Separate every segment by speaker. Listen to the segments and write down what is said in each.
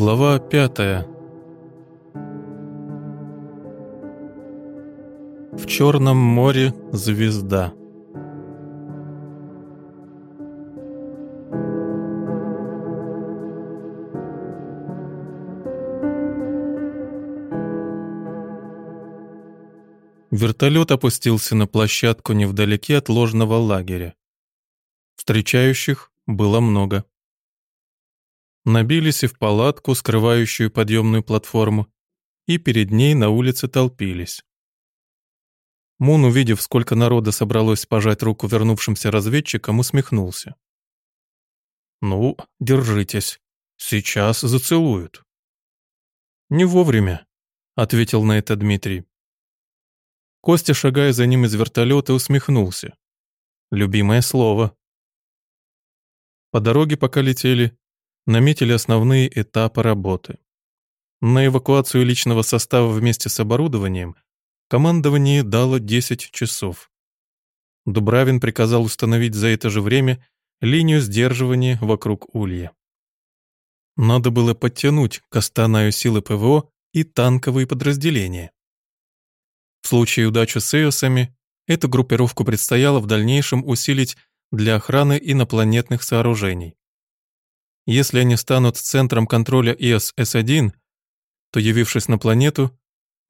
Speaker 1: Глава пятая. В Черном море звезда. Вертолет опустился на площадку невдалеке от ложного лагеря. Встречающих было много набились и в палатку, скрывающую подъемную платформу, и перед ней на улице толпились. Мун, увидев, сколько народа собралось пожать руку вернувшимся разведчикам, усмехнулся. «Ну, держитесь. Сейчас зацелуют». «Не вовремя», — ответил на это Дмитрий. Костя, шагая за ним из вертолета, усмехнулся. «Любимое слово». По дороге, пока летели, наметили основные этапы работы. На эвакуацию личного состава вместе с оборудованием командование дало 10 часов. Дубравин приказал установить за это же время линию сдерживания вокруг Улья. Надо было подтянуть к Астанаю силы ПВО и танковые подразделения. В случае удачи с Эосами эту группировку предстояло в дальнейшем усилить для охраны инопланетных сооружений. Если они станут центром контроля ИС-С1, то, явившись на планету,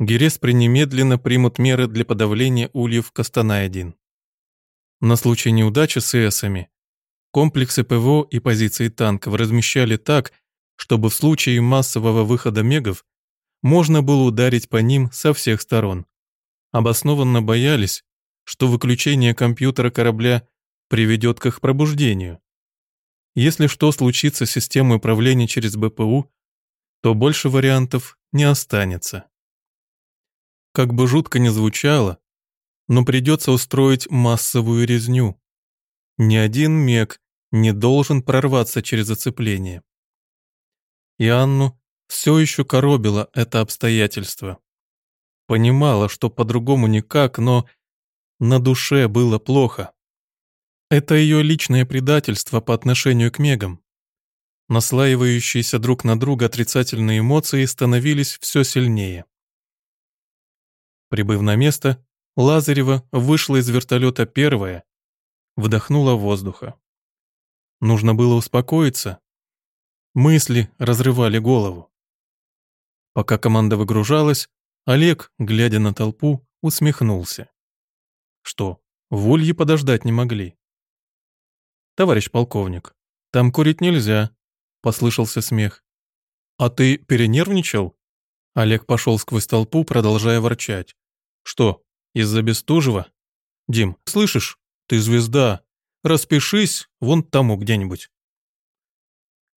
Speaker 1: Гереспри немедленно примут меры для подавления ульев Кастанай-1. На случай неудачи с ИСами комплексы ПВО и позиции танков размещали так, чтобы в случае массового выхода мегов можно было ударить по ним со всех сторон. Обоснованно боялись, что выключение компьютера корабля приведет к их пробуждению. Если что случится с системой управления через БПУ, то больше вариантов не останется. Как бы жутко ни звучало, но придется устроить массовую резню. Ни один мег не должен прорваться через оцепление. И Анну все еще коробило это обстоятельство. Понимала, что по-другому никак, но на душе было плохо. Это ее личное предательство по отношению к Мегам. Наслаивающиеся друг на друга отрицательные эмоции становились все сильнее. Прибыв на место, Лазарева вышла из вертолета первая, вдохнула воздуха. Нужно было успокоиться. Мысли разрывали голову. Пока команда выгружалась, Олег, глядя на толпу, усмехнулся. Что, в подождать не могли? «Товарищ полковник, там курить нельзя», — послышался смех. «А ты перенервничал?» Олег пошел сквозь толпу, продолжая ворчать. «Что, из-за Бестужева?» «Дим, слышишь? Ты звезда. Распишись вон тому где-нибудь».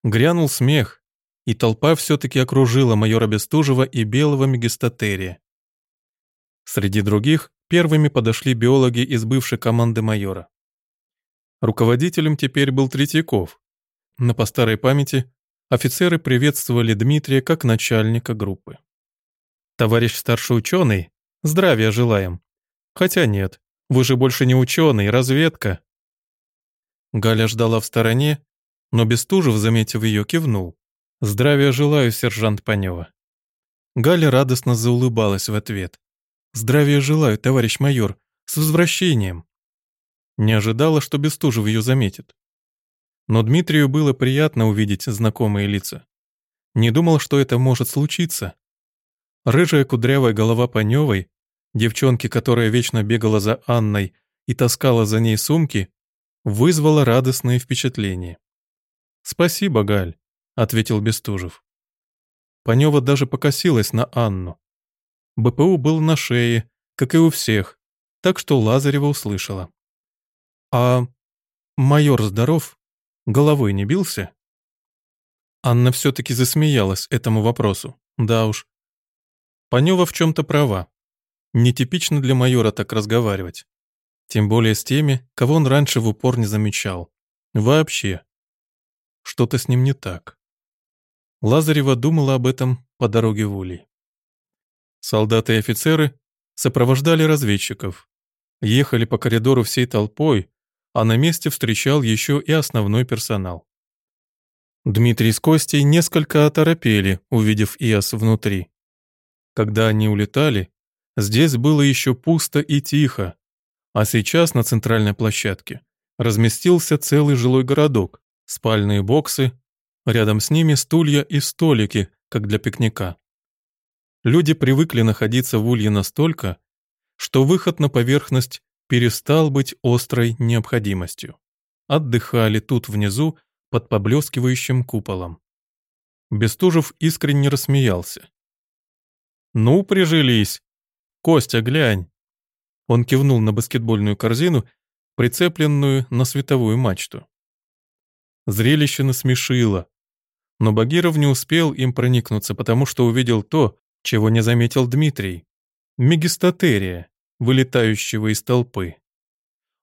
Speaker 1: Грянул смех, и толпа все-таки окружила майора Бестужева и белого мегистатерия. Среди других первыми подошли биологи из бывшей команды майора. Руководителем теперь был Третьяков. Но по старой памяти офицеры приветствовали Дмитрия как начальника группы. «Товарищ старший ученый, здравия желаем. Хотя нет, вы же больше не ученый, разведка». Галя ждала в стороне, но Бестужев, заметив ее, кивнул. «Здравия желаю, сержант Панева». Галя радостно заулыбалась в ответ. «Здравия желаю, товарищ майор, с возвращением!» Не ожидала, что Бестужев ее заметит. Но Дмитрию было приятно увидеть знакомые лица. Не думал, что это может случиться. Рыжая кудрявая голова Паневой, девчонки, которая вечно бегала за Анной и таскала за ней сумки, вызвала радостное впечатление. «Спасибо, Галь», — ответил Бестужев. Панева даже покосилась на Анну. БПУ был на шее, как и у всех, так что Лазарева услышала. «А майор здоров? Головой не бился?» Анна все-таки засмеялась этому вопросу. Да уж. Панева в чем-то права. Нетипично для майора так разговаривать. Тем более с теми, кого он раньше в упор не замечал. Вообще. Что-то с ним не так. Лазарева думала об этом по дороге в Улей. Солдаты и офицеры сопровождали разведчиков. Ехали по коридору всей толпой, а на месте встречал еще и основной персонал. Дмитрий с Костей несколько оторопели, увидев Иос внутри. Когда они улетали, здесь было еще пусто и тихо, а сейчас на центральной площадке разместился целый жилой городок, спальные боксы, рядом с ними стулья и столики, как для пикника. Люди привыкли находиться в улье настолько, что выход на поверхность перестал быть острой необходимостью. Отдыхали тут внизу под поблескивающим куполом. Бестужев искренне рассмеялся. «Ну, прижились! Костя, глянь!» Он кивнул на баскетбольную корзину, прицепленную на световую мачту. Зрелище насмешило, но Багиров не успел им проникнуться, потому что увидел то, чего не заметил Дмитрий. Мегистотерия, вылетающего из толпы.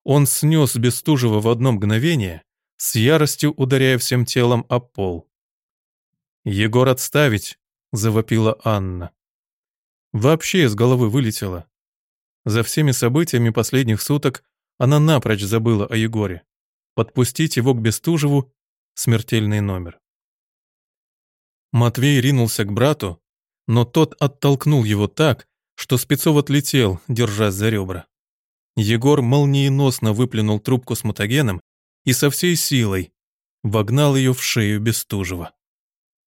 Speaker 1: Он снес Бестужева в одно мгновение, с яростью ударяя всем телом о пол. «Егор, отставить!» — завопила Анна. Вообще из головы вылетела. За всеми событиями последних суток она напрочь забыла о Егоре. Подпустить его к Бестужеву — смертельный номер. Матвей ринулся к брату, но тот оттолкнул его так, что Спецов отлетел, держась за ребра. Егор молниеносно выплюнул трубку с мутагеном и со всей силой вогнал ее в шею Бестужева.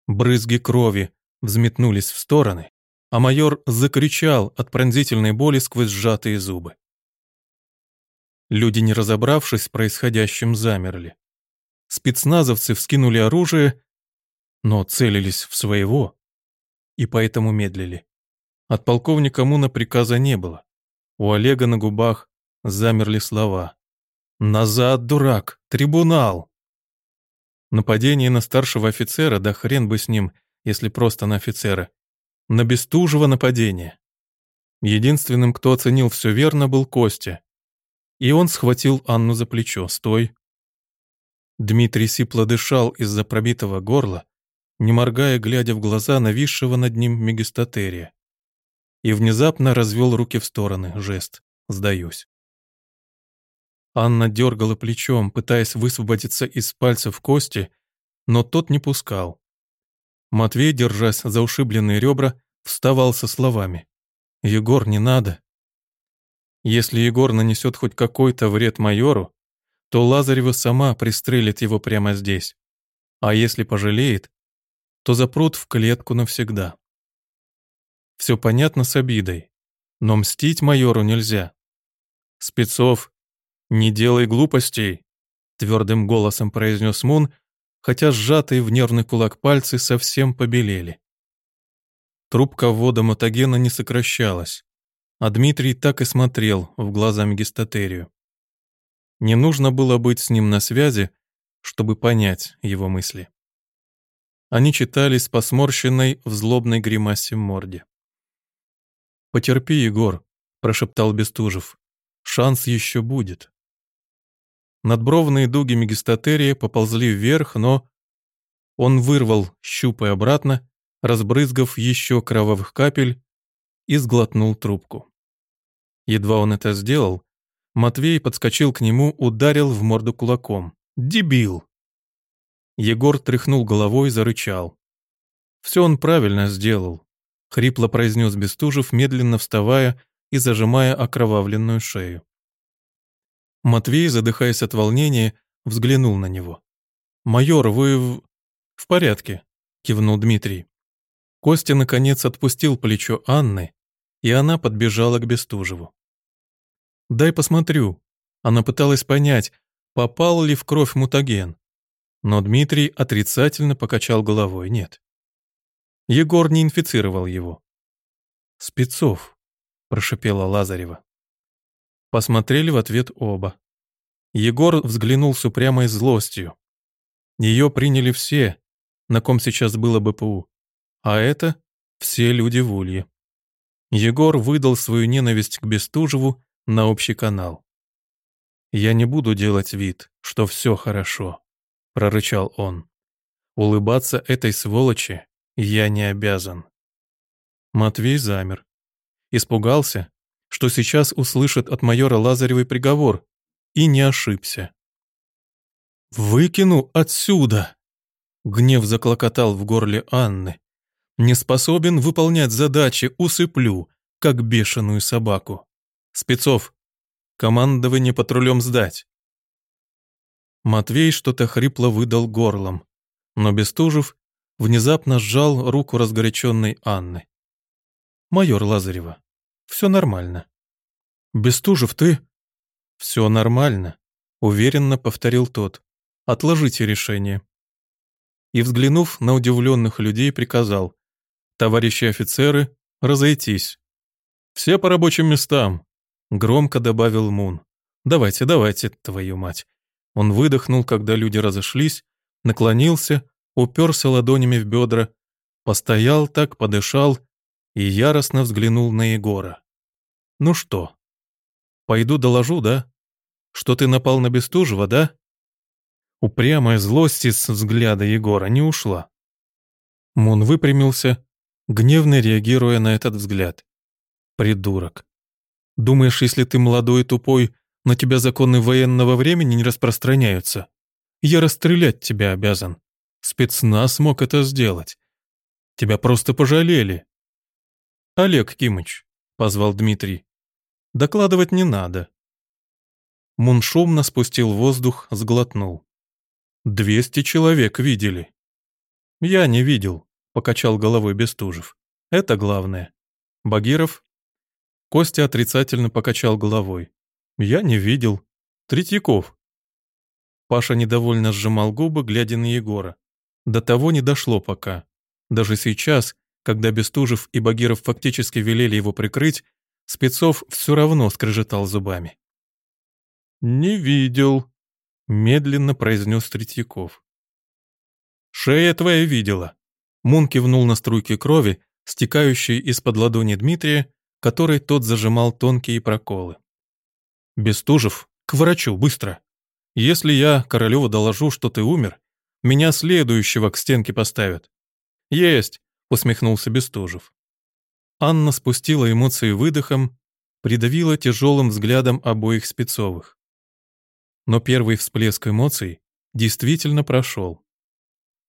Speaker 1: Брызги крови взметнулись в стороны, а майор закричал от пронзительной боли сквозь сжатые зубы. Люди, не разобравшись с происходящим, замерли. Спецназовцы вскинули оружие, но целились в своего и поэтому медлили. От полковника Муна приказа не было. У Олега на губах замерли слова. «Назад, дурак! Трибунал!» Нападение на старшего офицера, да хрен бы с ним, если просто на офицера. На Бестужева нападение. Единственным, кто оценил все верно, был Костя. И он схватил Анну за плечо. «Стой!» Дмитрий сипло дышал из-за пробитого горла, не моргая, глядя в глаза нависшего над ним мегистатерия. И внезапно развел руки в стороны, жест «сдаюсь». Анна дергала плечом, пытаясь высвободиться из пальцев кости, но тот не пускал. Матвей, держась за ушибленные ребра, вставал со словами. «Егор, не надо». Если Егор нанесет хоть какой-то вред майору, то Лазарева сама пристрелит его прямо здесь. А если пожалеет, то запрут в клетку навсегда. Все понятно с обидой, но мстить майору нельзя. Спецов, не делай глупостей, твердым голосом произнес Мун, хотя сжатые в нервный кулак пальцы совсем побелели. Трубка ввода мотогена не сокращалась, а Дмитрий так и смотрел в глаза Мегистатерию. Не нужно было быть с ним на связи, чтобы понять его мысли. Они читались по сморщенной в злобной гримасе морде. «Потерпи, Егор», — прошептал Бестужев. «Шанс еще будет». Надбровные дуги мегистатерия поползли вверх, но... Он вырвал щупы обратно, разбрызгав еще кровавых капель, и сглотнул трубку. Едва он это сделал, Матвей подскочил к нему, ударил в морду кулаком. «Дебил!» Егор тряхнул головой, зарычал. «Все он правильно сделал», — хрипло произнес Бестужев, медленно вставая и зажимая окровавленную шею. Матвей, задыхаясь от волнения, взглянул на него. «Майор, вы в...» «В порядке», — кивнул Дмитрий. Костя, наконец, отпустил плечо Анны, и она подбежала к Бестужеву. «Дай посмотрю». Она пыталась понять, попал ли в кровь мутаген. Но Дмитрий отрицательно покачал головой. Нет. Егор не инфицировал его. «Спецов», — прошипела Лазарева. Посмотрели в ответ оба. Егор взглянул с упрямой злостью. Ее приняли все, на ком сейчас было БПУ. А это все люди в Улье. Егор выдал свою ненависть к Бестужеву на общий канал. «Я не буду делать вид, что все хорошо. — прорычал он. «Улыбаться этой сволочи я не обязан». Матвей замер. Испугался, что сейчас услышит от майора Лазаревой приговор, и не ошибся. «Выкину отсюда!» Гнев заклокотал в горле Анны. «Не способен выполнять задачи, усыплю, как бешеную собаку. Спецов, командование патрулем сдать!» Матвей что-то хрипло выдал горлом, но Бестужев внезапно сжал руку разгоряченной Анны. «Майор Лазарева, все нормально». «Бестужев, ты...» «Все нормально», — уверенно повторил тот. «Отложите решение». И, взглянув на удивленных людей, приказал. «Товарищи офицеры, разойтись». «Все по рабочим местам», — громко добавил Мун. «Давайте, давайте, твою мать». Он выдохнул, когда люди разошлись, наклонился, уперся ладонями в бедра, постоял так, подышал и яростно взглянул на Егора. «Ну что, пойду доложу, да? Что ты напал на Бестужева, да?» Упрямая злость из взгляда Егора не ушла. Мун выпрямился, гневно реагируя на этот взгляд. «Придурок. Думаешь, если ты молодой и тупой, на тебя законы военного времени не распространяются? Я расстрелять тебя обязан. Спецназ мог это сделать. Тебя просто пожалели. Олег Кимыч, позвал Дмитрий. Докладывать не надо. Мун шумно спустил воздух, сглотнул. Двести человек видели. Я не видел, покачал головой Бестужев. Это главное. Багиров? Костя отрицательно покачал головой. Я не видел. Третьяков. Паша недовольно сжимал губы, глядя на Егора. До того не дошло пока. Даже сейчас, когда Бестужев и Багиров фактически велели его прикрыть, Спецов все равно скрежетал зубами. «Не видел», — медленно произнес Третьяков. «Шея твоя видела». Мун кивнул на струйки крови, стекающие из-под ладони Дмитрия, которой тот зажимал тонкие проколы. «Бестужев, к врачу, быстро. Если я Королеву доложу, что ты умер, меня следующего к стенке поставят». «Есть», — усмехнулся Бестужев. Анна спустила эмоции выдохом, придавила тяжелым взглядом обоих спецовых. Но первый всплеск эмоций действительно прошел.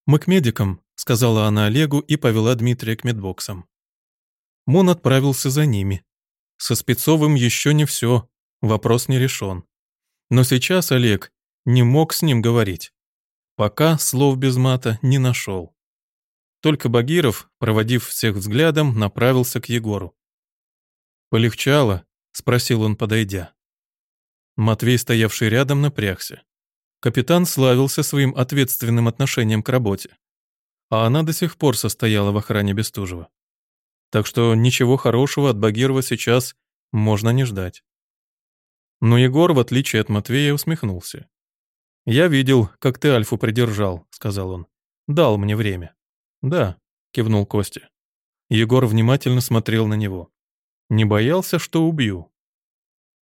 Speaker 1: «Мы к медикам», — сказала она Олегу и повела Дмитрия к медбоксам. Мон отправился за ними. Со Спецовым еще не все, вопрос не решен. Но сейчас Олег не мог с ним говорить. Пока слов без мата не нашел. Только Багиров, проводив всех взглядом, направился к Егору. «Полегчало?» — спросил он, подойдя. Матвей, стоявший рядом, напрягся. Капитан славился своим ответственным отношением к работе. А она до сих пор состояла в охране Бестужева. Так что ничего хорошего от Багирова сейчас можно не ждать. Но Егор, в отличие от Матвея, усмехнулся. «Я видел, как ты Альфу придержал», — сказал он. «Дал мне время». «Да», — кивнул Костя. Егор внимательно смотрел на него. «Не боялся, что убью?»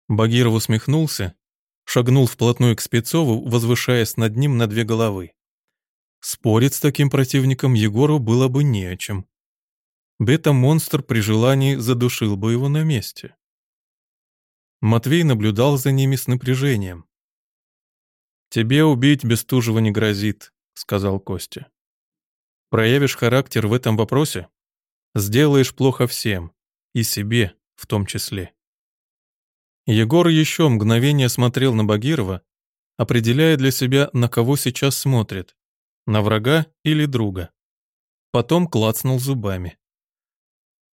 Speaker 1: Багиров усмехнулся, шагнул вплотную к Спецову, возвышаясь над ним на две головы. Спорить с таким противником Егору было бы не о чем. Бета-монстр при желании задушил бы его на месте. Матвей наблюдал за ними с напряжением. «Тебе убить Бестужева не грозит», — сказал Костя. «Проявишь характер в этом вопросе, сделаешь плохо всем, и себе в том числе». Егор еще мгновение смотрел на Багирова, определяя для себя, на кого сейчас смотрит, на врага или друга. Потом клацнул зубами.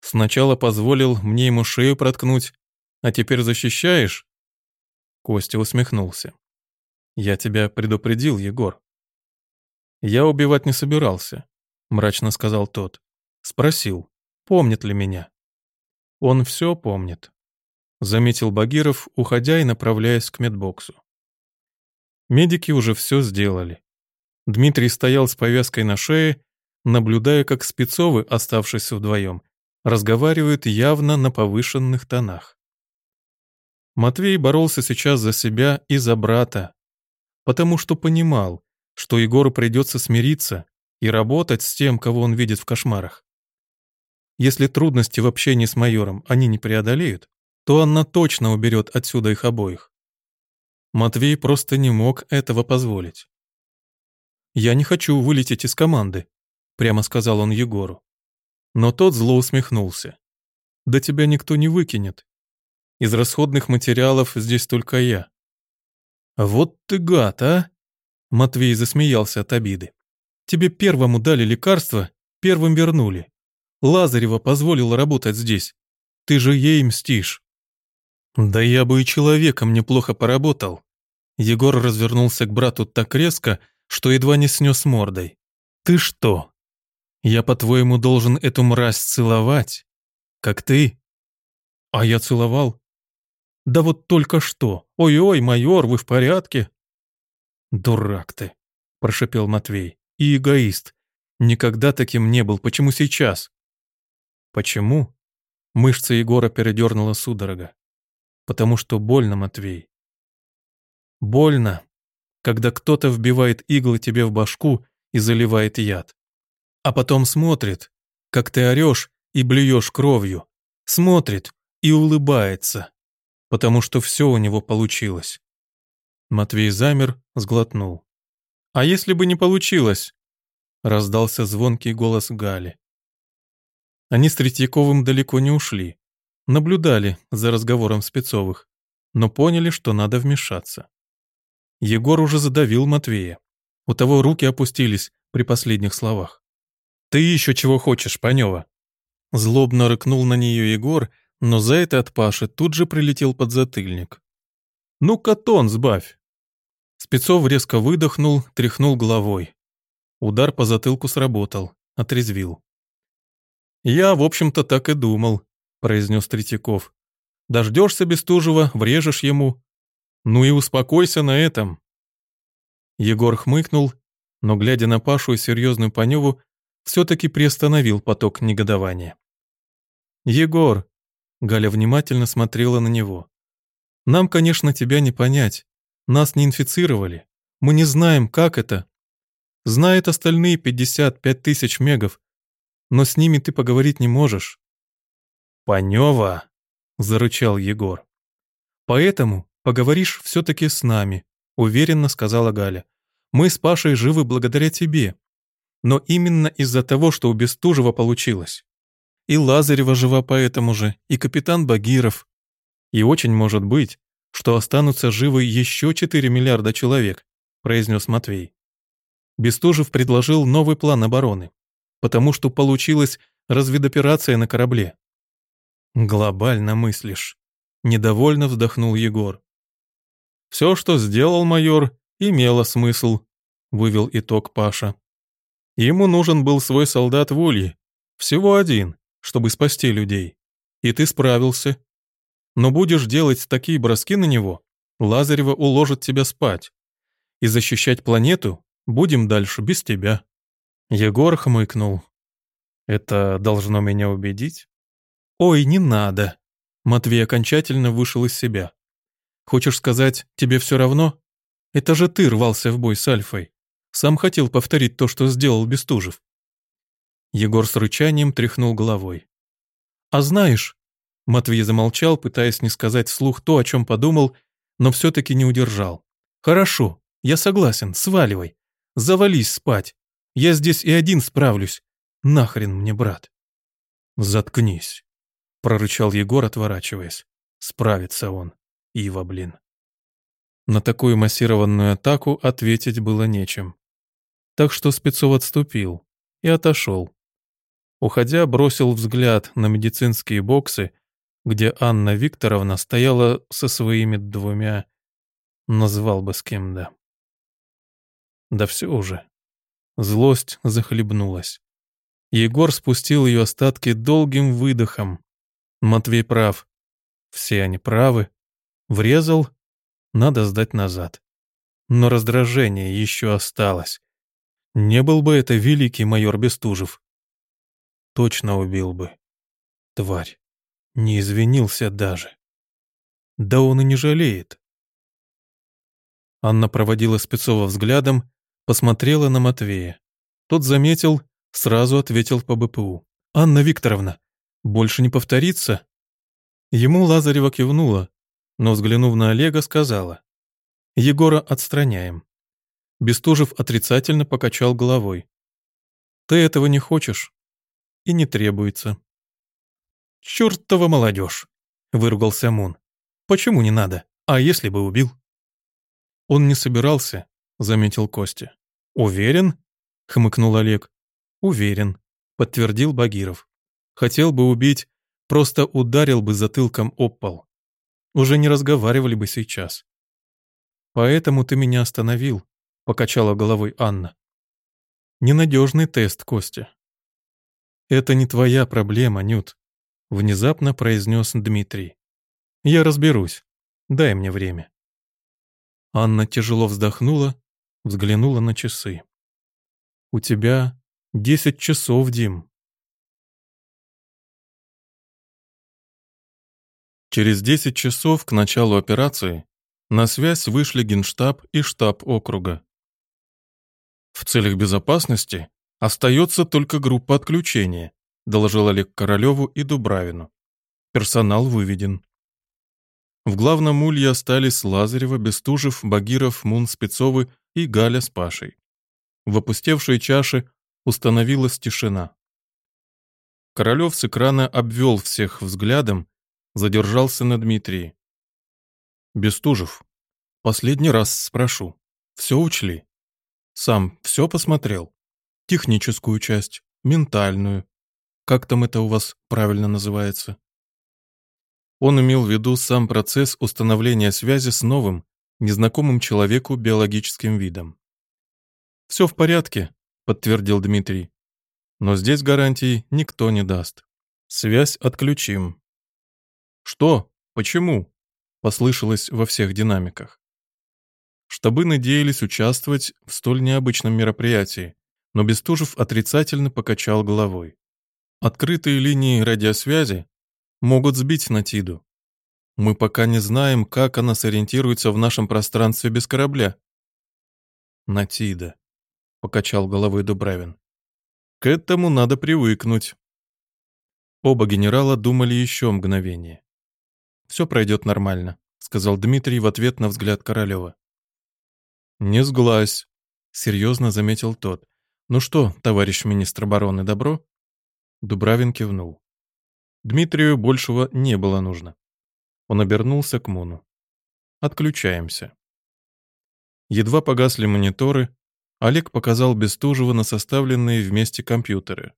Speaker 1: Сначала позволил мне ему шею проткнуть, а теперь защищаешь?» Костя усмехнулся. «Я тебя предупредил, Егор». «Я убивать не собирался», — мрачно сказал тот. Спросил, помнит ли меня. «Он все помнит», — заметил Багиров, уходя и направляясь к медбоксу. Медики уже все сделали. Дмитрий стоял с повязкой на шее, наблюдая, как спецовы, оставшись вдвоем, разговаривают явно на повышенных тонах. Матвей боролся сейчас за себя и за брата, потому что понимал, что Егору придется смириться и работать с тем, кого он видит в кошмарах. Если трудности в общении с майором они не преодолеют, то Анна точно уберет отсюда их обоих. Матвей просто не мог этого позволить. «Я не хочу вылететь из команды», — прямо сказал он Егору. Но тот зло усмехнулся. «Да тебя никто не выкинет. Из расходных материалов здесь только я». «Вот ты гад, а!» Матвей засмеялся от обиды. «Тебе первому дали лекарство, первым вернули. Лазарева позволила работать здесь. Ты же ей мстишь». «Да я бы и человеком неплохо поработал». Егор развернулся к брату так резко, что едва не снес мордой. «Ты что? Я, по-твоему, должен эту мразь целовать? Как ты?» «А я целовал?» «Да вот только что! Ой-ой, майор, вы в порядке?» «Дурак ты!» – прошепел Матвей. «И эгоист. Никогда таким не был. Почему сейчас?» «Почему?» Мышцы Егора передернула судорога. «Потому что больно, Матвей. Больно, когда кто-то вбивает иглы тебе в башку и заливает яд. А потом смотрит, как ты орешь и блюешь кровью. Смотрит и улыбается, потому что все у него получилось. Матвей замер, сглотнул. «А если бы не получилось?» Раздался звонкий голос Гали. Они с Третьяковым далеко не ушли. Наблюдали за разговором Спецовых, но поняли, что надо вмешаться. Егор уже задавил Матвея. У того руки опустились при последних словах. «Ты еще чего хочешь, Панева?» Злобно рыкнул на нее Егор, но за это от Паши тут же прилетел подзатыльник. «Ну, катон сбавь!» Спецов резко выдохнул, тряхнул головой. Удар по затылку сработал, отрезвил. «Я, в общем-то, так и думал», — произнес Третьяков. «Дождешься Бестужева, врежешь ему, ну и успокойся на этом. Егор хмыкнул, но, глядя на Пашу и серьезную Паневу, все-таки приостановил поток негодования. «Егор!» — Галя внимательно смотрела на него. «Нам, конечно, тебя не понять. Нас не инфицировали. Мы не знаем, как это. Знают остальные 55 тысяч мегов, но с ними ты поговорить не можешь». «Панева!» — зарычал Егор. «Поэтому «Поговоришь все-таки с нами», — уверенно сказала Галя. «Мы с Пашей живы благодаря тебе. Но именно из-за того, что у Бестужева получилось. И Лазарева жива поэтому же, и капитан Багиров. И очень может быть, что останутся живы еще 4 миллиарда человек», — произнес Матвей. Бестужев предложил новый план обороны, потому что получилась разведоперация на корабле. «Глобально мыслишь», — недовольно вздохнул Егор. Все, что сделал майор, имело смысл, вывел итог Паша. Ему нужен был свой солдат в всего один, чтобы спасти людей. И ты справился. Но будешь делать такие броски на него, Лазарева уложит тебя спать. И защищать планету будем дальше без тебя. Егор хмыкнул. Это должно меня убедить? Ой, не надо. Матвей окончательно вышел из себя. Хочешь сказать, тебе все равно? Это же ты рвался в бой с Альфой. Сам хотел повторить то, что сделал Бестужев. Егор с рычанием тряхнул головой. «А знаешь...» Матвей замолчал, пытаясь не сказать вслух то, о чем подумал, но все-таки не удержал. «Хорошо, я согласен, сваливай. Завались спать. Я здесь и один справлюсь. Нахрен мне, брат». «Заткнись», — прорычал Егор, отворачиваясь. «Справится он». Ива, блин. На такую массированную атаку ответить было нечем. Так что Спецов отступил и отошел. Уходя, бросил взгляд на медицинские боксы, где Анна Викторовна стояла со своими двумя... Назвал бы с кем, да. Да все уже. Злость захлебнулась. Егор спустил ее остатки долгим выдохом. Матвей прав. Все они правы. Врезал, надо сдать назад. Но раздражение еще осталось. Не был бы это великий майор Бестужев. Точно убил бы. Тварь. Не извинился даже. Да он и не жалеет. Анна проводила Спецова взглядом, посмотрела на Матвея. Тот заметил, сразу ответил по БПУ. «Анна Викторовна, больше не повторится?» Ему Лазарева кивнула, но, взглянув на Олега, сказала. «Егора отстраняем. Бестужев отрицательно покачал головой. «Ты этого не хочешь и не требуется». «Чёртова молодежь!» — выругался Мун. «Почему не надо? А если бы убил?» «Он не собирался», — заметил Костя. «Уверен?» — хмыкнул Олег. «Уверен», — подтвердил Багиров. «Хотел бы убить, просто ударил бы затылком об пол. Уже не разговаривали бы сейчас». «Поэтому ты меня остановил», — покачала головой Анна. «Ненадежный тест, Костя». «Это не твоя проблема, Нют», — внезапно произнес Дмитрий. «Я разберусь. Дай мне время». Анна тяжело вздохнула, взглянула на часы. «У тебя десять часов, Дим». Через десять часов к началу операции на связь вышли Генштаб и штаб округа. В целях безопасности остается только группа отключения, доложил Олег Королеву и Дубравину. Персонал выведен. В главном улье остались Лазарева, Бестужев, Багиров, Мун, Спецовы и Галя с Пашей. В опустевшей чаше установилась тишина. Королев с экрана обвел всех взглядом, задержался на Дмитрии. «Бестужев, последний раз спрошу, все учли?» Сам все посмотрел? Техническую часть, ментальную. Как там это у вас правильно называется? Он имел в виду сам процесс установления связи с новым, незнакомым человеку биологическим видом. «Все в порядке», — подтвердил Дмитрий. «Но здесь гарантий никто не даст. Связь отключим». «Что? Почему?» — послышалось во всех динамиках. Штабы надеялись участвовать в столь необычном мероприятии, но Бестужев отрицательно покачал головой. Открытые линии радиосвязи могут сбить Натиду. Мы пока не знаем, как она сориентируется в нашем пространстве без корабля. Натида, покачал головой Дубравин. К этому надо привыкнуть. Оба генерала думали еще мгновение. «Все пройдет нормально», — сказал Дмитрий в ответ на взгляд Королева. «Не сглазь», — серьезно заметил тот. «Ну что, товарищ министр обороны, добро?» Дубравин кивнул. Дмитрию большего не было нужно. Он обернулся к Муну. «Отключаемся». Едва погасли мониторы, Олег показал Бестужева на составленные вместе компьютеры.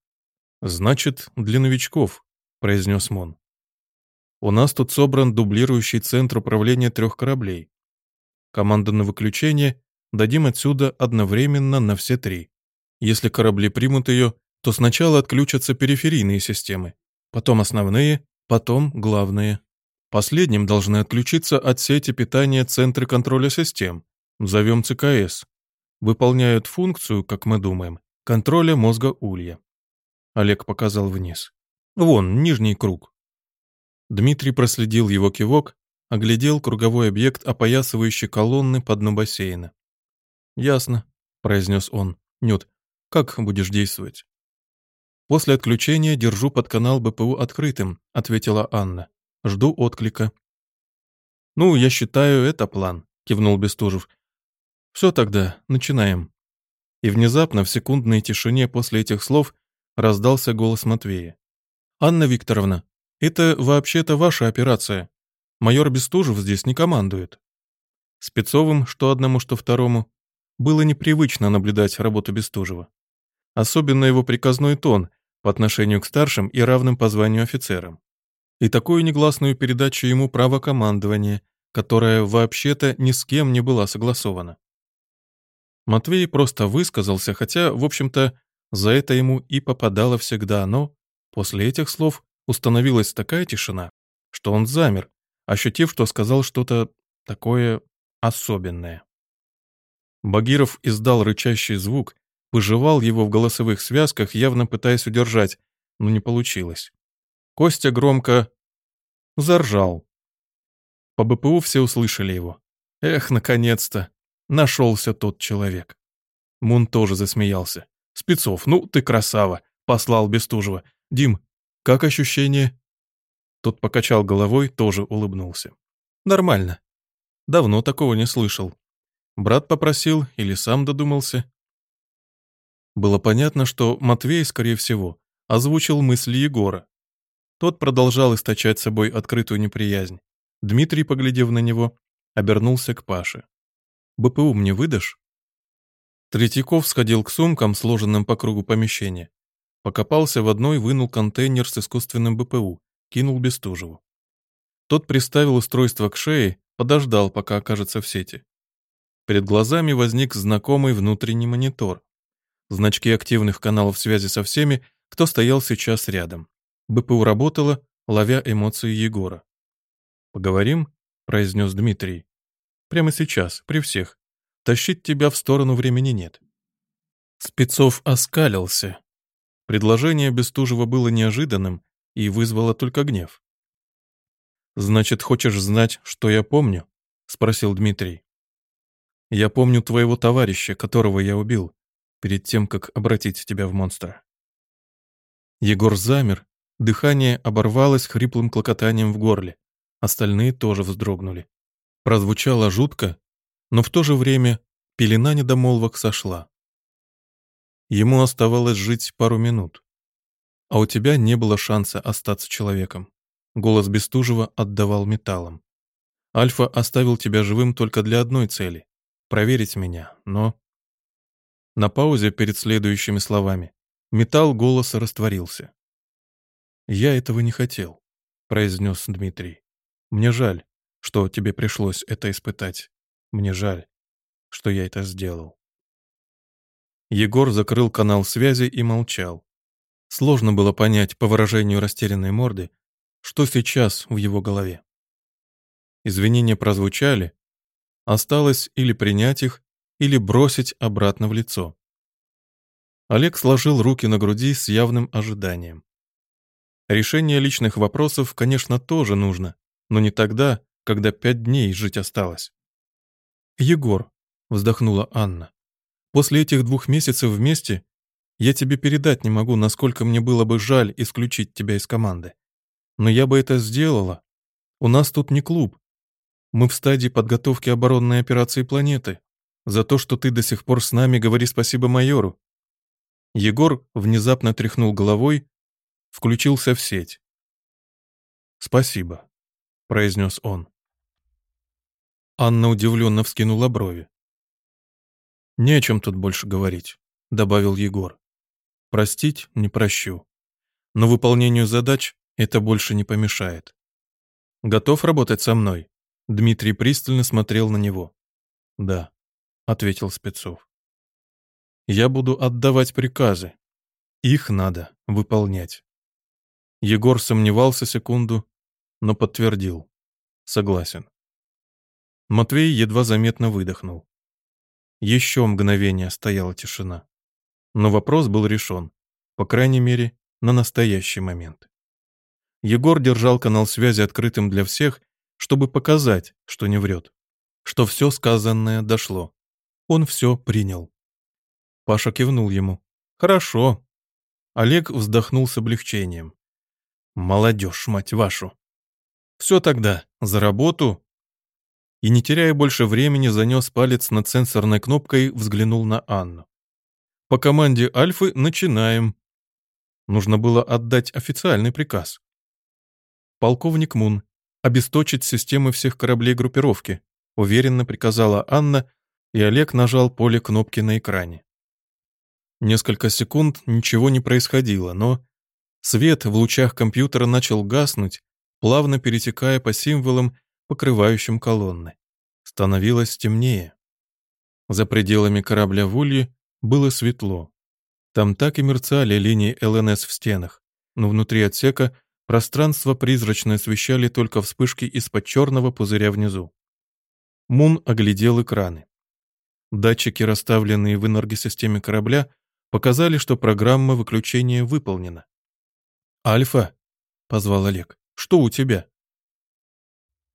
Speaker 1: «Значит, для новичков», — произнес Мун. «У нас тут собран дублирующий центр управления трех кораблей. Команда на выключение дадим отсюда одновременно на все три. Если корабли примут ее, то сначала отключатся периферийные системы, потом основные, потом главные. Последним должны отключиться от сети питания центры контроля систем, зовем ЦКС. Выполняют функцию, как мы думаем, контроля мозга улья. Олег показал вниз. Вон, нижний круг. Дмитрий проследил его кивок, оглядел круговой объект, опоясывающий колонны по дну бассейна. «Ясно», — произнес он. «Нют, как будешь действовать?» «После отключения держу под канал БПУ открытым», — ответила Анна. «Жду отклика». «Ну, я считаю, это план», — кивнул Бестужев. «Все тогда, начинаем». И внезапно, в секундной тишине после этих слов, раздался голос Матвея. «Анна Викторовна, это вообще-то ваша операция. Майор Бестужев здесь не командует». Спецовым, что одному, что второму, было непривычно наблюдать работу Бестужева. Особенно его приказной тон по отношению к старшим и равным по званию офицерам. И такую негласную передачу ему права командования, которая вообще-то ни с кем не была согласована. Матвей просто высказался, хотя, в общем-то, за это ему и попадало всегда, но после этих слов установилась такая тишина, что он замер, ощутив, что сказал что-то такое особенное. Багиров издал рычащий звук, выживал его в голосовых связках, явно пытаясь удержать, но не получилось. Костя громко заржал. По БПУ все услышали его. Эх, наконец-то! Нашелся тот человек. Мун тоже засмеялся. «Спецов, ну ты красава!» — послал Бестужева. «Дим, как ощущение?» Тот покачал головой, тоже улыбнулся. «Нормально. Давно такого не слышал. Брат попросил или сам додумался? Было понятно, что Матвей, скорее всего, озвучил мысли Егора. Тот продолжал источать собой открытую неприязнь. Дмитрий, поглядев на него, обернулся к Паше. «БПУ мне выдашь?» Третьяков сходил к сумкам, сложенным по кругу помещения. Покопался в одной, вынул контейнер с искусственным БПУ, кинул Бестужеву. Тот приставил устройство к шее, подождал, пока окажется в сети. Перед глазами возник знакомый внутренний монитор. Значки активных каналов связи со всеми, кто стоял сейчас рядом. БПУ работало, ловя эмоции Егора. «Поговорим?» — произнес Дмитрий. «Прямо сейчас, при всех. Тащить тебя в сторону времени нет». Спецов оскалился. Предложение Бестужева было неожиданным и вызвало только гнев. «Значит, хочешь знать, что я помню?» — спросил Дмитрий. «Я помню твоего товарища, которого я убил, перед тем, как обратить тебя в монстра». Егор замер, дыхание оборвалось хриплым клокотанием в горле. Остальные тоже вздрогнули. Прозвучало жутко, но в то же время пелена недомолвок сошла. Ему оставалось жить пару минут. А у тебя не было шанса остаться человеком. Голос Бестужева отдавал металлом. Альфа оставил тебя живым только для одной цели — проверить меня, но... На паузе перед следующими словами металл голоса растворился. «Я этого не хотел», — произнес Дмитрий. «Мне жаль, что тебе пришлось это испытать. Мне жаль, что я это сделал». Егор закрыл канал связи и молчал. Сложно было понять по выражению растерянной морды, что сейчас в его голове. Извинения прозвучали, осталось или принять их, или бросить обратно в лицо. Олег сложил руки на груди с явным ожиданием. Решение личных вопросов, конечно, тоже нужно, но не тогда, когда пять дней жить осталось. «Егор», — вздохнула Анна, — «после этих двух месяцев вместе я тебе передать не могу, насколько мне было бы жаль исключить тебя из команды. Но я бы это сделала. У нас тут не клуб. Мы в стадии подготовки оборонной операции планеты. За то, что ты до сих пор с нами, говори спасибо майору». Егор внезапно тряхнул головой, включился в сеть. «Спасибо», — произнес он. Анна удивленно вскинула брови. «Не о чем тут больше говорить», — добавил Егор. «Простить не прощу. Но выполнению задач это больше не помешает. Готов работать со мной? Дмитрий пристально смотрел на него. Да, ответил Спецов. Я буду отдавать приказы. Их надо выполнять. Егор сомневался секунду, но подтвердил. Согласен. Матвей едва заметно выдохнул. Еще мгновение стояла тишина. Но вопрос был решен, по крайней мере, на настоящий момент. Егор держал канал связи открытым для всех, чтобы показать, что не врет, что все сказанное дошло. Он все принял. Паша кивнул ему. «Хорошо». Олег вздохнул с облегчением. «Молодежь, мать вашу!» «Все тогда, за работу!» И, не теряя больше времени, занес палец над сенсорной кнопкой, взглянул на Анну. «По команде Альфы начинаем!» Нужно было отдать официальный приказ. «Полковник Мун, обесточить системы всех кораблей группировки», уверенно приказала Анна, и Олег нажал поле кнопки на экране. Несколько секунд ничего не происходило, но свет в лучах компьютера начал гаснуть, плавно перетекая по символам, покрывающим колонны. Становилось темнее. За пределами корабля в было светло. Там так и мерцали линии ЛНС в стенах, но внутри отсека Пространство призрачно освещали только вспышки из-под черного пузыря внизу. Мун оглядел экраны. Датчики, расставленные в энергосистеме корабля, показали, что программа выключения выполнена. «Альфа», — позвал Олег, — «что у тебя?»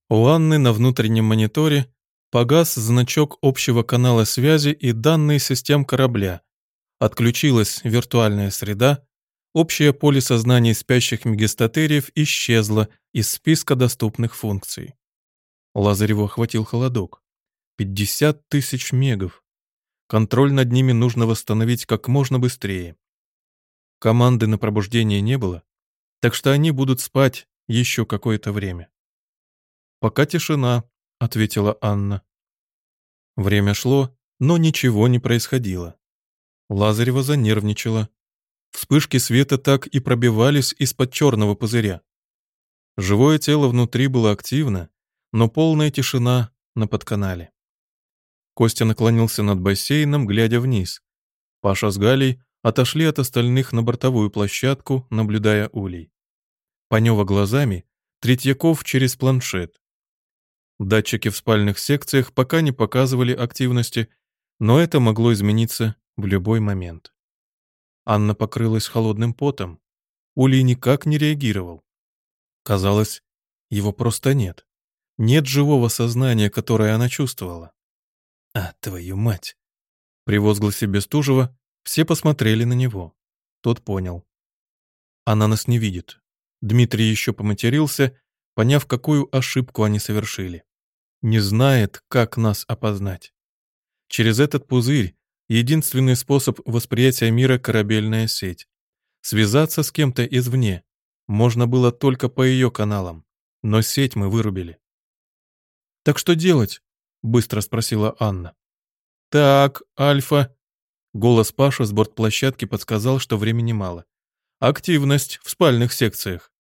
Speaker 1: У Анны на внутреннем мониторе погас значок общего канала связи и данные систем корабля. Отключилась виртуальная среда, общее поле сознания спящих мегастатериев исчезло из списка доступных функций. Лазареву охватил холодок. 50 тысяч мегов. Контроль над ними нужно восстановить как можно быстрее. Команды на пробуждение не было, так что они будут спать еще какое-то время. «Пока тишина», — ответила Анна. Время шло, но ничего не происходило. Лазарева занервничала. Вспышки света так и пробивались из-под черного пузыря. Живое тело внутри было активно, но полная тишина на подканале. Костя наклонился над бассейном, глядя вниз. Паша с Галей отошли от остальных на бортовую площадку, наблюдая улей. Панева глазами, Третьяков через планшет. Датчики в спальных секциях пока не показывали активности, но это могло измениться в любой момент. Анна покрылась холодным потом. Улей никак не реагировал. Казалось, его просто нет. Нет живого сознания, которое она чувствовала. «А, твою мать!» При возгласе Бестужева все посмотрели на него. Тот понял. Она нас не видит. Дмитрий еще поматерился, поняв, какую ошибку они совершили. Не знает, как нас опознать. Через этот пузырь единственный способ восприятия мира — корабельная сеть. Связаться с кем-то извне можно было только по ее каналам, но сеть мы вырубили. «Так что делать?» — быстро спросила Анна. «Так, Альфа...» Голос Паши с бортплощадки подсказал, что времени мало. «Активность в спальных секциях».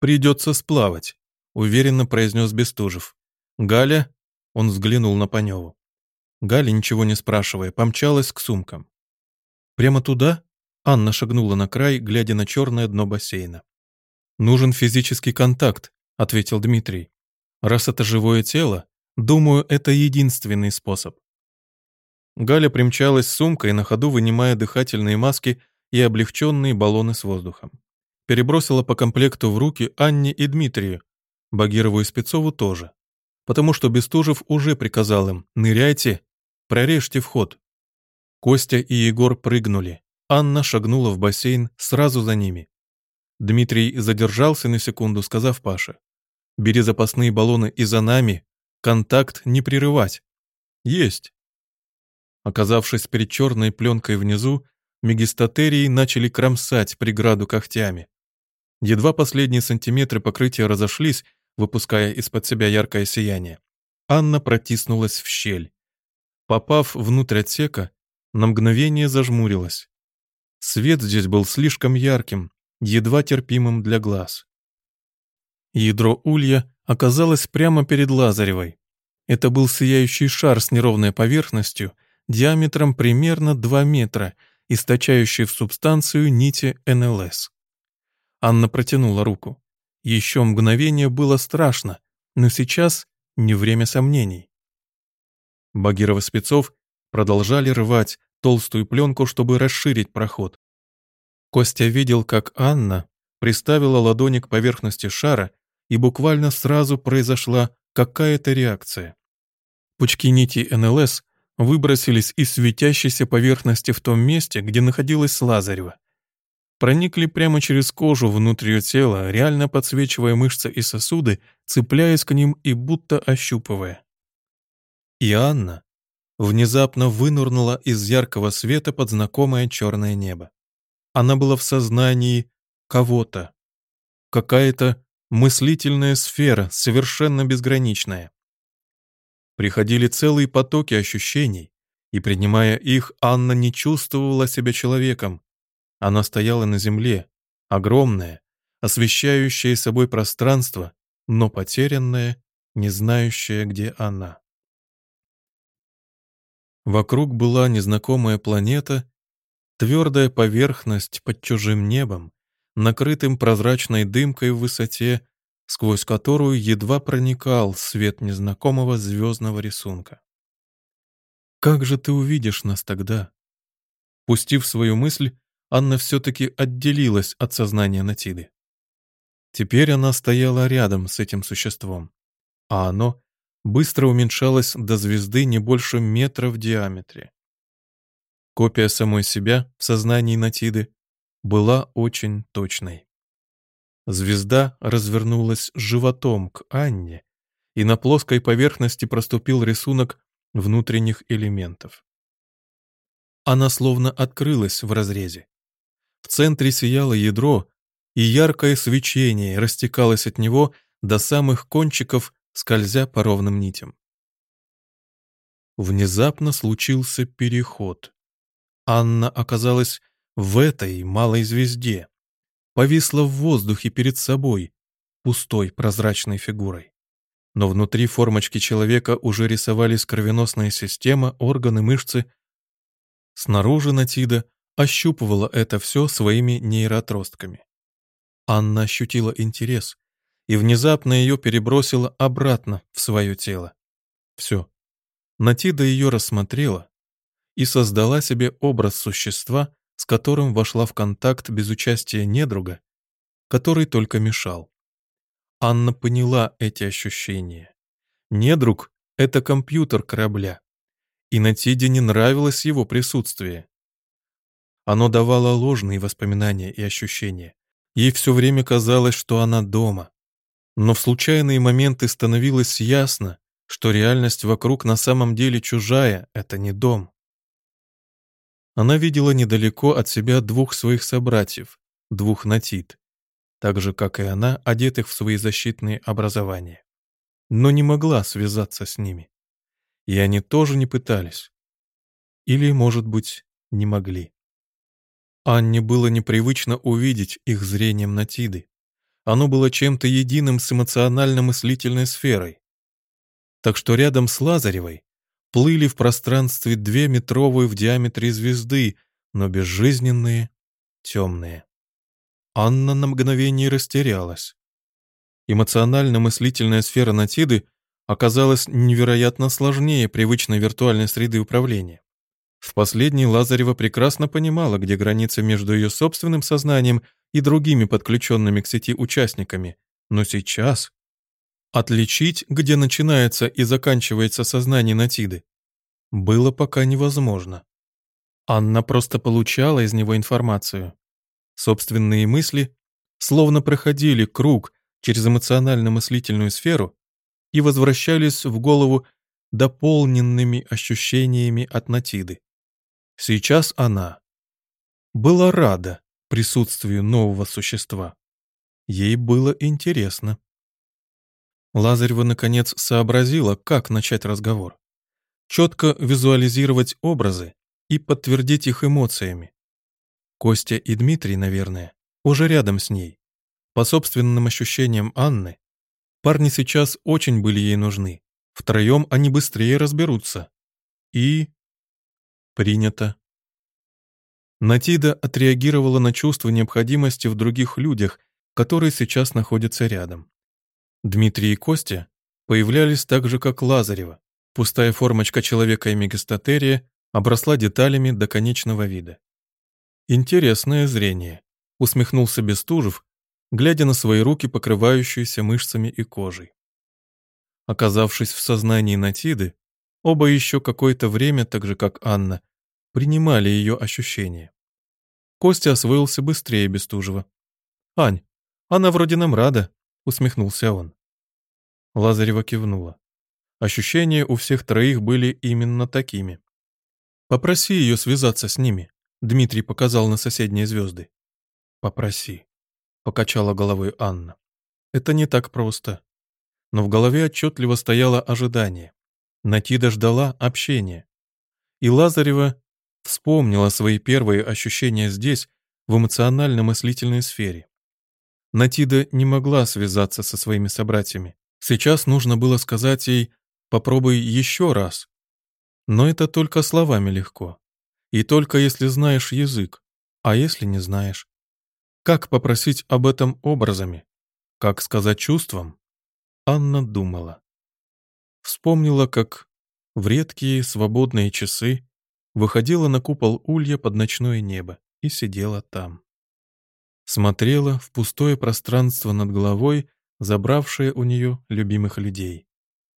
Speaker 1: «Придется сплавать», — уверенно произнес Бестужев. «Галя...» — он взглянул на Паневу. Галя, ничего не спрашивая, помчалась к сумкам. «Прямо туда?» — Анна шагнула на край, глядя на черное дно бассейна. «Нужен физический контакт», — ответил Дмитрий. «Раз это живое тело, думаю, это единственный способ». Галя примчалась с сумкой, на ходу вынимая дыхательные маски и облегченные баллоны с воздухом. Перебросила по комплекту в руки Анне и Дмитрию, Багирову и Спецову тоже, потому что Бестужев уже приказал им «ныряйте, прорежьте вход». Костя и Егор прыгнули. Анна шагнула в бассейн сразу за ними. Дмитрий задержался на секунду, сказав Паше, «Бери запасные баллоны и за нами, контакт не прерывать». «Есть». Оказавшись перед черной пленкой внизу, мегистатерии начали кромсать преграду когтями. Едва последние сантиметры покрытия разошлись, выпуская из-под себя яркое сияние. Анна протиснулась в щель. Попав внутрь отсека, на мгновение зажмурилась. Свет здесь был слишком ярким, едва терпимым для глаз. Ядро улья оказалось прямо перед Лазаревой. Это был сияющий шар с неровной поверхностью, диаметром примерно 2 метра, источающий в субстанцию нити НЛС. Анна протянула руку. Еще мгновение было страшно, но сейчас не время сомнений. Багирова спецов продолжали рвать толстую пленку, чтобы расширить проход. Костя видел, как Анна приставила ладони к поверхности шара, и буквально сразу произошла какая-то реакция. Пучки нити НЛС выбросились из светящейся поверхности в том месте, где находилась Лазарева. Проникли прямо через кожу внутрь ее тела, реально подсвечивая мышцы и сосуды, цепляясь к ним и будто ощупывая. И Анна внезапно вынурнула из яркого света под знакомое черное небо. Она была в сознании кого-то. Какая-то мыслительная сфера, совершенно безграничная. Приходили целые потоки ощущений, и, принимая их, Анна не чувствовала себя человеком. Она стояла на земле, огромная, освещающая собой пространство, но потерянная, не знающая, где она. Вокруг была незнакомая планета, твердая поверхность под чужим небом, накрытым прозрачной дымкой в высоте, сквозь которую едва проникал свет незнакомого звездного рисунка. «Как же ты увидишь нас тогда?» Пустив свою мысль, Анна все-таки отделилась от сознания Натиды. Теперь она стояла рядом с этим существом, а оно быстро уменьшалось до звезды не больше метра в диаметре. Копия самой себя в сознании Натиды была очень точной. Звезда развернулась животом к Анне, и на плоской поверхности проступил рисунок внутренних элементов. Она словно открылась в разрезе. В центре сияло ядро, и яркое свечение растекалось от него до самых кончиков, скользя по ровным нитям. Внезапно случился переход. Анна оказалась в этой малой звезде, повисла в воздухе перед собой, пустой прозрачной фигурой. Но внутри формочки человека уже рисовались кровеносная система, органы, мышцы. Снаружи Натида ощупывала это все своими нейроотростками. Анна ощутила интерес, и внезапно ее перебросило обратно в свое тело. Все. Натида ее рассмотрела и создала себе образ существа, с которым вошла в контакт без участия недруга, который только мешал. Анна поняла эти ощущения. Недруг — это компьютер корабля, и Натиде не нравилось его присутствие. Оно давало ложные воспоминания и ощущения. Ей все время казалось, что она дома. Но в случайные моменты становилось ясно, что реальность вокруг на самом деле чужая, это не дом. Она видела недалеко от себя двух своих собратьев, двух натит, так же, как и она, одетых в свои защитные образования. Но не могла связаться с ними. И они тоже не пытались. Или, может быть, не могли. Анне было непривычно увидеть их зрением Натиды. Оно было чем-то единым с эмоционально-мыслительной сферой. Так что рядом с Лазаревой плыли в пространстве две метровые в диаметре звезды, но безжизненные, темные. Анна на мгновение растерялась. Эмоционально-мыслительная сфера Натиды оказалась невероятно сложнее привычной виртуальной среды управления. В последней Лазарева прекрасно понимала, где граница между ее собственным сознанием и другими подключенными к сети участниками. Но сейчас отличить, где начинается и заканчивается сознание Натиды, было пока невозможно. Анна просто получала из него информацию. Собственные мысли словно проходили круг через эмоционально-мыслительную сферу и возвращались в голову дополненными ощущениями от Натиды. Сейчас она была рада присутствию нового существа. Ей было интересно. Лазарева, наконец, сообразила, как начать разговор. Четко визуализировать образы и подтвердить их эмоциями. Костя и Дмитрий, наверное, уже рядом с ней. По собственным ощущениям Анны, парни сейчас очень были ей нужны. Втроем они быстрее разберутся. И Принято. Натида отреагировала на чувство необходимости в других людях, которые сейчас находятся рядом. Дмитрий и Костя появлялись так же, как Лазарева. Пустая формочка человека и мегастатерия обросла деталями до конечного вида. «Интересное зрение», — усмехнулся Бестужев, глядя на свои руки, покрывающиеся мышцами и кожей. Оказавшись в сознании Натиды, оба еще какое-то время, так же как Анна, принимали ее ощущения. Костя освоился быстрее Бестужева. «Ань, она вроде нам рада», — усмехнулся он. Лазарева кивнула. Ощущения у всех троих были именно такими. «Попроси ее связаться с ними», — Дмитрий показал на соседние звезды. «Попроси», — покачала головой Анна. «Это не так просто». Но в голове отчетливо стояло ожидание. Натида ждала общения. И Лазарева Вспомнила свои первые ощущения здесь, в эмоционально-мыслительной сфере. Натида не могла связаться со своими собратьями. Сейчас нужно было сказать ей «попробуй еще раз». Но это только словами легко. И только если знаешь язык. А если не знаешь? Как попросить об этом образами? Как сказать чувством? Анна думала. Вспомнила, как в редкие свободные часы выходила на купол улья под ночное небо и сидела там. Смотрела в пустое пространство над головой, забравшее у нее любимых людей.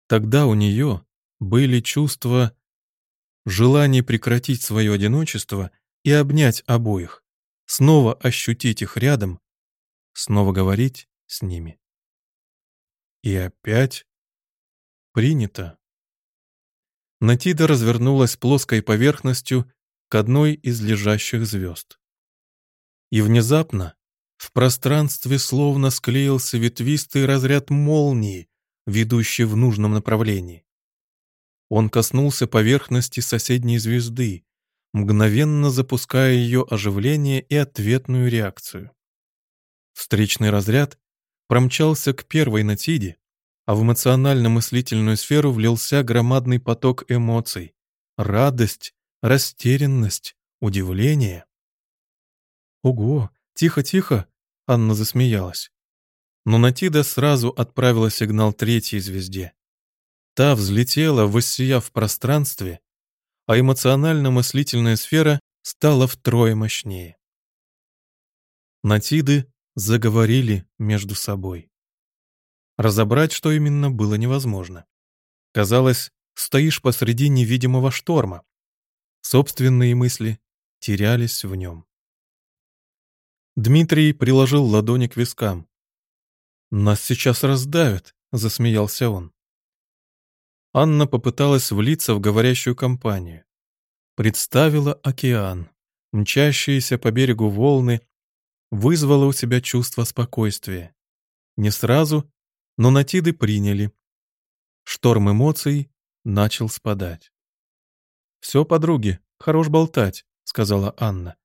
Speaker 1: Тогда у нее были чувства желания прекратить свое одиночество и обнять обоих, снова ощутить их рядом, снова говорить с ними. И опять принято. Натида развернулась плоской поверхностью к одной из лежащих звезд. И внезапно в пространстве словно склеился ветвистый разряд молнии, ведущий в нужном направлении. Он коснулся поверхности соседней звезды, мгновенно запуская ее оживление и ответную реакцию. Встречный разряд промчался к первой натиде, а в эмоционально-мыслительную сферу влился громадный поток эмоций. Радость, растерянность, удивление. «Ого, тихо-тихо!» — Анна засмеялась. Но Натида сразу отправила сигнал третьей звезде. Та взлетела, воссияв в пространстве, а эмоционально-мыслительная сфера стала втрое мощнее. Натиды заговорили между собой. Разобрать, что именно, было невозможно. Казалось, стоишь посреди невидимого шторма. Собственные мысли терялись в нем. Дмитрий приложил ладони к вискам. «Нас сейчас раздавят», — засмеялся он. Анна попыталась влиться в говорящую компанию. Представила океан, мчащиеся по берегу волны, вызвала у себя чувство спокойствия. Не сразу, но натиды приняли. Шторм эмоций начал спадать. «Все, подруги, хорош болтать», — сказала Анна.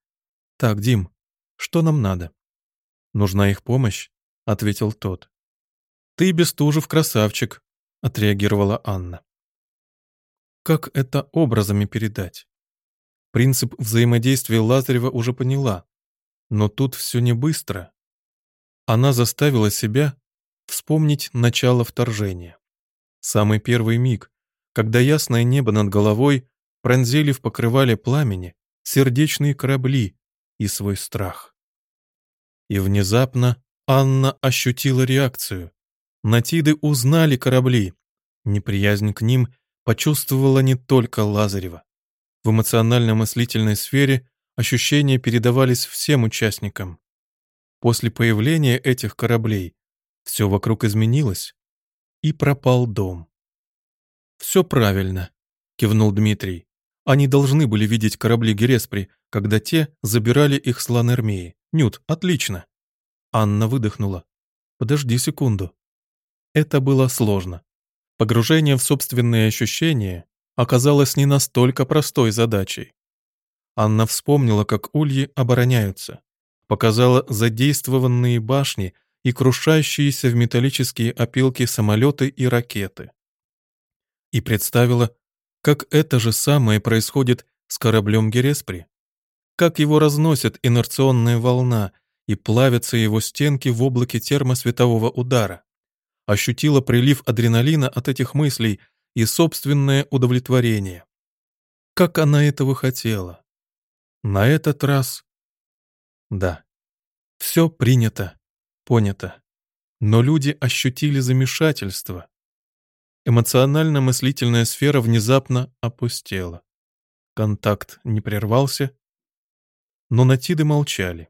Speaker 1: «Так, Дим, что нам надо?» «Нужна их помощь», — ответил тот. «Ты, Бестужев, красавчик», — отреагировала Анна. Как это образами передать? Принцип взаимодействия Лазарева уже поняла, но тут все не быстро. Она заставила себя вспомнить начало вторжения. Самый первый миг, когда ясное небо над головой пронзили в покрывале пламени сердечные корабли и свой страх. И внезапно Анна ощутила реакцию. Натиды узнали корабли. Неприязнь к ним почувствовала не только Лазарева. В эмоционально-мыслительной сфере ощущения передавались всем участникам. После появления этих кораблей все вокруг изменилось, и пропал дом. «Все правильно», — кивнул Дмитрий. «Они должны были видеть корабли Гереспри, когда те забирали их с Ланермеи. Нют, отлично!» Анна выдохнула. «Подожди секунду». Это было сложно. Погружение в собственные ощущения оказалось не настолько простой задачей. Анна вспомнила, как ульи обороняются, показала задействованные башни и крушающиеся в металлические опилки самолеты и ракеты. И представила, как это же самое происходит с кораблем Гереспри, как его разносит инерционная волна и плавятся его стенки в облаке термосветового удара. Ощутила прилив адреналина от этих мыслей и собственное удовлетворение. Как она этого хотела. На этот раз... Да, все принято понято. Но люди ощутили замешательство. Эмоционально-мыслительная сфера внезапно опустела. Контакт не прервался, но натиды молчали.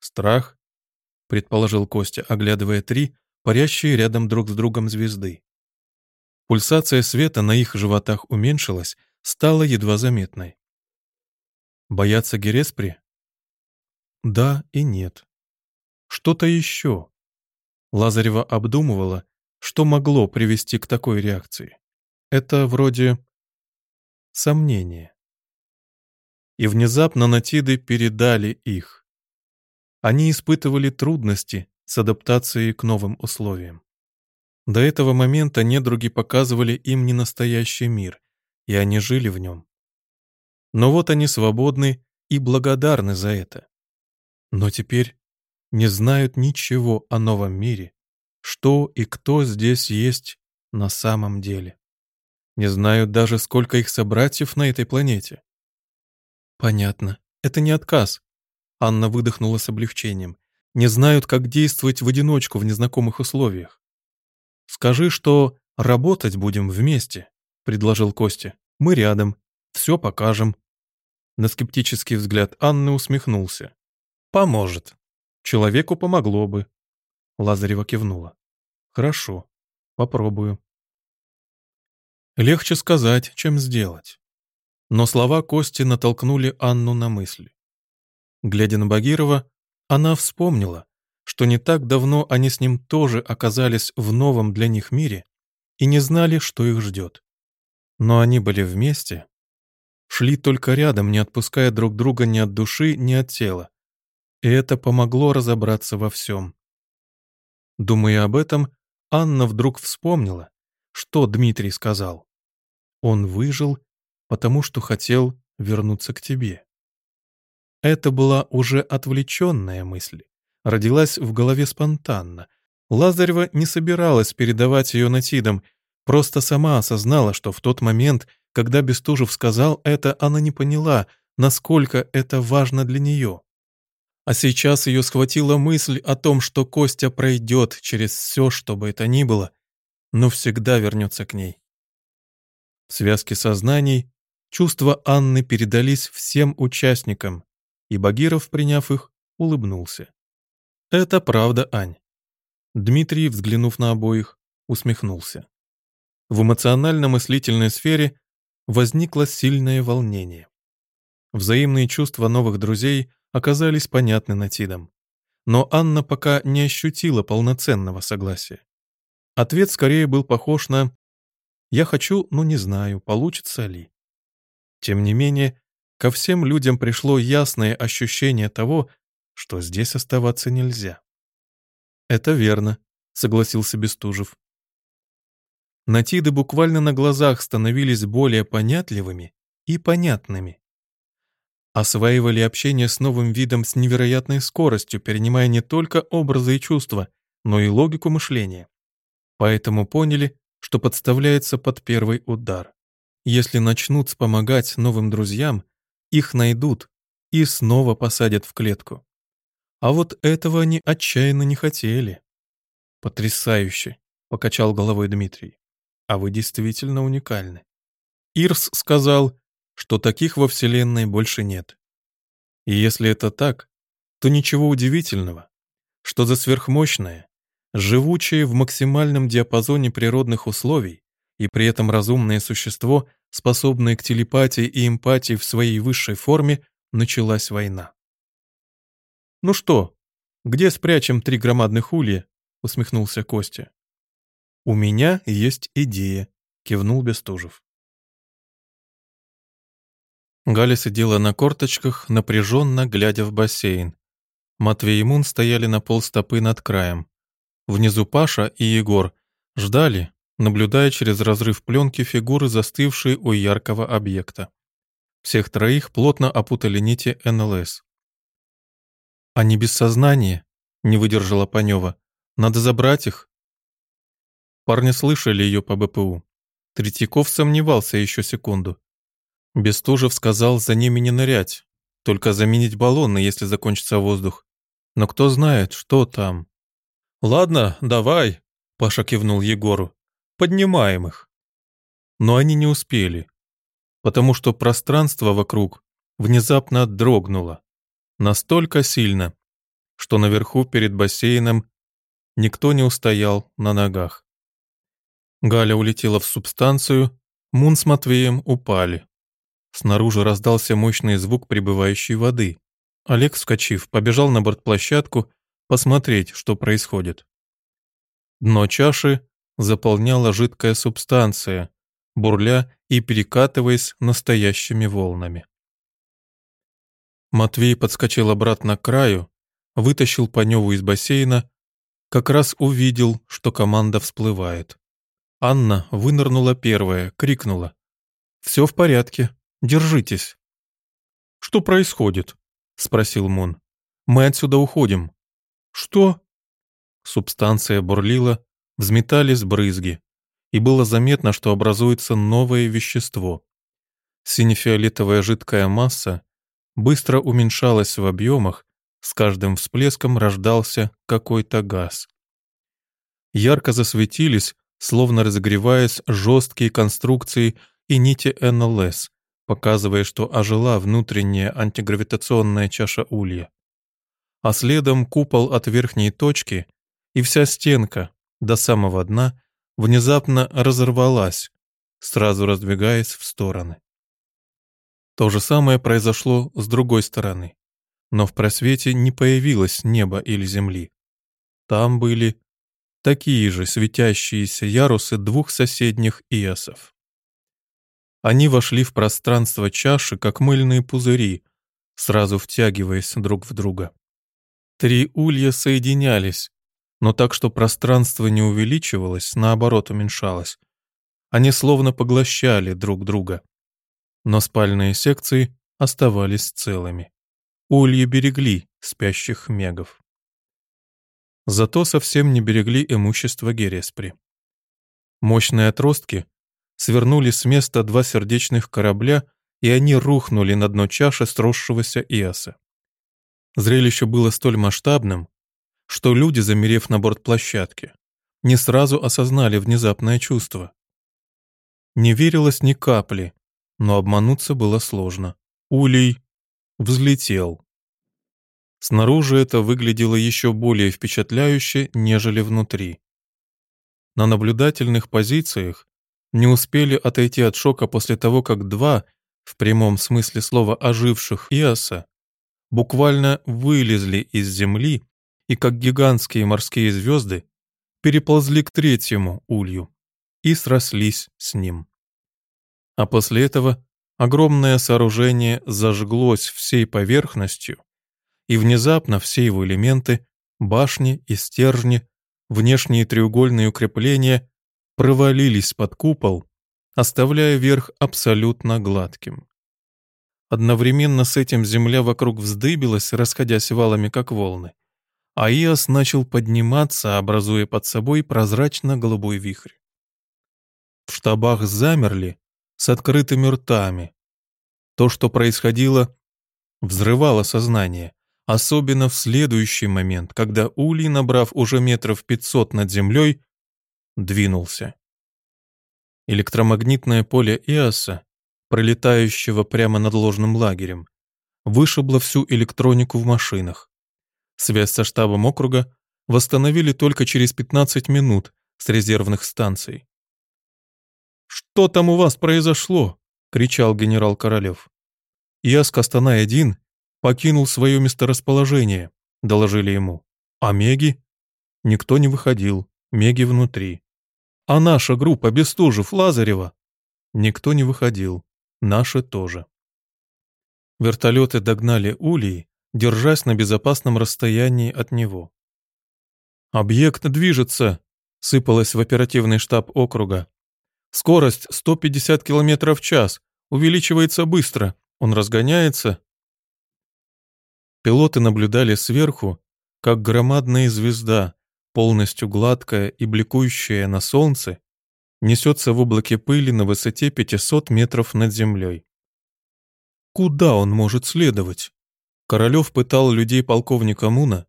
Speaker 1: «Страх», — предположил Костя, оглядывая три, парящие рядом друг с другом звезды. Пульсация света на их животах уменьшилась, стала едва заметной. Бояться Гереспри? Да и нет что-то еще. Лазарева обдумывала, что могло привести к такой реакции. Это вроде сомнения. И внезапно натиды передали их. Они испытывали трудности с адаптацией к новым условиям. До этого момента недруги показывали им ненастоящий мир, и они жили в нем. Но вот они свободны и благодарны за это. Но теперь не знают ничего о новом мире, что и кто здесь есть на самом деле. Не знают даже, сколько их собратьев на этой планете. Понятно, это не отказ. Анна выдохнула с облегчением. Не знают, как действовать в одиночку в незнакомых условиях. Скажи, что работать будем вместе, предложил Костя. Мы рядом, все покажем. На скептический взгляд Анны усмехнулся. Поможет. Человеку помогло бы. Лазарева кивнула. Хорошо, попробую. Легче сказать, чем сделать. Но слова Кости натолкнули Анну на мысли. Глядя на Багирова, она вспомнила, что не так давно они с ним тоже оказались в новом для них мире и не знали, что их ждет. Но они были вместе, шли только рядом, не отпуская друг друга ни от души, ни от тела. И это помогло разобраться во всем. Думая об этом, Анна вдруг вспомнила, что Дмитрий сказал. Он выжил, потому что хотел вернуться к тебе. Это была уже отвлеченная мысль, родилась в голове спонтанно. Лазарева не собиралась передавать ее Натидам, просто сама осознала, что в тот момент, когда Бестужев сказал это, она не поняла, насколько это важно для нее. А сейчас ее схватила мысль о том, что Костя пройдет через все, что бы это ни было, но всегда вернется к ней. В связке сознаний чувства Анны передались всем участникам, и Багиров, приняв их, улыбнулся. «Это правда, Ань». Дмитрий, взглянув на обоих, усмехнулся. В эмоционально-мыслительной сфере возникло сильное волнение. Взаимные чувства новых друзей оказались понятны Натидам. Но Анна пока не ощутила полноценного согласия. Ответ скорее был похож на «я хочу, но не знаю, получится ли». Тем не менее, ко всем людям пришло ясное ощущение того, что здесь оставаться нельзя. «Это верно», — согласился Бестужев. Натиды буквально на глазах становились более понятливыми и понятными. Осваивали общение с новым видом с невероятной скоростью, перенимая не только образы и чувства, но и логику мышления. Поэтому поняли, что подставляется под первый удар. Если начнут помогать новым друзьям, их найдут и снова посадят в клетку. А вот этого они отчаянно не хотели. «Потрясающе!» — покачал головой Дмитрий а вы действительно уникальны. Ирс сказал, что таких во Вселенной больше нет. И если это так, то ничего удивительного, что за сверхмощное, живучее в максимальном диапазоне природных условий и при этом разумное существо, способное к телепатии и эмпатии в своей высшей форме, началась война. «Ну что, где спрячем три громадных улья?» — усмехнулся Костя. «У меня есть идея», — кивнул Бестужев. Галя сидела на корточках, напряженно глядя в бассейн. Матвей и Мун стояли на полстопы над краем. Внизу Паша и Егор ждали, наблюдая через разрыв пленки фигуры, застывшие у яркого объекта. Всех троих плотно опутали нити НЛС. «Они без сознания», — не выдержала Панева. «Надо забрать их». Парни слышали ее по БПУ. Третьяков сомневался еще секунду. Бестужев сказал за ними не нырять, только заменить баллоны, если закончится воздух. Но кто знает, что там. «Ладно, давай», — Паша кивнул Егору. «Поднимаем их». Но они не успели, потому что пространство вокруг внезапно дрогнуло. Настолько сильно, что наверху перед бассейном никто не устоял на ногах. Галя улетела в субстанцию, Мун с Матвеем упали. Снаружи раздался мощный звук прибывающей воды. Олег, вскочив, побежал на бортплощадку посмотреть, что происходит. Дно чаши заполняла жидкая субстанция, бурля и перекатываясь настоящими волнами. Матвей подскочил обратно к краю, вытащил Паневу из бассейна, как раз увидел, что команда всплывает. Анна вынырнула первая, крикнула. «Все в порядке. Держитесь». «Что происходит?» — спросил Мун. «Мы отсюда уходим». «Что?» Субстанция бурлила, взметались брызги, и было заметно, что образуется новое вещество. Сине-фиолетовая жидкая масса быстро уменьшалась в объемах, с каждым всплеском рождался какой-то газ. Ярко засветились словно разогреваясь жесткие конструкции и нити НЛС, показывая, что ожила внутренняя антигравитационная чаша улья. А следом купол от верхней точки, и вся стенка до самого дна внезапно разорвалась, сразу раздвигаясь в стороны. То же самое произошло с другой стороны, но в просвете не появилось неба или земли. Там были такие же светящиеся ярусы двух соседних иосов. Они вошли в пространство чаши, как мыльные пузыри, сразу втягиваясь друг в друга. Три улья соединялись, но так, что пространство не увеличивалось, наоборот уменьшалось. Они словно поглощали друг друга. Но спальные секции оставались целыми. Ульи берегли спящих мегов. Зато совсем не берегли имущество Гереспри. Мощные отростки свернули с места два сердечных корабля, и они рухнули на дно чаши сросшегося Иоса. Зрелище было столь масштабным, что люди, замерев на борт площадки, не сразу осознали внезапное чувство. Не верилось ни капли, но обмануться было сложно. Улей взлетел. Снаружи это выглядело еще более впечатляюще, нежели внутри. На наблюдательных позициях не успели отойти от шока после того, как два, в прямом смысле слова оживших Иоса, буквально вылезли из земли и, как гигантские морские звезды, переползли к третьему улью и срослись с ним. А после этого огромное сооружение зажглось всей поверхностью, и внезапно все его элементы, башни и стержни, внешние треугольные укрепления провалились под купол, оставляя верх абсолютно гладким. Одновременно с этим земля вокруг вздыбилась, расходясь валами, как волны а Иос начал подниматься, образуя под собой прозрачно-голубой вихрь. В штабах замерли с открытыми ртами. То, что происходило, взрывало сознание, особенно в следующий момент, когда Улей, набрав уже метров пятьсот над землей, двинулся. Электромагнитное поле Иоса, пролетающего прямо над ложным лагерем, вышибло всю электронику в машинах. Связь со штабом округа восстановили только через 15 минут с резервных станций. «Что там у вас произошло?» — кричал генерал Королев. «Я с Кастанай-1 покинул свое месторасположение», — доложили ему. «А Меги?» Никто не выходил, Меги внутри. «А наша группа Бестужев, Лазарева?» Никто не выходил, наши тоже. Вертолеты догнали Улей держась на безопасном расстоянии от него. «Объект движется», — сыпалось в оперативный штаб округа. «Скорость 150 км в час, увеличивается быстро, он разгоняется». Пилоты наблюдали сверху, как громадная звезда, полностью гладкая и бликующая на солнце, несется в облаке пыли на высоте 500 метров над землей. Куда он может следовать? Королев пытал людей полковника Муна,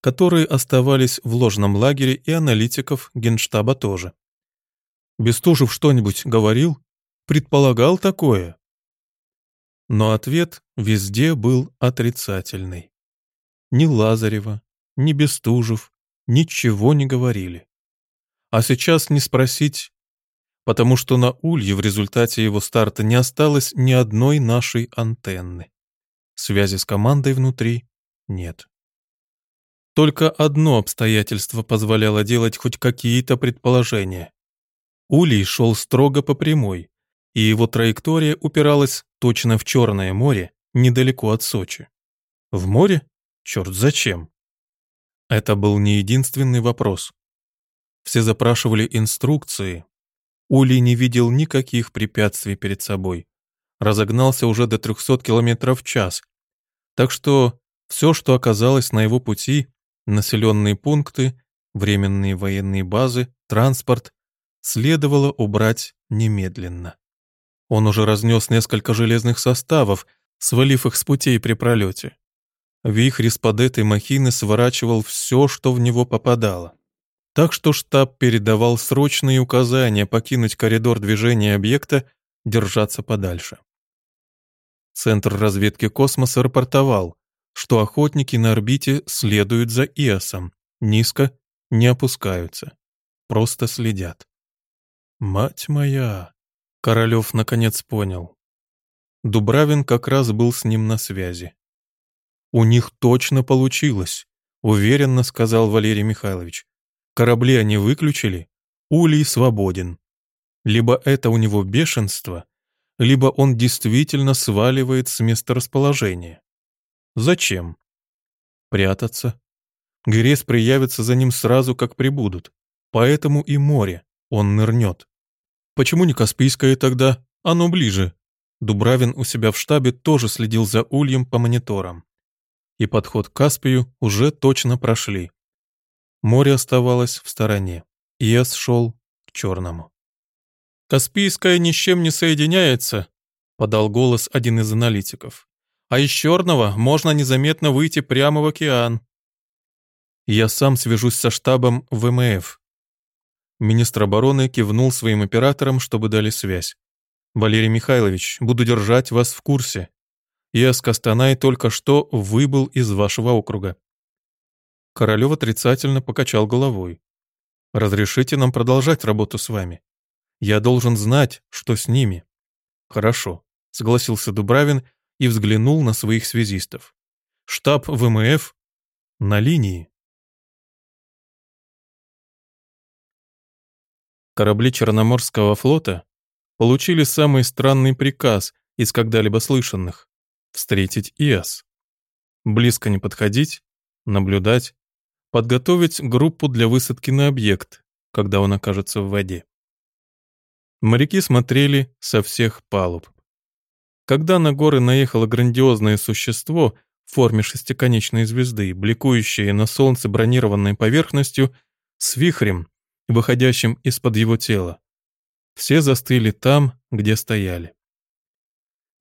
Speaker 1: которые оставались в ложном лагере, и аналитиков генштаба тоже. Бестужев что-нибудь говорил? Предполагал такое? Но ответ везде был отрицательный. Ни Лазарева, ни Бестужев ничего не говорили. А сейчас не спросить, потому что на Улье в результате его старта не осталось ни одной нашей антенны. Связи с командой внутри нет. Только одно обстоятельство позволяло делать хоть какие-то предположения. Улей шел строго по прямой, и его траектория упиралась точно в Черное море, недалеко от Сочи. В море? Черт, зачем? Это был не единственный вопрос. Все запрашивали инструкции. Улей не видел никаких препятствий перед собой разогнался уже до 300 км в час. Так что все, что оказалось на его пути, населенные пункты, временные военные базы, транспорт, следовало убрать немедленно. Он уже разнес несколько железных составов, свалив их с путей при пролете. Вихрь из-под этой махины сворачивал все, что в него попадало. Так что штаб передавал срочные указания покинуть коридор движения объекта, держаться подальше. Центр разведки космоса рапортовал, что охотники на орбите следуют за Иосом, низко не опускаются, просто следят. Мать моя! Королев наконец понял. Дубравин как раз был с ним на связи. «У них точно получилось», — уверенно сказал Валерий Михайлович. «Корабли они выключили, Улей свободен. Либо это у него бешенство, либо он действительно сваливает с места расположения. Зачем? Прятаться. Грес приявится за ним сразу, как прибудут. Поэтому и море. Он нырнет. Почему не Каспийское тогда? Оно ближе. Дубравин у себя в штабе тоже следил за ульем по мониторам. И подход к Каспию уже точно прошли. Море оставалось в стороне. Иэс шел к черному. «Каспийское ни с чем не соединяется», — подал голос один из аналитиков. «А из черного можно незаметно выйти прямо в океан». «Я сам свяжусь со штабом ВМФ». Министр обороны кивнул своим операторам, чтобы дали связь. «Валерий Михайлович, буду держать вас в курсе. ИАС Кастанай только что выбыл из вашего округа». Королев отрицательно покачал головой. Разрешите нам продолжать работу с вами. Я должен знать, что с ними. Хорошо, согласился Дубравин и взглянул на своих связистов. Штаб ВМФ на линии. Корабли Черноморского флота получили самый странный приказ из когда-либо слышанных — встретить ИАС. Близко не подходить, наблюдать, подготовить группу для высадки на объект, когда он окажется в воде. Моряки смотрели со всех палуб. Когда на горы наехало грандиозное существо в форме шестиконечной звезды, бликующее на солнце бронированной поверхностью, с вихрем, выходящим из-под его тела, все застыли там, где стояли.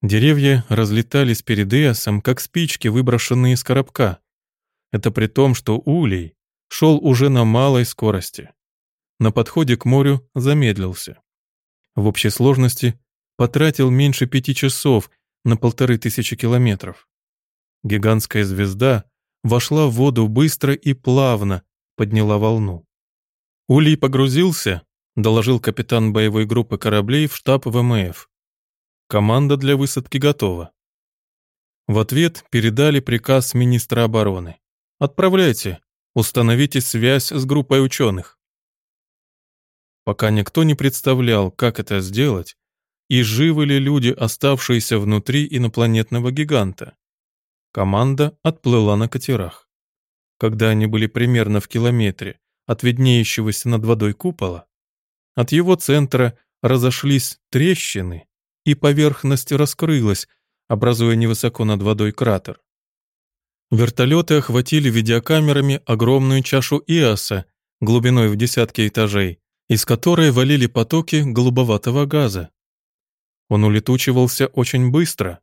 Speaker 1: Деревья разлетались перед Иосом, как спички, выброшенные из коробка. Это при том, что Улей шел уже на малой скорости. На подходе к морю замедлился. В общей сложности потратил меньше пяти часов на полторы тысячи километров. Гигантская звезда вошла в воду быстро и плавно, подняла волну. Улей погрузился, доложил капитан боевой группы кораблей в штаб ВМФ. Команда для высадки готова. В ответ передали приказ министра обороны. Отправляйте. Установите связь с группой ученых. Пока никто не представлял, как это сделать, и живы ли люди, оставшиеся внутри инопланетного гиганта. Команда отплыла на катерах. Когда они были примерно в километре от виднеющегося над водой купола, от его центра разошлись трещины, и поверхность раскрылась, образуя невысоко над водой кратер. Вертолеты охватили видеокамерами огромную чашу Иоса глубиной в десятки этажей, из которой валили потоки голубоватого газа. Он улетучивался очень быстро,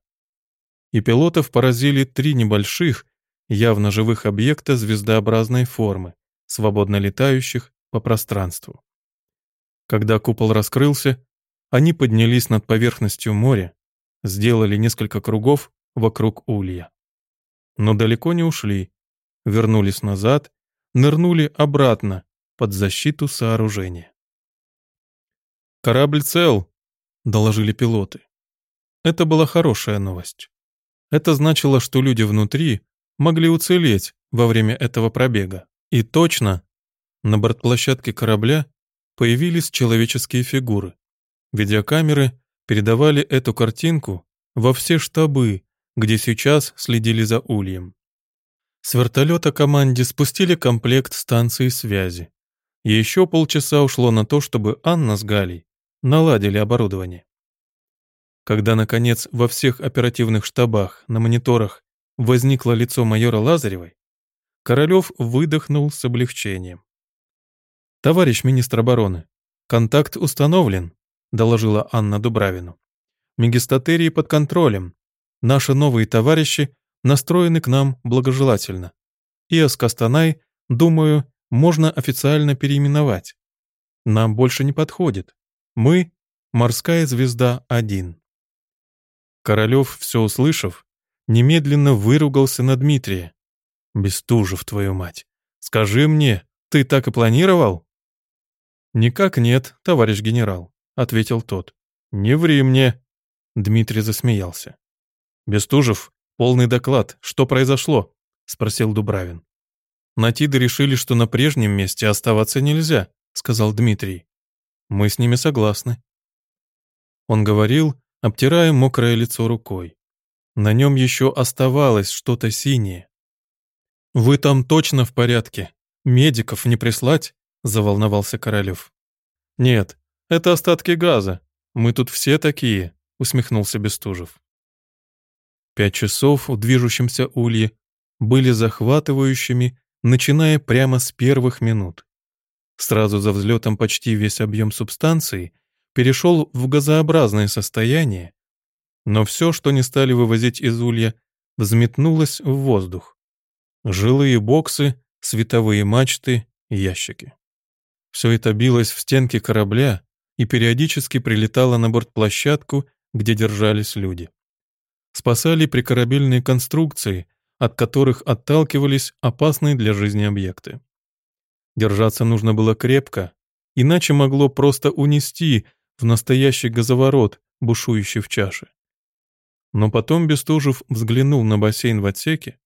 Speaker 1: и пилотов поразили три небольших, явно живых объекта звездообразной формы, свободно летающих по пространству. Когда купол раскрылся, они поднялись над поверхностью моря, сделали несколько кругов вокруг улья но далеко не ушли. Вернулись назад, нырнули обратно под защиту сооружения. «Корабль цел», — доложили пилоты. Это была хорошая новость. Это значило, что люди внутри могли уцелеть во время этого пробега. И точно, на бортплощадке корабля появились человеческие фигуры. Видеокамеры передавали эту картинку во все штабы где сейчас следили за ульем. С вертолета команде спустили комплект станции связи. еще полчаса ушло на то, чтобы Анна с Галей наладили оборудование. Когда, наконец, во всех оперативных штабах на мониторах возникло лицо майора Лазаревой, Королев выдохнул с облегчением. «Товарищ министр обороны, контакт установлен», — доложила Анна Дубравину. «Мегистатерии под контролем. Наши новые товарищи настроены к нам благожелательно. Иос Кастанай, думаю, можно официально переименовать. Нам больше не подходит. Мы — морская звезда-1. Королев, все услышав, немедленно выругался на Дмитрия. «Бестужев, твою мать! Скажи мне, ты так и планировал?» «Никак нет, товарищ генерал», — ответил тот. «Не ври мне!» Дмитрий засмеялся. «Бестужев, полный доклад. Что произошло?» — спросил Дубравин. «Натиды решили, что на прежнем месте оставаться нельзя», — сказал Дмитрий. «Мы с ними согласны». Он говорил, обтирая мокрое лицо рукой. На нем еще оставалось что-то синее. «Вы там точно в порядке? Медиков не прислать?» — заволновался Королев. «Нет, это остатки газа. Мы тут все такие», — усмехнулся Бестужев. Пять часов в движущемся улье были захватывающими, начиная прямо с первых минут. Сразу за взлетом почти весь объем субстанции перешел в газообразное состояние, но все, что не стали вывозить из улья, взметнулось в воздух. Жилые боксы, световые мачты, ящики. Все это билось в стенки корабля и периодически прилетало на бортплощадку, где держались люди. Спасали прикорабельные конструкции, от которых отталкивались опасные для жизни объекты. Держаться нужно было крепко, иначе могло просто унести в настоящий газоворот, бушующий в чаше. Но потом Бестужев взглянул на бассейн в отсеке,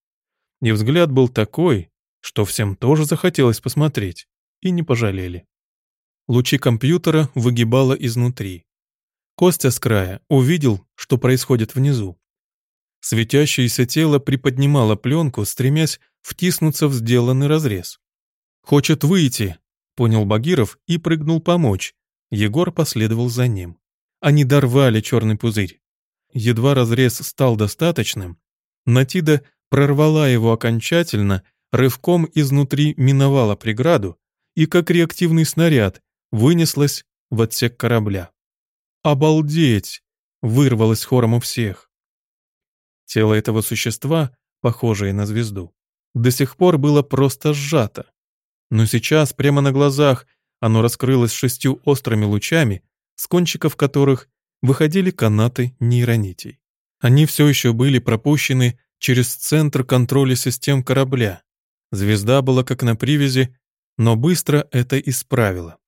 Speaker 1: и взгляд был такой, что всем тоже захотелось посмотреть, и не пожалели. Лучи компьютера выгибало изнутри. Костя с края увидел, что происходит внизу. Светящееся тело приподнимало пленку, стремясь втиснуться в сделанный разрез. «Хочет выйти», — понял Багиров и прыгнул помочь. Егор последовал за ним. Они дорвали черный пузырь. Едва разрез стал достаточным, Натида прорвала его окончательно, рывком изнутри миновала преграду и, как реактивный снаряд, вынеслась в отсек корабля. «Обалдеть!» — вырвалось хором у всех. Тело этого существа, похожее на звезду, до сих пор было просто сжато. Но сейчас, прямо на глазах, оно раскрылось шестью острыми лучами, с кончиков которых выходили канаты нейронитей. Они все еще были пропущены через центр контроля систем корабля. Звезда была как на привязи, но быстро это исправила.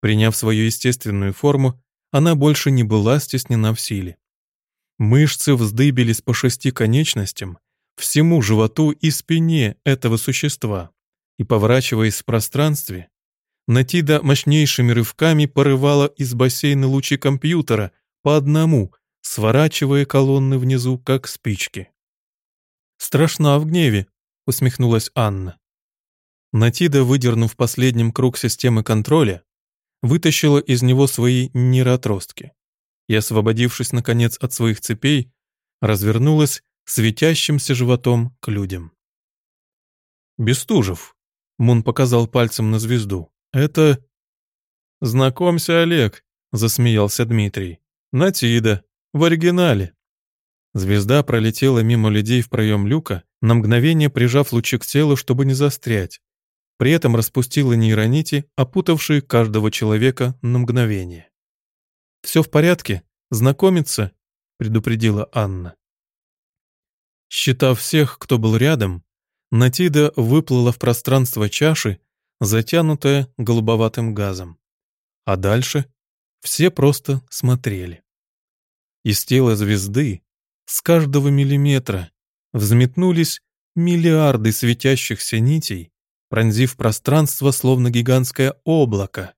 Speaker 1: Приняв свою естественную форму, она больше не была стеснена в силе. Мышцы вздыбились по шести конечностям, всему животу и спине этого существа, и, поворачиваясь в пространстве, Натида мощнейшими рывками порывала из бассейна лучи компьютера по одному, сворачивая колонны внизу, как спички. «Страшна в гневе», — усмехнулась Анна. Натида, выдернув последним круг системы контроля, вытащила из него свои нейроотростки и, освободившись, наконец, от своих цепей, развернулась светящимся животом к людям. «Бестужев», — Мун показал пальцем на звезду, — «это...» «Знакомься, Олег», — засмеялся Дмитрий. «Натида, в оригинале». Звезда пролетела мимо людей в проем люка, на мгновение прижав лучи к телу, чтобы не застрять. При этом распустила нейронити, опутавшие каждого человека на мгновение. «Все в порядке? Знакомиться?» — предупредила Анна. Считав всех, кто был рядом, Натида выплыла в пространство чаши, затянутая голубоватым газом. А дальше все просто смотрели. Из тела звезды с каждого миллиметра взметнулись миллиарды светящихся нитей, пронзив пространство словно гигантское облако,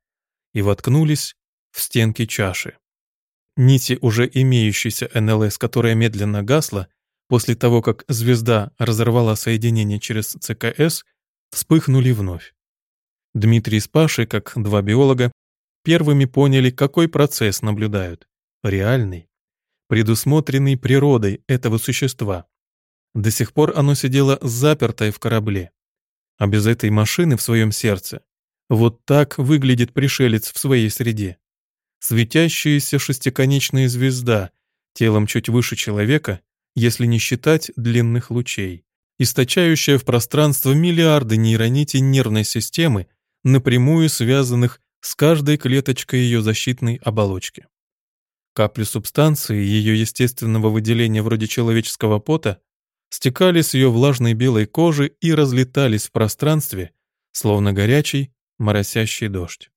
Speaker 1: и воткнулись в стенки чаши. Нити уже имеющейся НЛС, которая медленно гасла, после того, как звезда разорвала соединение через ЦКС, вспыхнули вновь. Дмитрий с Пашей, как два биолога, первыми поняли, какой процесс наблюдают. Реальный предусмотренный природой этого существа. До сих пор оно сидело запертое в корабле. А без этой машины в своем сердце вот так выглядит пришелец в своей среде. Светящаяся шестиконечная звезда, телом чуть выше человека, если не считать длинных лучей, источающая в пространство миллиарды нейронитей нервной системы, напрямую связанных с каждой клеточкой ее защитной оболочки. Капли субстанции ее естественного выделения вроде человеческого пота стекали с ее влажной белой кожи и разлетались в пространстве, словно горячий, моросящий дождь.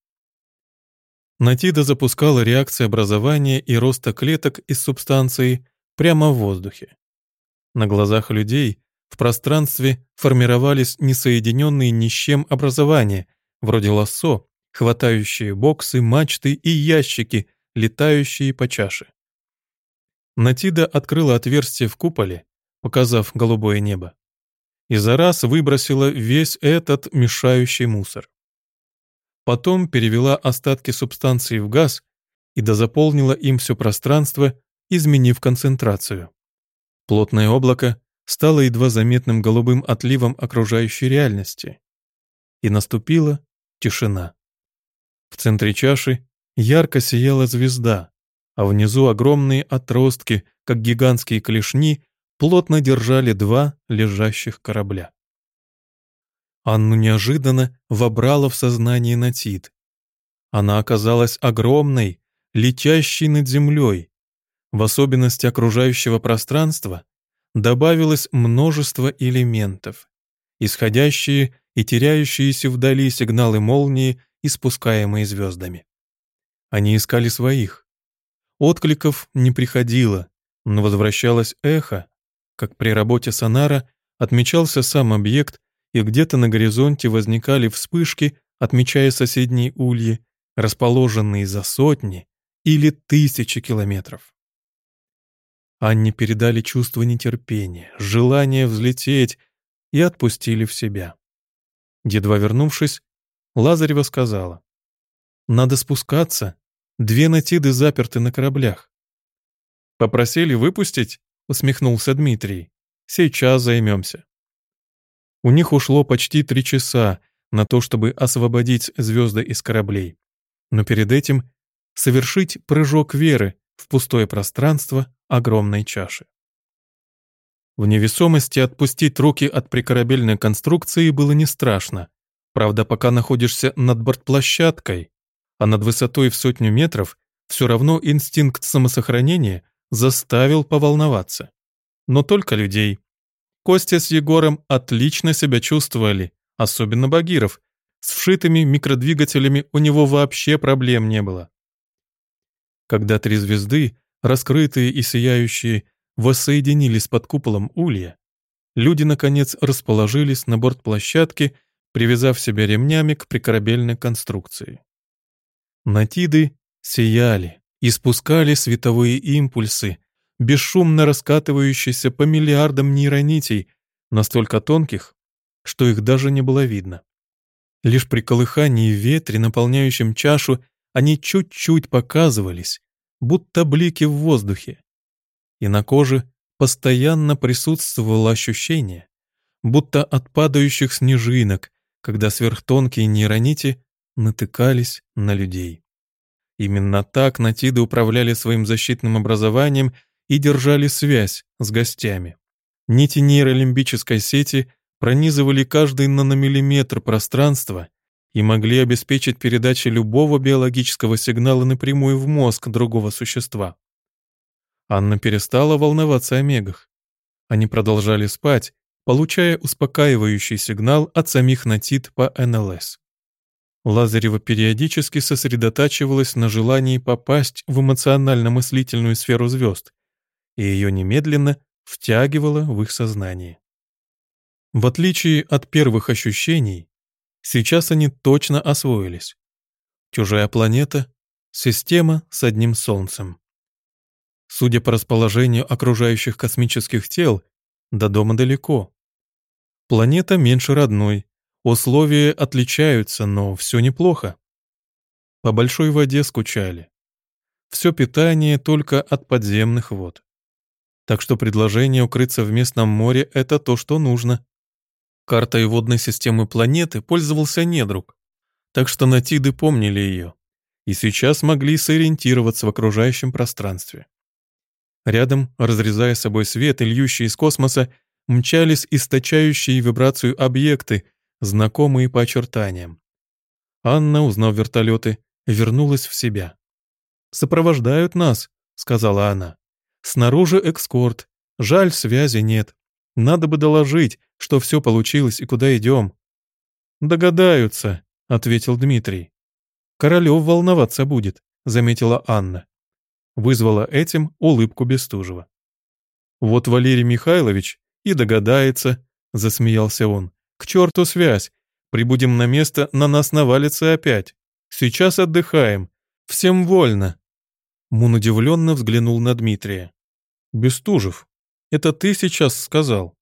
Speaker 1: Натида запускала реакции образования и роста клеток из субстанции прямо в воздухе. На глазах людей в пространстве формировались несоединенные ни с чем образования, вроде лассо, хватающие боксы, мачты и ящики, летающие по чаше. Натида открыла отверстие в куполе, показав голубое небо, и за раз выбросила весь этот мешающий мусор. Потом перевела остатки субстанции в газ и дозаполнила им все пространство, изменив концентрацию. Плотное облако стало едва заметным голубым отливом окружающей реальности. И наступила тишина. В центре чаши ярко сияла звезда, а внизу огромные отростки, как гигантские клешни, плотно держали два лежащих корабля. Анну неожиданно вобрала в сознание Натит. Она оказалась огромной, летящей над землей. В особенности окружающего пространства добавилось множество элементов, исходящие и теряющиеся вдали сигналы молнии, испускаемые звездами. Они искали своих. Откликов не приходило, но возвращалось эхо, как при работе сонара отмечался сам объект, и где-то на горизонте возникали вспышки, отмечая соседние ульи, расположенные за сотни или тысячи километров. Анне передали чувство нетерпения, желание взлететь и отпустили в себя. Едва вернувшись, Лазарева сказала, «Надо спускаться, две натиды заперты на кораблях». «Попросили выпустить?» — усмехнулся Дмитрий. «Сейчас займемся». У них ушло почти три часа на то, чтобы освободить звезды из кораблей. Но перед этим совершить прыжок веры в пустое пространство огромной чаши. В невесомости отпустить руки от прикорабельной конструкции было не страшно. Правда, пока находишься над бортплощадкой, а над высотой в сотню метров, все равно инстинкт самосохранения заставил поволноваться. Но только людей. Костя с Егором отлично себя чувствовали, особенно Багиров. С вшитыми микродвигателями у него вообще проблем не было. Когда три звезды, раскрытые и сияющие, воссоединились под куполом улья, люди, наконец, расположились на бортплощадке, привязав себя ремнями к прикорабельной конструкции. Натиды сияли, испускали световые импульсы, бесшумно раскатывающиеся по миллиардам нейронитей, настолько тонких, что их даже не было видно. Лишь при колыхании ветре, наполняющем чашу, они чуть-чуть показывались, будто блики в воздухе. И на коже постоянно присутствовало ощущение, будто от падающих снежинок, когда сверхтонкие нейронити натыкались на людей. Именно так натиды управляли своим защитным образованием и держали связь с гостями. Нити нейролимбической сети пронизывали каждый наномиллиметр пространства и могли обеспечить передачу любого биологического сигнала напрямую в мозг другого существа. Анна перестала волноваться о мегах. Они продолжали спать, получая успокаивающий сигнал от самих натит по НЛС. Лазарева периодически сосредотачивалась на желании попасть в эмоционально-мыслительную сферу звезд, и ее немедленно втягивало в их сознание. В отличие от первых ощущений, Сейчас они точно освоились. Чужая планета — система с одним Солнцем. Судя по расположению окружающих космических тел, до дома далеко. Планета меньше родной, условия отличаются, но все неплохо. По большой воде скучали. Все питание только от подземных вод. Так что предложение укрыться в местном море — это то, что нужно. Картой водной системы планеты пользовался недруг, так что натиды помнили ее и сейчас могли сориентироваться в окружающем пространстве. Рядом, разрезая собой свет и льющий из космоса, мчались источающие вибрацию объекты, знакомые по очертаниям. Анна, узнав вертолеты, вернулась в себя. «Сопровождают нас», — сказала она. «Снаружи экскорт. Жаль, связи нет. Надо бы доложить, что все получилось и куда идем». «Догадаются», — ответил Дмитрий. Королев волноваться будет», — заметила Анна. Вызвала этим улыбку Бестужева. «Вот Валерий Михайлович и догадается», — засмеялся он. «К черту связь! Прибудем на место, на нас навалится опять. Сейчас отдыхаем. Всем вольно». Мун удивленно взглянул на Дмитрия. «Бестужев, это ты сейчас сказал?»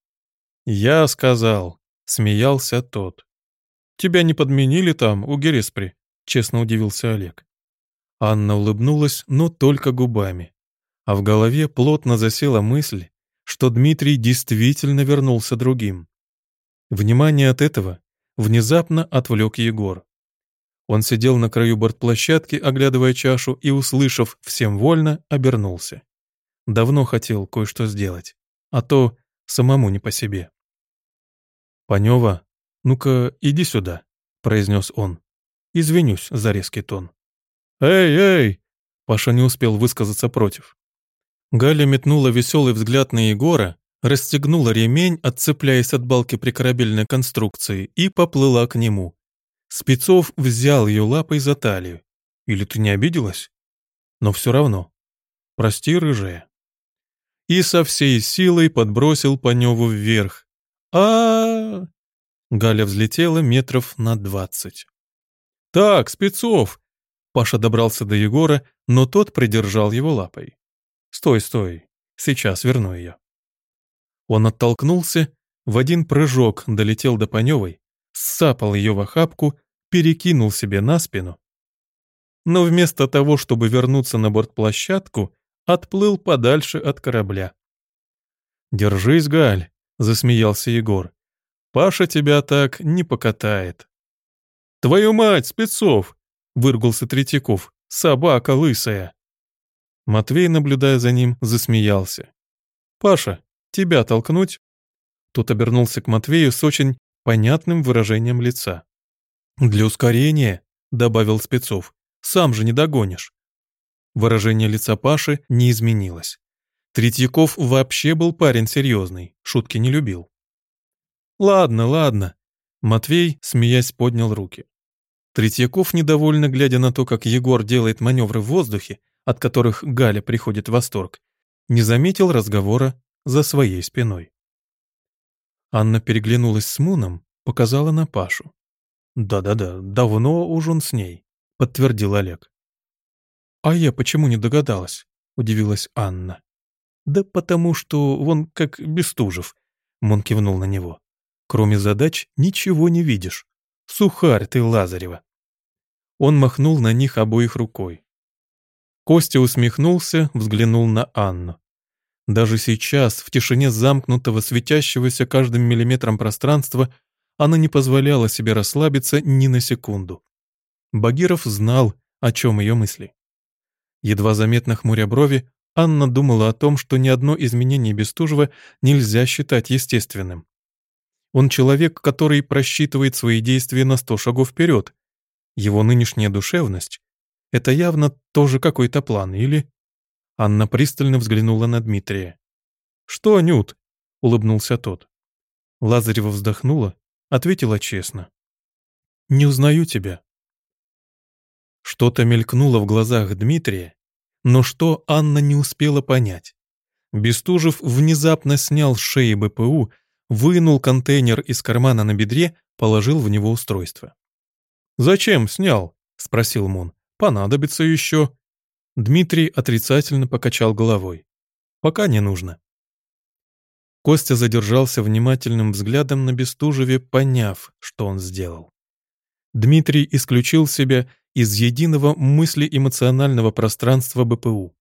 Speaker 1: «Я сказал», — смеялся тот. «Тебя не подменили там, у Гереспри?» — честно удивился Олег. Анна улыбнулась, но только губами. А в голове плотно засела мысль, что Дмитрий действительно вернулся другим. Внимание от этого внезапно отвлек Егор. Он сидел на краю бортплощадки, оглядывая чашу, и, услышав «всем вольно», обернулся. Давно хотел кое-что сделать, а то самому не по себе. «Панева, ну-ка, иди сюда», — произнес он. «Извинюсь за резкий тон». «Эй, эй!» Паша не успел высказаться против. Галя метнула веселый взгляд на Егора, расстегнула ремень, отцепляясь от балки прикорабельной конструкции, и поплыла к нему. Спецов взял ее лапой за талию. «Или ты не обиделась?» «Но все равно. Прости, рыжая». И со всей силой подбросил Паневу вверх. а, -а, -а Галя взлетела метров на двадцать. «Так, Спецов!» Паша добрался до Егора, но тот придержал его лапой. «Стой, стой, сейчас верну ее». Он оттолкнулся, в один прыжок долетел до Паневой, сапал ее в охапку, перекинул себе на спину, но вместо того, чтобы вернуться на бортплощадку, отплыл подальше от корабля. «Держись, Галь», — засмеялся Егор. «Паша тебя так не покатает». «Твою мать, Спецов!» — выргался Третьяков. «Собака лысая!» Матвей, наблюдая за ним, засмеялся. «Паша, тебя толкнуть?» Тот обернулся к Матвею с очень понятным выражением лица. «Для ускорения», — добавил Спецов, — «сам же не догонишь». Выражение лица Паши не изменилось. Третьяков вообще был парень серьезный, шутки не любил. «Ладно, ладно», — Матвей, смеясь, поднял руки. Третьяков, недовольно глядя на то, как Егор делает маневры в воздухе, от которых Галя приходит в восторг, не заметил разговора за своей спиной. Анна переглянулась с Муном, показала на Пашу. «Да-да-да, давно уж он с ней», — подтвердил Олег. «А я почему не догадалась?» — удивилась Анна. «Да потому что вон как Бестужев», — Мун кивнул на него. «Кроме задач ничего не видишь. Сухарь ты, Лазарева!» Он махнул на них обоих рукой. Костя усмехнулся, взглянул на Анну. Даже сейчас, в тишине замкнутого, светящегося каждым миллиметром пространства, она не позволяла себе расслабиться ни на секунду. Багиров знал, о чем ее мысли. Едва заметно хмуря брови, Анна думала о том, что ни одно изменение Бестужева нельзя считать естественным. Он человек, который просчитывает свои действия на сто шагов вперед. Его нынешняя душевность — это явно тоже какой-то план, или... Анна пристально взглянула на Дмитрия. «Что, Нют?» — улыбнулся тот. Лазарева вздохнула, ответила честно. «Не узнаю тебя». Что-то мелькнуло в глазах Дмитрия, но что Анна не успела понять. Бестужев внезапно снял с шеи БПУ, вынул контейнер из кармана на бедре, положил в него устройство. «Зачем снял?» — спросил Мун. «Понадобится еще». Дмитрий отрицательно покачал головой. «Пока не нужно». Костя задержался внимательным взглядом на Бестужеве, поняв, что он сделал. Дмитрий исключил себя из единого мысли-эмоционального пространства БПУ.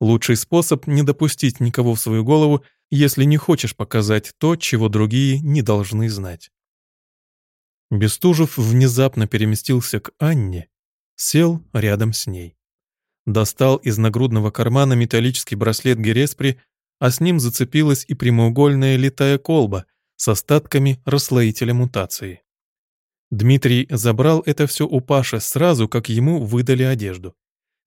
Speaker 1: Лучший способ не допустить никого в свою голову, если не хочешь показать то, чего другие не должны знать. Бестужев внезапно переместился к Анне, сел рядом с ней. Достал из нагрудного кармана металлический браслет Гереспри, а с ним зацепилась и прямоугольная литая колба с остатками расслоителя мутации. Дмитрий забрал это все у Паши сразу, как ему выдали одежду.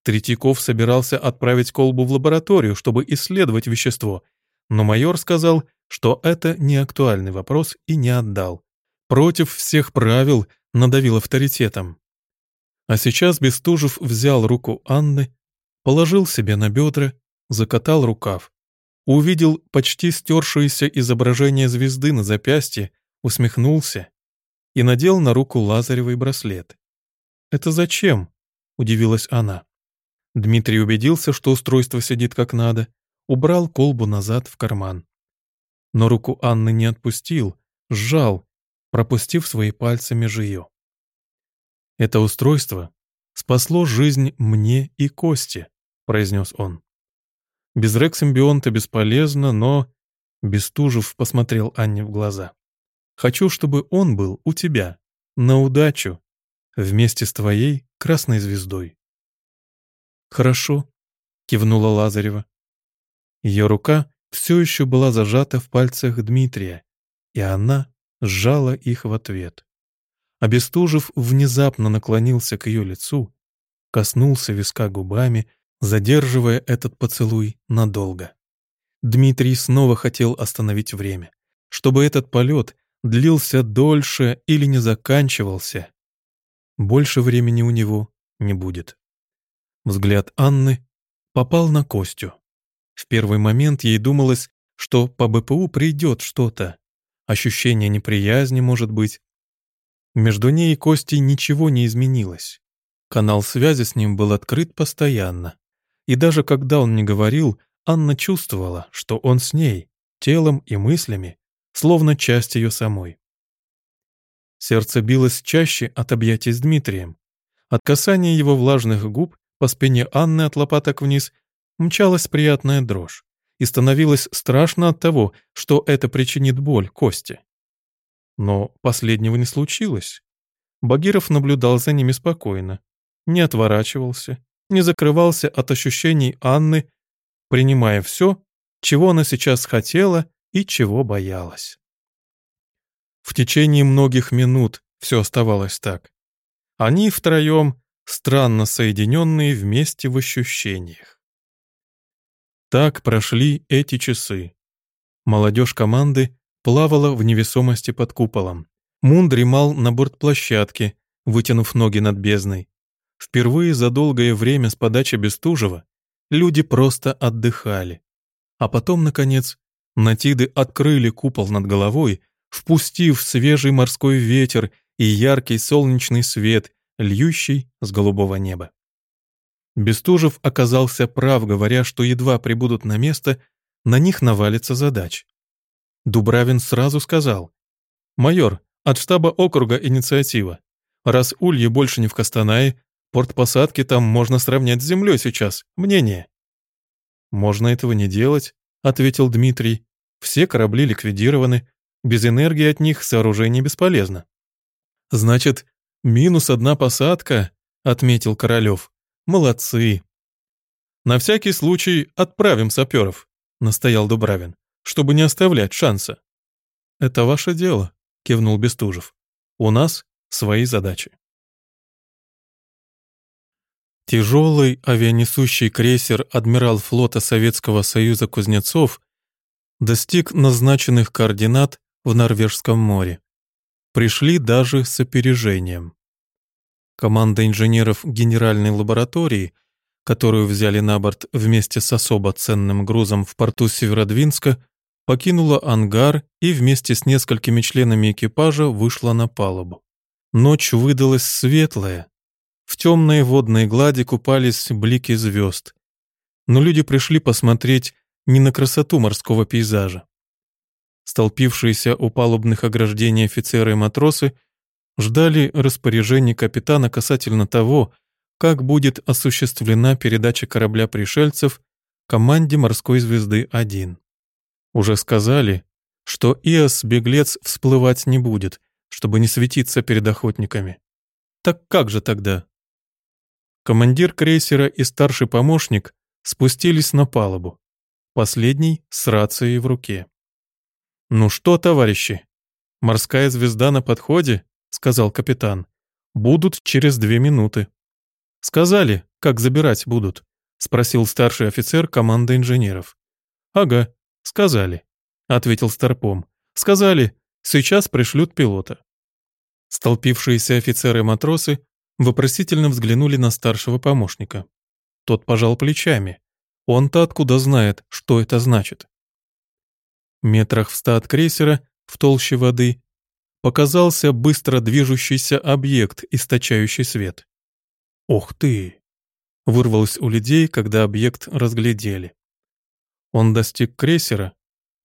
Speaker 1: Третьяков собирался отправить колбу в лабораторию, чтобы исследовать вещество, но майор сказал, что это не актуальный вопрос и не отдал. Против всех правил надавил авторитетом. А сейчас Бестужев взял руку Анны, положил себе на бедра, закатал рукав. Увидел почти стершееся изображение звезды на запястье, усмехнулся и надел на руку лазаревый браслет. «Это зачем?» — удивилась она. Дмитрий убедился, что устройство сидит как надо, убрал колбу назад в карман. Но руку Анны не отпустил, сжал, пропустив свои пальцы меж. «Это устройство спасло жизнь мне и Косте», — произнес он. «Без рексимбионта бесполезно, но...» Бестужев посмотрел Анне в глаза. «Хочу, чтобы он был у тебя, на удачу, вместе с твоей красной звездой». «Хорошо», — кивнула Лазарева. Ее рука все еще была зажата в пальцах Дмитрия, и она сжала их в ответ. Бестужев внезапно наклонился к ее лицу, коснулся виска губами, задерживая этот поцелуй надолго. Дмитрий снова хотел остановить время, чтобы этот полет длился дольше или не заканчивался. Больше времени у него не будет. Взгляд Анны попал на Костю. В первый момент ей думалось, что по БПУ придет что-то. Ощущение неприязни, может быть. Между ней и Костей ничего не изменилось. Канал связи с ним был открыт постоянно. И даже когда он не говорил, Анна чувствовала, что он с ней, телом и мыслями, словно часть ее самой. Сердце билось чаще от объятий с Дмитрием. От касания его влажных губ по спине Анны от лопаток вниз мчалась приятная дрожь, и становилось страшно от того, что это причинит боль Косте. Но последнего не случилось. Багиров наблюдал за ними спокойно, не отворачивался, не закрывался от ощущений Анны, принимая все, чего она сейчас хотела и чего боялась. В течение многих минут все оставалось так. Они втроем, странно соединенные вместе в ощущениях. Так прошли эти часы. Молодежь команды плавала в невесомости под куполом. Мун дремал на бортплощадке, вытянув ноги над бездной. Впервые за долгое время с подачи Бестужева люди просто отдыхали. А потом, наконец, Натиды открыли купол над головой, впустив свежий морской ветер и яркий солнечный свет, льющий с голубого неба. Бестужев оказался прав, говоря, что едва прибудут на место, на них навалится задач. Дубравин сразу сказал, «Майор, от штаба округа инициатива. Раз Улье больше не в Костанае, порт посадки там можно сравнять с землей сейчас. Мнение». «Можно этого не делать», — ответил Дмитрий. «Все корабли ликвидированы. Без энергии от них сооружение бесполезно». «Значит, минус одна посадка», — отметил Королев. «Молодцы». «На всякий случай отправим саперов», — настоял Дубравин, «чтобы не оставлять шанса». «Это ваше дело», — кивнул Бестужев. «У нас свои задачи». Тяжелый авианесущий крейсер «Адмирал флота Советского Союза Кузнецов» достиг назначенных координат в Норвежском море. Пришли даже с опережением. Команда инженеров Генеральной лаборатории, которую взяли на борт вместе с особо ценным грузом в порту Северодвинска, покинула ангар и вместе с несколькими членами экипажа вышла на палубу. Ночь выдалась светлая, в темной водной глади купались блики звезд. Но люди пришли посмотреть не на красоту морского пейзажа. Столпившиеся у палубных ограждений офицеры и матросы ждали распоряжений капитана касательно того, как будет осуществлена передача корабля пришельцев команде морской звезды-1. Уже сказали, что ИОС-беглец всплывать не будет, чтобы не светиться перед охотниками. Так как же тогда? Командир крейсера и старший помощник спустились на палубу. Последний с рацией в руке. «Ну что, товарищи, морская звезда на подходе», — сказал капитан. «Будут через две минуты». «Сказали, как забирать будут?» — спросил старший офицер команды инженеров. «Ага, сказали», — ответил Старпом. «Сказали, сейчас пришлют пилота». Столпившиеся офицеры-матросы вопросительно взглянули на старшего помощника. Тот пожал плечами. Он-то откуда знает, что это значит. Метрах в ста от крейсера, в толще воды, показался быстро движущийся объект, источающий свет. «Ух ты!» — вырвалось у людей, когда объект разглядели. Он достиг крейсера,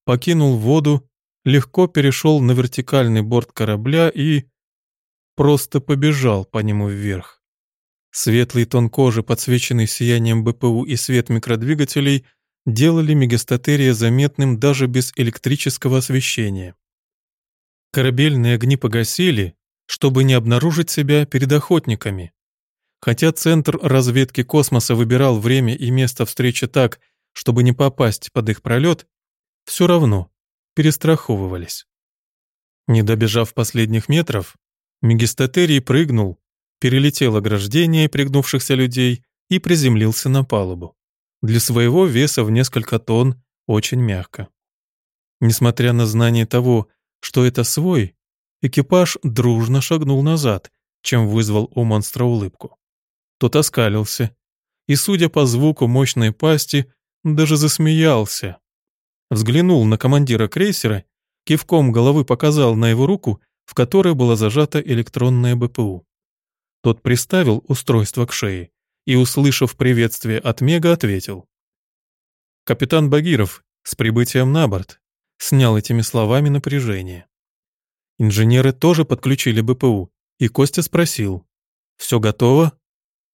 Speaker 1: покинул воду, легко перешел на вертикальный борт корабля и... просто побежал по нему вверх. Светлый тон кожи, подсвеченный сиянием БПУ и свет микродвигателей, делали мегастатерия заметным даже без электрического освещения. Корабельные огни погасили, чтобы не обнаружить себя перед охотниками. Хотя Центр разведки космоса выбирал время и место встречи так, чтобы не попасть под их пролет, все равно перестраховывались. Не добежав последних метров, Мегистатерий прыгнул, перелетел ограждение пригнувшихся людей и приземлился на палубу. Для своего веса в несколько тонн очень мягко. Несмотря на знание того, что это свой, экипаж дружно шагнул назад, чем вызвал у монстра улыбку. Тот оскалился и, судя по звуку мощной пасти, даже засмеялся. Взглянул на командира крейсера, кивком головы показал на его руку, в которой была зажата электронная БПУ. Тот приставил устройство к шее и, услышав приветствие от Мега, ответил. «Капитан Багиров, с прибытием на борт», снял этими словами напряжение. Инженеры тоже подключили БПУ, и Костя спросил. «Все готово?»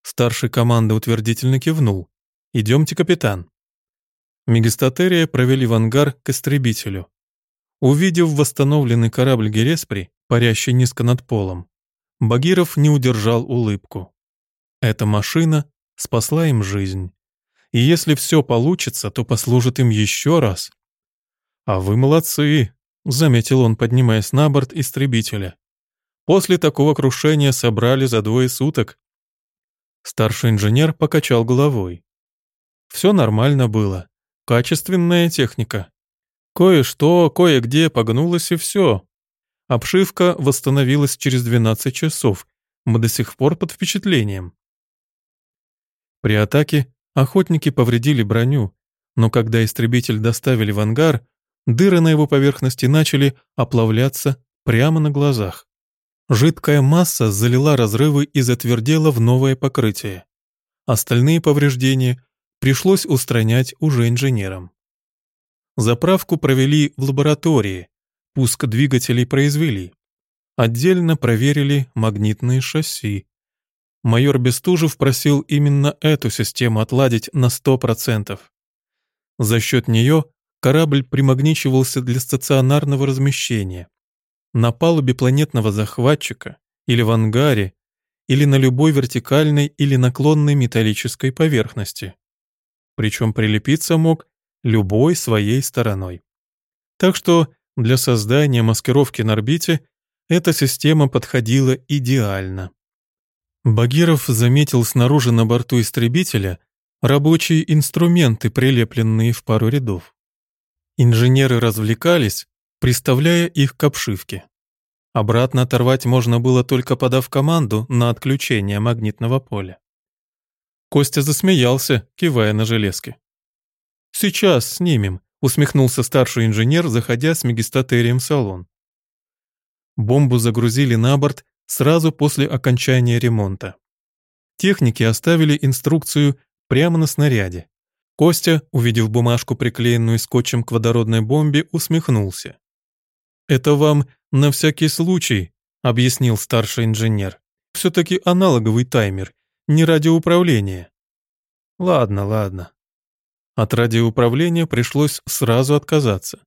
Speaker 1: Старший команды утвердительно кивнул. «Идемте, капитан». Мегастатерия провели в ангар к истребителю. Увидев восстановленный корабль Гереспри, парящий низко над полом, Багиров не удержал улыбку. Эта машина спасла им жизнь. И если все получится, то послужит им еще раз. «А вы молодцы», — заметил он, поднимаясь на борт истребителя. «После такого крушения собрали за двое суток». Старший инженер покачал головой. «Все нормально было. Качественная техника. Кое-что, кое-где погнулось и все. Обшивка восстановилась через 12 часов. Мы до сих пор под впечатлением. При атаке охотники повредили броню, но когда истребитель доставили в ангар, дыры на его поверхности начали оплавляться прямо на глазах. Жидкая масса залила разрывы и затвердела в новое покрытие. Остальные повреждения пришлось устранять уже инженерам. Заправку провели в лаборатории, Пуск двигателей произвели. Отдельно проверили магнитные шасси. Майор Бестужев просил именно эту систему отладить на 100%. За счет нее корабль примагничивался для стационарного размещения. На палубе планетного захватчика или в ангаре, или на любой вертикальной или наклонной металлической поверхности. Причем прилепиться мог любой своей стороной. Так что для создания маскировки на орбите эта система подходила идеально. Багиров заметил снаружи на борту истребителя рабочие инструменты, прилепленные в пару рядов. Инженеры развлекались, приставляя их к обшивке. Обратно оторвать можно было только подав команду на отключение магнитного поля. Костя засмеялся, кивая на железки. «Сейчас снимем», усмехнулся старший инженер, заходя с мегистатерием в салон. Бомбу загрузили на борт сразу после окончания ремонта. Техники оставили инструкцию прямо на снаряде. Костя, увидев бумажку, приклеенную скотчем к водородной бомбе, усмехнулся. «Это вам на всякий случай», — объяснил старший инженер. «Все-таки аналоговый таймер, не радиоуправление». «Ладно, ладно», от радиоуправления пришлось сразу отказаться.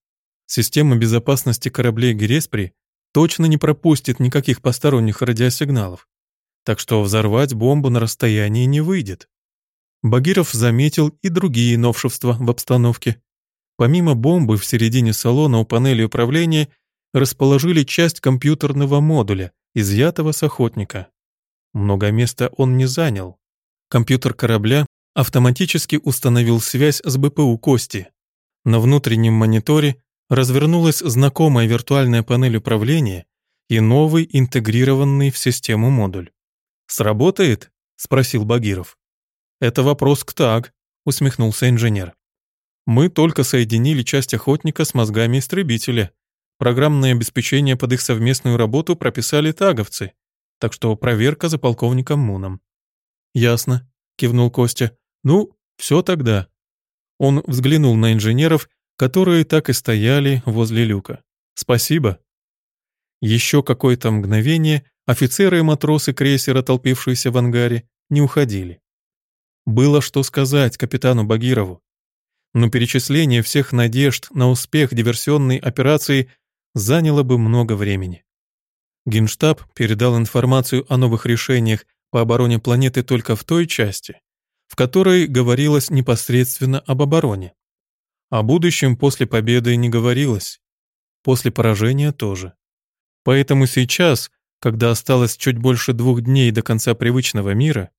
Speaker 1: Система безопасности кораблей Гереспри точно не пропустит никаких посторонних радиосигналов, так что взорвать бомбу на расстоянии не выйдет. Багиров заметил и другие новшества в обстановке. Помимо бомбы в середине салона у панели управления расположили часть компьютерного модуля, изъятого с охотника. Много места он не занял. Компьютер корабля автоматически установил связь с БПУ Кости. На внутреннем мониторе развернулась знакомая виртуальная панель управления и новый интегрированный в систему модуль. «Сработает?» — спросил Багиров. «Это вопрос к так», — усмехнулся инженер. «Мы только соединили часть охотника с мозгами истребителя. Программное обеспечение под их совместную работу прописали таговцы, так что проверка за полковником Муном». «Ясно», — кивнул Костя. «Ну, все тогда». Он взглянул на инженеров, которые так и стояли возле люка. «Спасибо». Еще какое-то мгновение офицеры и матросы крейсера, толпившиеся в ангаре, не уходили. Было что сказать капитану Багирову. Но перечисление всех надежд на успех диверсионной операции заняло бы много времени. Генштаб передал информацию о новых решениях по обороне планеты только в той части, в которой говорилось непосредственно об обороне. О будущем после победы не говорилось. После поражения тоже. Поэтому сейчас, когда осталось чуть больше двух дней до конца привычного мира,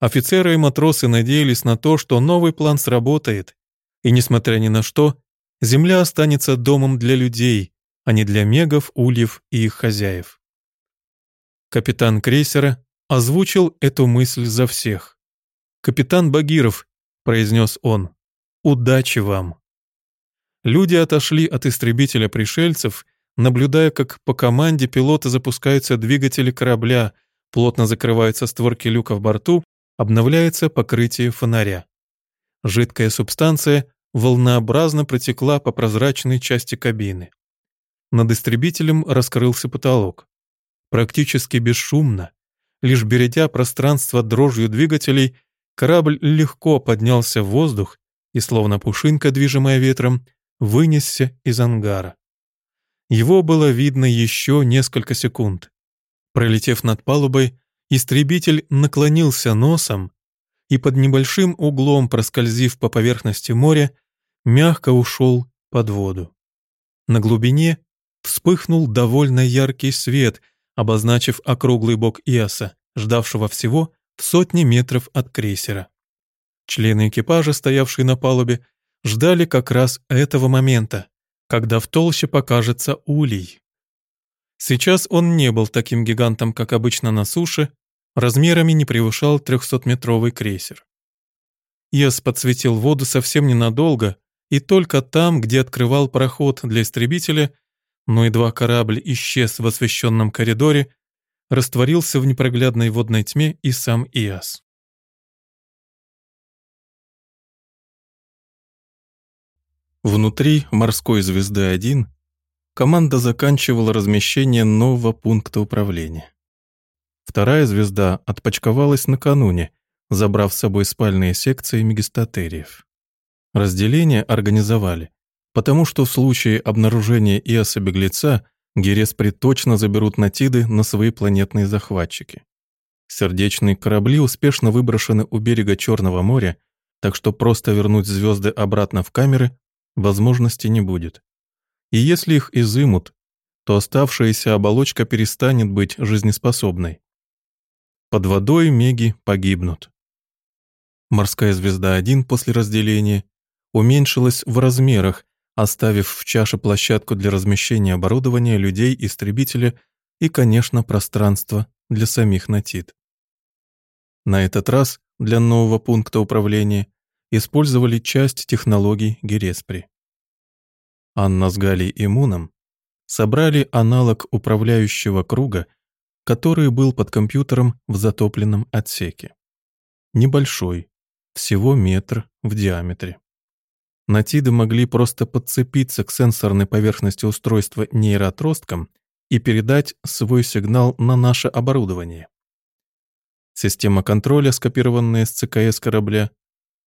Speaker 1: офицеры и матросы надеялись на то, что новый план сработает, и, несмотря ни на что, Земля останется домом для людей, а не для мегов, ульев и их хозяев. Капитан крейсера озвучил эту мысль за всех. «Капитан Багиров», — произнес он, — «удачи вам». Люди отошли от истребителя пришельцев наблюдая, как по команде пилота запускаются двигатели корабля, плотно закрываются створки люка в борту, обновляется покрытие фонаря. Жидкая субстанция волнообразно протекла по прозрачной части кабины. Над истребителем раскрылся потолок. Практически бесшумно, лишь бередя пространство дрожью двигателей, корабль легко поднялся в воздух и, словно пушинка, движимая ветром, вынесся из ангара. Его было видно еще несколько секунд. Пролетев над палубой, истребитель наклонился носом и под небольшим углом, проскользив по поверхности моря, мягко ушел под воду. На глубине вспыхнул довольно яркий свет, обозначив округлый бок Иоса, ждавшего всего в сотни метров от крейсера. Члены экипажа, стоявшие на палубе, ждали как раз этого момента, когда в толще покажется улей. Сейчас он не был таким гигантом, как обычно на суше, размерами не превышал 300-метровый крейсер. Ес подсветил воду совсем ненадолго, и только там, где открывал проход для истребителя, но едва корабль исчез в освещенном коридоре, растворился в непроглядной водной тьме и сам Иас. Внутри морской звезды-1 команда заканчивала размещение нового пункта управления. Вторая звезда отпочковалась накануне, забрав с собой спальные секции мегистатериев. Разделение организовали, потому что в случае обнаружения Иоса-беглеца Гереспри точно заберут Натиды на свои планетные захватчики. Сердечные корабли успешно выброшены у берега Черного моря, так что просто вернуть звезды обратно в камеры возможности не будет. И если их изымут, то оставшаяся оболочка перестанет быть жизнеспособной. Под водой меги погибнут. Морская звезда-1 после разделения уменьшилась в размерах, оставив в чаше площадку для размещения оборудования, людей, истребителя и, конечно, пространство для самих натит. На этот раз для нового пункта управления использовали часть технологий Гереспри. Анна с Галей и Муном собрали аналог управляющего круга, который был под компьютером в затопленном отсеке. Небольшой, всего метр в диаметре. Натиды могли просто подцепиться к сенсорной поверхности устройства нейроотростком и передать свой сигнал на наше оборудование. Система контроля, скопированная с ЦКС корабля,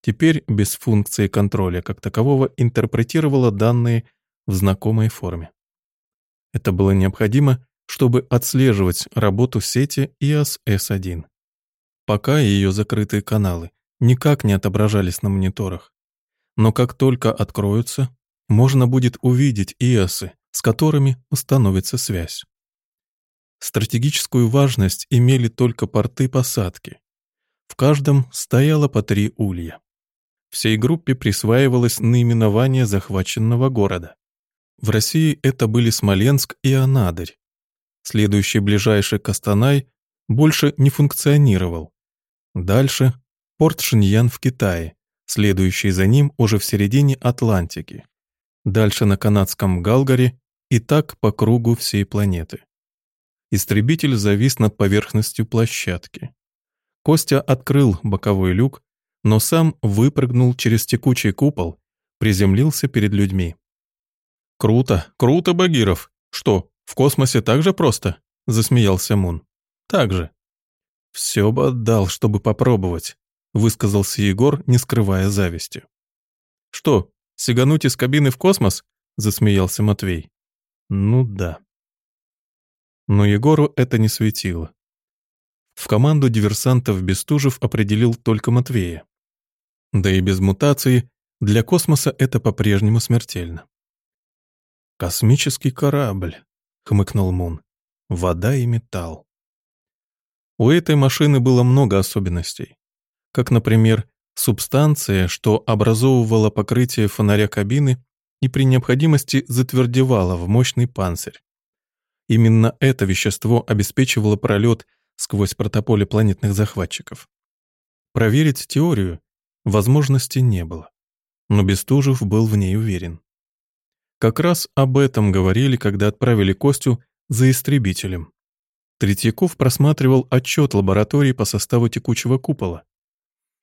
Speaker 1: теперь без функции контроля как такового интерпретировала данные в знакомой форме. Это было необходимо, чтобы отслеживать работу сети IAS-S1. Пока ее закрытые каналы никак не отображались на мониторах. Но как только откроются, можно будет увидеть ИАСы, с которыми установится связь. Стратегическую важность имели только порты посадки. В каждом стояло по три улья. Всей группе присваивалось наименование захваченного города. В России это были Смоленск и Анадырь. Следующий ближайший Костанай больше не функционировал. Дальше порт Шиньян в Китае, следующий за ним уже в середине Атлантики. Дальше на канадском Галгаре и так по кругу всей планеты. Истребитель завис над поверхностью площадки. Костя открыл боковой люк, но сам выпрыгнул через текучий купол, приземлился перед людьми. «Круто, круто, Багиров! Что, в космосе так же просто?» — засмеялся Мун. «Так же». «Все бы отдал, чтобы попробовать», — высказался Егор, не скрывая зависти. «Что, сигануть из кабины в космос?» — засмеялся Матвей. «Ну да». Но Егору это не светило. В команду диверсантов Бестужев определил только Матвея. Да и без мутации для космоса это по-прежнему смертельно. «Космический корабль», — хмыкнул Мун. «Вода и металл». У этой машины было много особенностей. Как, например, субстанция, что образовывала покрытие фонаря кабины и при необходимости затвердевала в мощный панцирь. Именно это вещество обеспечивало пролет сквозь протополе планетных захватчиков. Проверить теорию возможности не было, но Бестужев был в ней уверен. Как раз об этом говорили, когда отправили Костю за истребителем. Третьяков просматривал отчет лаборатории по составу текучего купола.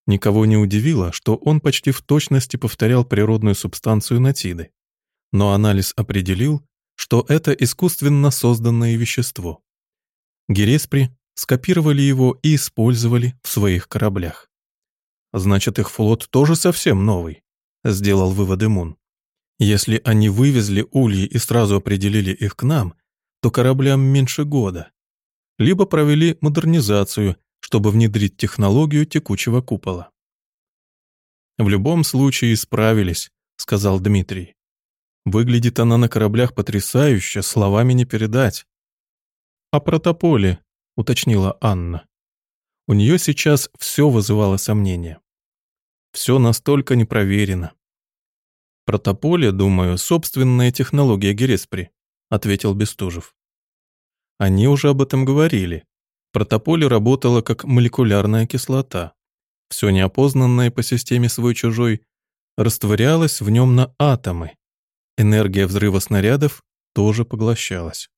Speaker 1: Никого не удивило, что он почти в точности повторял природную субстанцию натиды. Но анализ определил, что это искусственно созданное вещество. Гереспри скопировали его и использовали в своих кораблях. Значит, их флот тоже совсем новый, сделал выводы Мун. Если они вывезли ульи и сразу определили их к нам, то кораблям меньше года. Либо провели модернизацию, чтобы внедрить технологию текучего купола. «В любом случае справились», — сказал Дмитрий. Выглядит она на кораблях потрясающе, словами не передать. «О протополе», — уточнила Анна. У нее сейчас все вызывало сомнения. Все настолько непроверено. «Протополе, думаю, собственная технология Гереспри», — ответил Бестужев. Они уже об этом говорили. Протополе работало как молекулярная кислота. Все неопознанное по системе свой-чужой растворялось в нем на атомы, Энергия взрыва снарядов тоже поглощалась.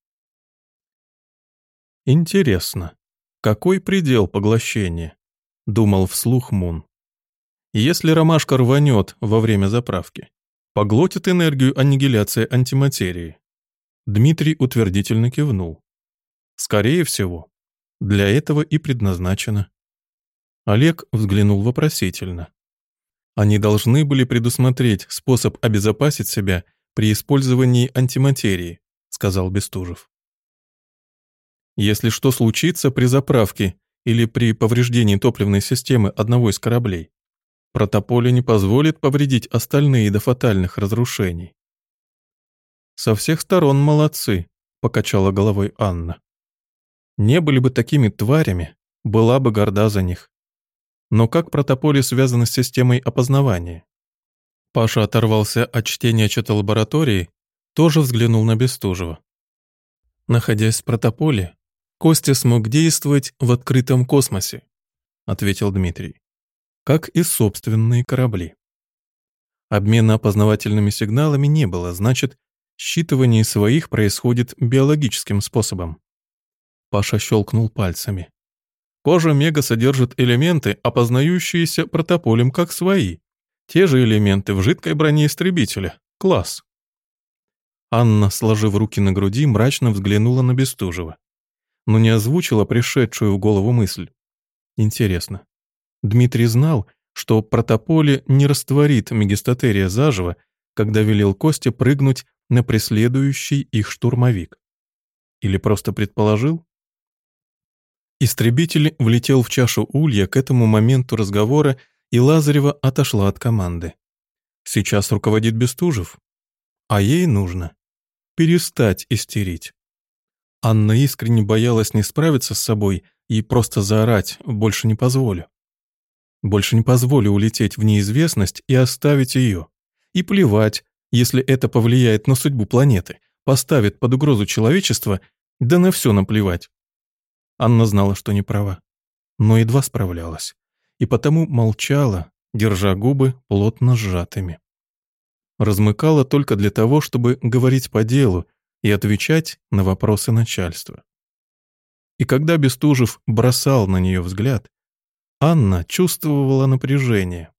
Speaker 1: Интересно, какой предел поглощения? Думал вслух Мун. Если ромашка рванет во время заправки, поглотит энергию аннигиляции антиматерии. Дмитрий утвердительно кивнул. Скорее всего, для этого и предназначено. Олег взглянул вопросительно. Они должны были предусмотреть способ обезопасить себя при использовании антиматерии», — сказал Бестужев. «Если что случится при заправке или при повреждении топливной системы одного из кораблей, протополе не позволит повредить остальные до фатальных разрушений». «Со всех сторон молодцы», — покачала головой Анна. «Не были бы такими тварями, была бы горда за них. Но как протополе связано с системой опознавания? Паша оторвался от чтения отчета лаборатории, тоже взглянул на Бестужева. Находясь в протополе, Костя смог действовать в открытом космосе, ответил Дмитрий, как и собственные корабли. Обмена опознавательными сигналами не было, значит, считывание своих происходит биологическим способом. Паша щелкнул пальцами. Кожа Мега содержит элементы, опознающиеся протополем как свои, те же элементы в жидкой броне истребителя. Класс. Анна, сложив руки на груди, мрачно взглянула на Бестужева. Но не озвучила пришедшую в голову мысль. Интересно. Дмитрий знал, что протополе не растворит мегистатерия заживо, когда велел Косте прыгнуть на преследующий их штурмовик. Или просто предположил? Истребитель влетел в чашу улья к этому моменту разговора и Лазарева отошла от команды. Сейчас руководит Бестужев, а ей нужно перестать истерить. Анна искренне боялась не справиться с собой и просто заорать «больше не позволю». Больше не позволю улететь в неизвестность и оставить ее. И плевать, если это повлияет на судьбу планеты, поставит под угрозу человечество, да на все наплевать. Анна знала, что не права, но едва справлялась, и потому молчала, держа губы плотно сжатыми. Размыкала только для того, чтобы говорить по делу и отвечать на вопросы начальства. И когда Бестужев бросал на нее взгляд, Анна чувствовала напряжение.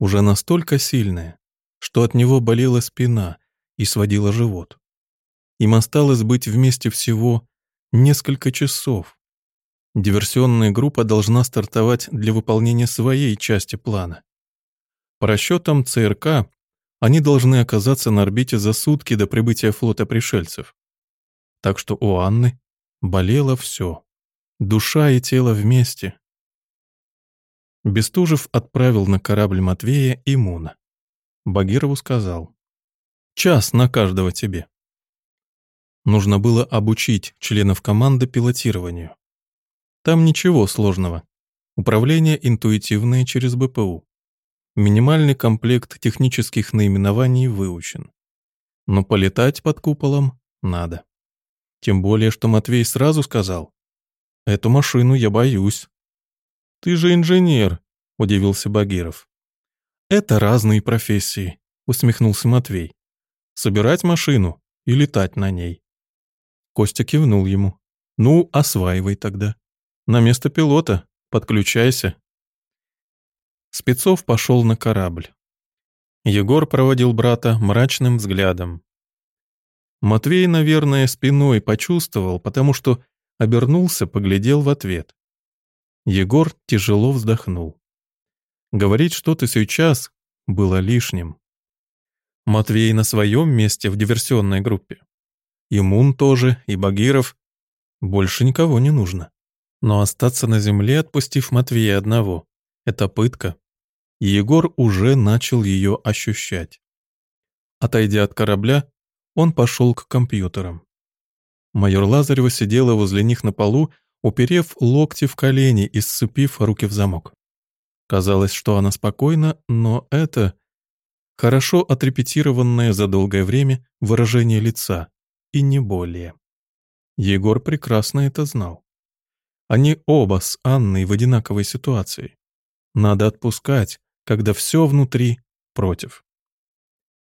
Speaker 1: Уже настолько сильное, что от него болела спина и сводила живот. Им осталось быть вместе всего несколько часов. Диверсионная группа должна стартовать для выполнения своей части плана. По расчетам ЦРК, они должны оказаться на орбите за сутки до прибытия флота пришельцев. Так что у Анны болело все. Душа и тело вместе. Бестужев отправил на корабль Матвея и Муна. Багирову сказал. «Час на каждого тебе». Нужно было обучить членов команды пилотированию. Там ничего сложного. Управление интуитивное через БПУ. Минимальный комплект технических наименований выучен. Но полетать под куполом надо. Тем более, что Матвей сразу сказал, «Эту машину я боюсь». «Ты же инженер», — удивился Багиров. «Это разные профессии», — усмехнулся Матвей. «Собирать машину и летать на ней». Костя кивнул ему. «Ну, осваивай тогда. На место пилота. Подключайся». Спецов пошел на корабль. Егор проводил брата мрачным взглядом. Матвей, наверное, спиной почувствовал, потому что обернулся, поглядел в ответ. Егор тяжело вздохнул. Говорить что-то сейчас было лишним. Матвей на своем месте в диверсионной группе. И Мун тоже, и Багиров. Больше никого не нужно. Но остаться на земле, отпустив Матвея одного, это пытка. И Егор уже начал ее ощущать. Отойдя от корабля, он пошел к компьютерам. Майор Лазарева сидела возле них на полу уперев локти в колени и сцепив руки в замок. Казалось, что она спокойна, но это хорошо отрепетированное за долгое время выражение лица, и не более. Егор прекрасно это знал. Они оба с Анной в одинаковой ситуации. Надо отпускать, когда все внутри против.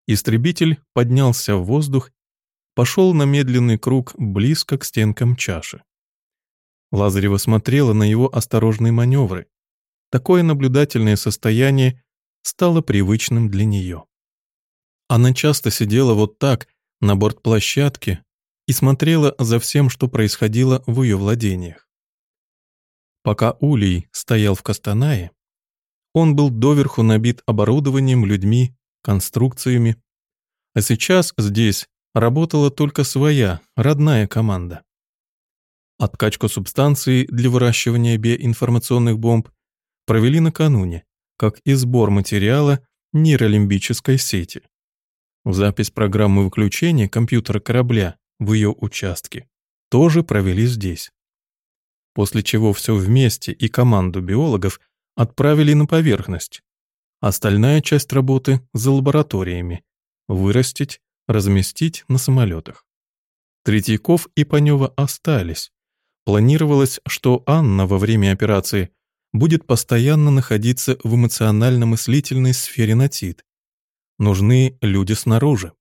Speaker 1: Истребитель поднялся в воздух, пошел на медленный круг близко к стенкам чаши. Лазарева смотрела на его осторожные маневры. Такое наблюдательное состояние стало привычным для нее. Она часто сидела вот так, на борт площадки, и смотрела за всем, что происходило в ее владениях. Пока Улей стоял в Кастанае, он был доверху набит оборудованием, людьми, конструкциями, а сейчас здесь работала только своя, родная команда. Откачку субстанции для выращивания биоинформационных бомб провели накануне, как и сбор материала нейролимбической сети. Запись программы выключения компьютера корабля в ее участке тоже провели здесь. После чего все вместе и команду биологов отправили на поверхность. Остальная часть работы за лабораториями. Вырастить, разместить на самолетах. Третьяков и Панева остались, Планировалось, что Анна во время операции будет постоянно находиться в эмоционально-мыслительной сфере НАТИД. Нужны люди снаружи,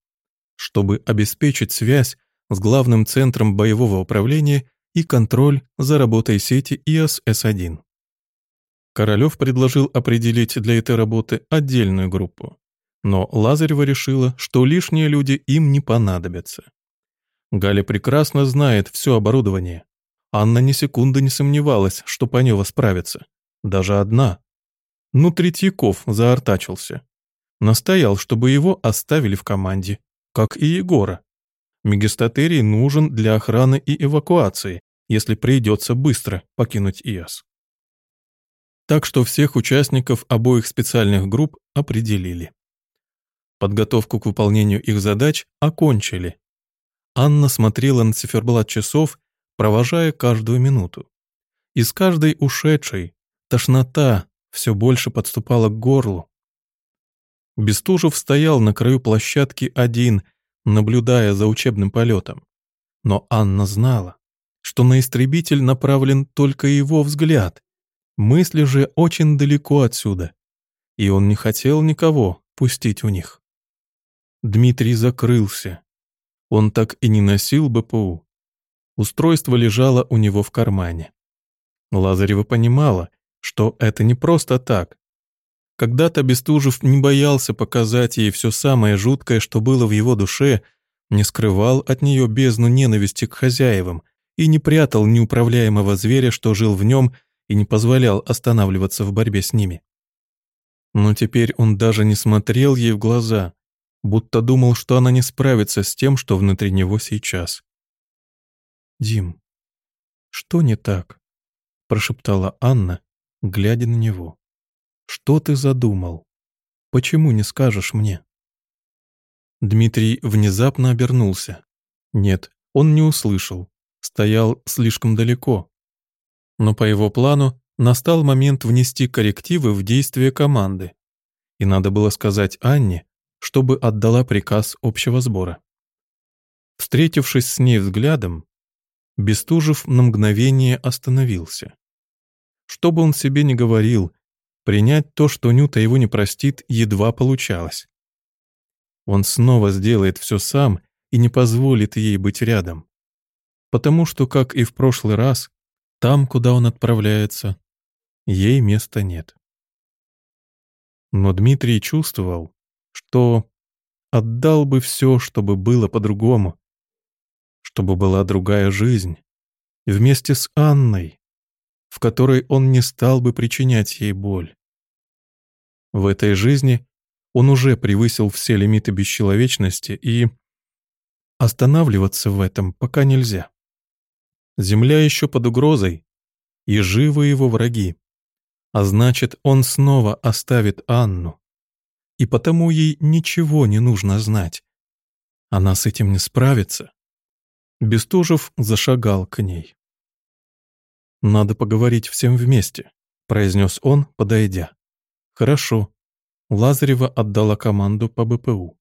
Speaker 1: чтобы обеспечить связь с главным центром боевого управления и контроль за работой сети ИАС-С1. Королёв предложил определить для этой работы отдельную группу, но Лазарева решила, что лишние люди им не понадобятся. Галя прекрасно знает все оборудование, Анна ни секунды не сомневалась, что Панева справится. Даже одна. Ну, Третьяков заортачился. Настоял, чтобы его оставили в команде, как и Егора. Мегистатерий нужен для охраны и эвакуации, если придется быстро покинуть ИАС. Так что всех участников обоих специальных групп определили. Подготовку к выполнению их задач окончили. Анна смотрела на циферблат часов провожая каждую минуту. И с каждой ушедшей тошнота все больше подступала к горлу. Бестужев стоял на краю площадки один, наблюдая за учебным полетом. Но Анна знала, что на истребитель направлен только его взгляд. Мысли же очень далеко отсюда, и он не хотел никого пустить у них. Дмитрий закрылся. Он так и не носил БПУ. Устройство лежало у него в кармане. Лазарева понимала, что это не просто так. Когда-то Бестужев не боялся показать ей все самое жуткое, что было в его душе, не скрывал от нее бездну ненависти к хозяевам и не прятал неуправляемого зверя, что жил в нем и не позволял останавливаться в борьбе с ними. Но теперь он даже не смотрел ей в глаза, будто думал, что она не справится с тем, что внутри него сейчас. «Дим, что не так?» — прошептала Анна, глядя на него. «Что ты задумал? Почему не скажешь мне?» Дмитрий внезапно обернулся. Нет, он не услышал, стоял слишком далеко. Но по его плану настал момент внести коррективы в действие команды. И надо было сказать Анне, чтобы отдала приказ общего сбора. Встретившись с ней взглядом, Бестужев на мгновение остановился. Что бы он себе ни говорил, принять то, что Нюта его не простит, едва получалось. Он снова сделает все сам и не позволит ей быть рядом. Потому что, как и в прошлый раз, там, куда он отправляется, ей места нет. Но Дмитрий чувствовал, что отдал бы все, чтобы было по-другому, чтобы была другая жизнь, вместе с Анной, в которой он не стал бы причинять ей боль. В этой жизни он уже превысил все лимиты бесчеловечности и... Останавливаться в этом пока нельзя. Земля еще под угрозой, и живы его враги. А значит, он снова оставит Анну. И потому ей ничего не нужно знать. Она с этим не справится. Бестужев зашагал к ней. «Надо поговорить всем вместе», — произнес он, подойдя. «Хорошо». Лазарева отдала команду по БПУ.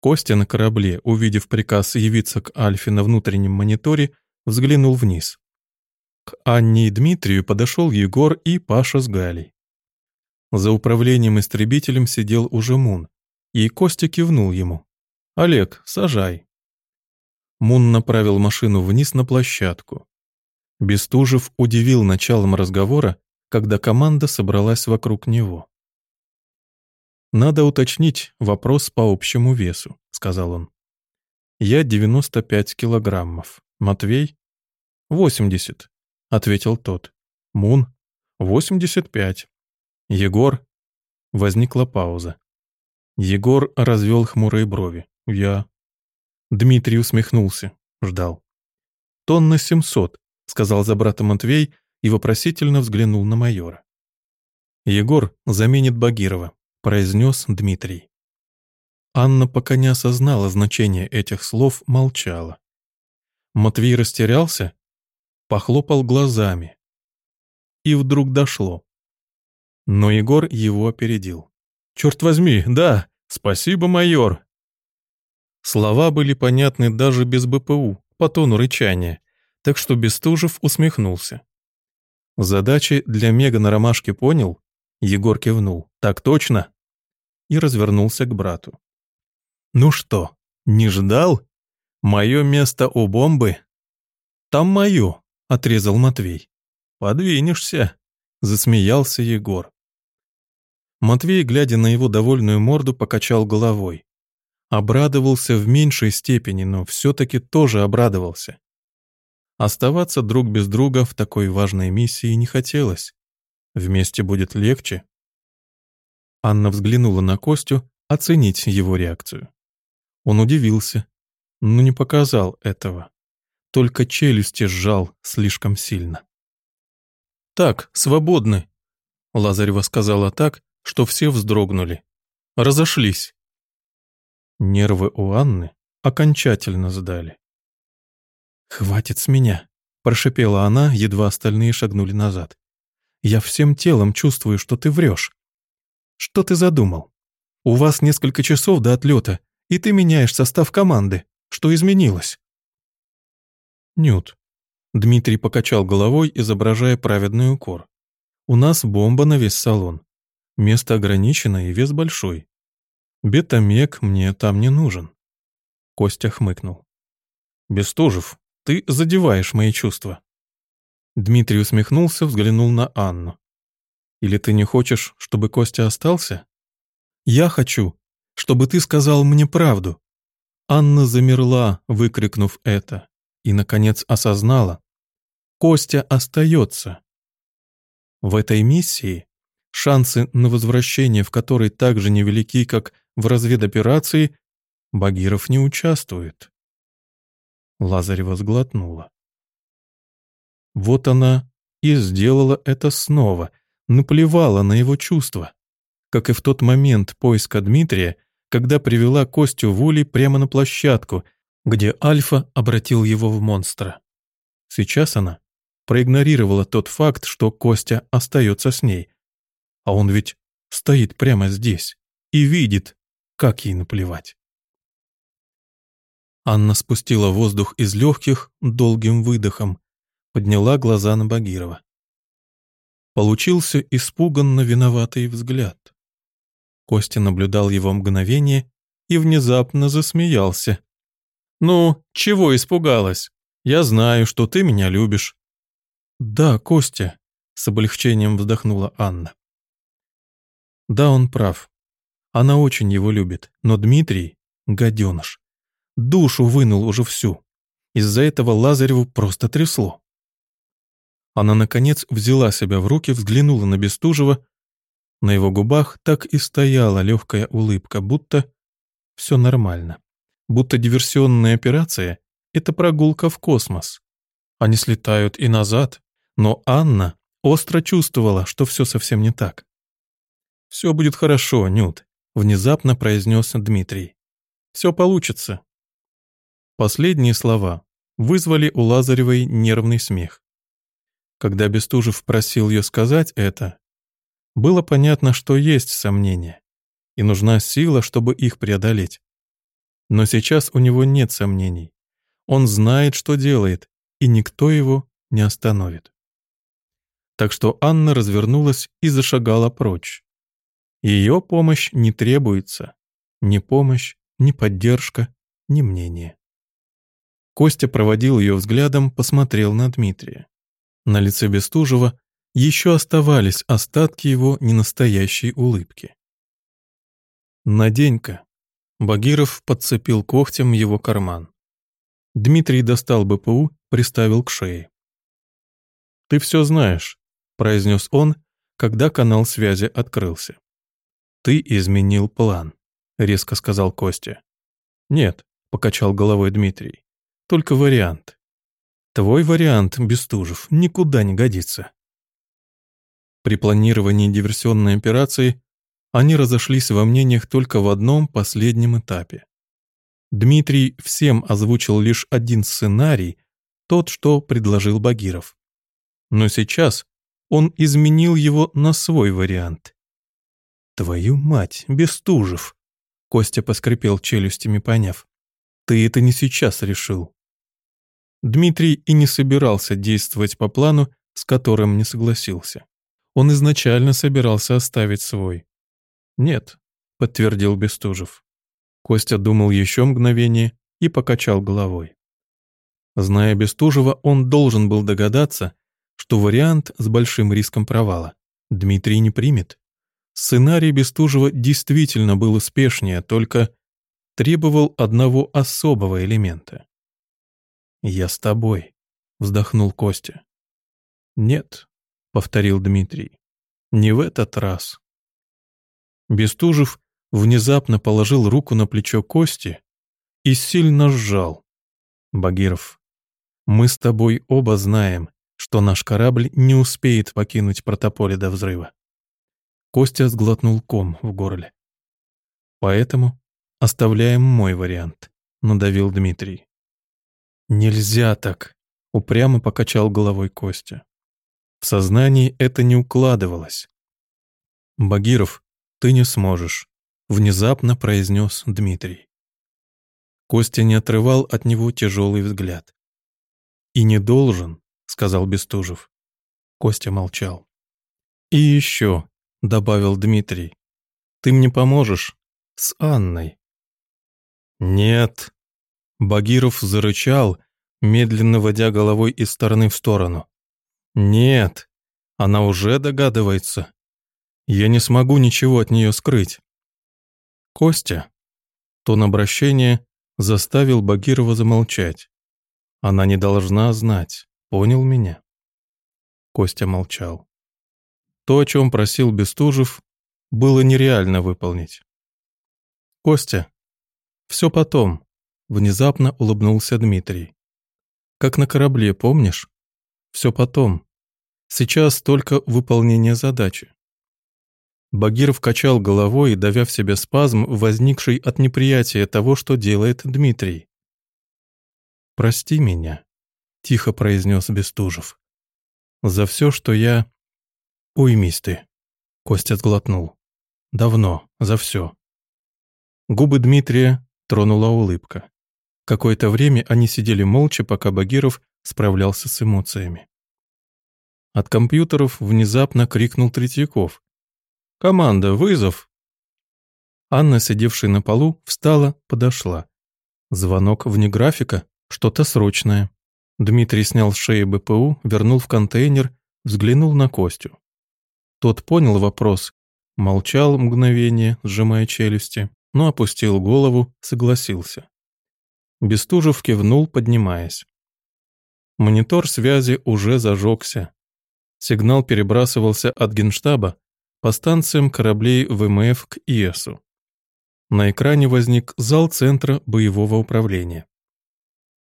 Speaker 1: Костя на корабле, увидев приказ явиться к Альфе на внутреннем мониторе, взглянул вниз. К Анне и Дмитрию подошел Егор и Паша с Галей. За управлением истребителем сидел уже Мун, и Костя кивнул ему. «Олег, сажай». Мун направил машину вниз на площадку. Бестужев удивил началом разговора, когда команда собралась вокруг него. «Надо уточнить вопрос по общему весу», — сказал он. «Я 95 килограммов. Матвей?» «80», — ответил тот. «Мун?» «85». «Егор?» Возникла пауза. Егор развел хмурые брови. «Я...» Дмитрий усмехнулся, ждал. «Тонна семьсот», — сказал за брата Матвей и вопросительно взглянул на майора. «Егор заменит Багирова», — произнес Дмитрий. Анна пока не осознала значение этих слов, молчала. Матвей растерялся, похлопал глазами. И вдруг дошло. Но Егор его опередил. «Черт возьми, да, спасибо, майор!» Слова были понятны даже без БПУ, по тону рычания, так что Бестужев усмехнулся. Задачи для Мега на ромашке понял? Егор кивнул. Так точно? И развернулся к брату. Ну что, не ждал? Мое место у бомбы? Там мое, отрезал Матвей. Подвинешься, засмеялся Егор. Матвей, глядя на его довольную морду, покачал головой. Обрадовался в меньшей степени, но все-таки тоже обрадовался. Оставаться друг без друга в такой важной миссии не хотелось. Вместе будет легче. Анна взглянула на Костю, оценить его реакцию. Он удивился, но не показал этого. Только челюсти сжал слишком сильно. «Так, свободны», — Лазарева сказала так, что все вздрогнули. Разошлись. Нервы у Анны окончательно сдали. «Хватит с меня», — прошипела она, едва остальные шагнули назад. «Я всем телом чувствую, что ты врешь. Что ты задумал? У вас несколько часов до отлета, и ты меняешь состав команды. Что изменилось?» «Нют, Дмитрий покачал головой, изображая праведный укор. «У нас бомба на весь салон. Место ограничено и вес большой. Бетамек мне там не нужен». Костя хмыкнул. «Бестужев, ты задеваешь мои чувства». Дмитрий усмехнулся, взглянул на Анну. «Или ты не хочешь, чтобы Костя остался?» «Я хочу, чтобы ты сказал мне правду». Анна замерла, выкрикнув это, и, наконец, осознала. Костя остается. В этой миссии шансы на возвращение в которой так же невелики, как в разведоперации, Багиров не участвует. Лазарева сглотнула. Вот она и сделала это снова, наплевала на его чувства, как и в тот момент поиска Дмитрия, когда привела Костю Вули прямо на площадку, где Альфа обратил его в монстра. Сейчас она проигнорировала тот факт, что Костя остается с ней. А он ведь стоит прямо здесь и видит, как ей наплевать. Анна спустила воздух из легких долгим выдохом, подняла глаза на Багирова. Получился испуганно виноватый взгляд. Костя наблюдал его мгновение и внезапно засмеялся. «Ну, чего испугалась? Я знаю, что ты меня любишь. «Да, Костя», — с облегчением вздохнула Анна. Да, он прав. Она очень его любит, но Дмитрий — гаденыш. Душу вынул уже всю. Из-за этого Лазареву просто трясло. Она, наконец, взяла себя в руки, взглянула на Бестужева. На его губах так и стояла легкая улыбка, будто все нормально. Будто диверсионная операция — это прогулка в космос. Они слетают и назад, но Анна остро чувствовала, что все совсем не так. «Все будет хорошо, Нют», — внезапно произнес Дмитрий. «Все получится». Последние слова вызвали у Лазаревой нервный смех. Когда Бестужев просил ее сказать это, было понятно, что есть сомнения, и нужна сила, чтобы их преодолеть. Но сейчас у него нет сомнений. Он знает, что делает, и никто его не остановит так что Анна развернулась и зашагала прочь. Ее помощь не требуется. Ни помощь, ни поддержка, ни мнение. Костя проводил ее взглядом, посмотрел на Дмитрия. На лице Бестужева еще оставались остатки его ненастоящей улыбки. «Надень-ка». Багиров подцепил когтем его карман. Дмитрий достал БПУ, приставил к шее. «Ты все знаешь произнес он, когда канал связи открылся. «Ты изменил план», — резко сказал Костя. «Нет», — покачал головой Дмитрий, — «только вариант. Твой вариант, Бестужев, никуда не годится». При планировании диверсионной операции они разошлись во мнениях только в одном последнем этапе. Дмитрий всем озвучил лишь один сценарий, тот, что предложил Багиров. Но сейчас он изменил его на свой вариант. «Твою мать, Бестужев!» Костя поскрипел челюстями, поняв. «Ты это не сейчас решил». Дмитрий и не собирался действовать по плану, с которым не согласился. Он изначально собирался оставить свой. «Нет», — подтвердил Бестужев. Костя думал еще мгновение и покачал головой. Зная Бестужева, он должен был догадаться, что вариант с большим риском провала Дмитрий не примет. Сценарий Бестужева действительно был успешнее, только требовал одного особого элемента. «Я с тобой», — вздохнул Костя. «Нет», — повторил Дмитрий, — «не в этот раз». Бестужев внезапно положил руку на плечо Кости и сильно сжал. «Багиров, мы с тобой оба знаем, что наш корабль не успеет покинуть протополе до взрыва. Костя сглотнул ком в горле. Поэтому оставляем мой вариант, надавил Дмитрий. Нельзя так, упрямо покачал головой Костя. В сознании это не укладывалось. Багиров, ты не сможешь, внезапно произнес Дмитрий. Костя не отрывал от него тяжелый взгляд. «И не должен», — сказал Бестужев. Костя молчал. «И еще», — добавил Дмитрий, — «ты мне поможешь с Анной». «Нет», — Багиров зарычал, медленно водя головой из стороны в сторону. «Нет, она уже догадывается. Я не смогу ничего от нее скрыть». «Костя», — тон обращения заставил Багирова замолчать. «Она не должна знать, понял меня?» Костя молчал. То, о чем просил Бестужев, было нереально выполнить. «Костя, все потом», — внезапно улыбнулся Дмитрий. «Как на корабле, помнишь? Все потом. Сейчас только выполнение задачи». Багиров качал головой, давя в себе спазм, возникший от неприятия того, что делает Дмитрий. «Прости меня», — тихо произнес Бестужев. «За все, что я...» «Уймись ты», — Костя сглотнул. «Давно, за все». Губы Дмитрия тронула улыбка. Какое-то время они сидели молча, пока Багиров справлялся с эмоциями. От компьютеров внезапно крикнул Третьяков. «Команда, вызов!» Анна, сидевшая на полу, встала, подошла. Звонок вне графика, что-то срочное. Дмитрий снял с шеи БПУ, вернул в контейнер, взглянул на Костю. Тот понял вопрос, молчал мгновение, сжимая челюсти, но опустил голову, согласился. Бестужев кивнул, поднимаясь. Монитор связи уже зажегся. Сигнал перебрасывался от генштаба по станциям кораблей ВМФ к ИЭСу. На экране возник зал Центра боевого управления.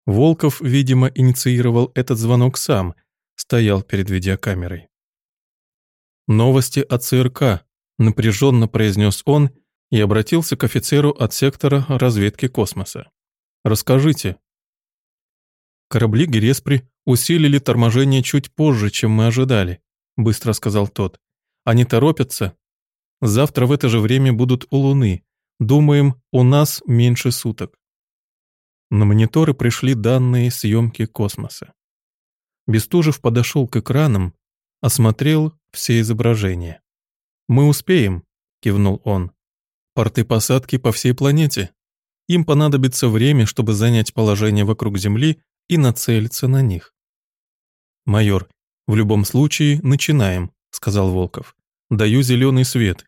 Speaker 1: Волков, видимо, инициировал этот звонок сам, стоял перед видеокамерой. «Новости от ЦРК», — напряженно произнес он и обратился к офицеру от сектора разведки космоса. «Расскажите». «Корабли Гереспри усилили торможение чуть позже, чем мы ожидали», — быстро сказал тот. «Они торопятся. Завтра в это же время будут у Луны. Думаем, у нас меньше суток». На мониторы пришли данные съемки космоса. Бестужев подошел к экранам, осмотрел все изображения. «Мы успеем», — кивнул он. «Порты посадки по всей планете. Им понадобится время, чтобы занять положение вокруг Земли и нацелиться на них». «Майор, в любом случае начинаем», — сказал Волков. «Даю зеленый свет.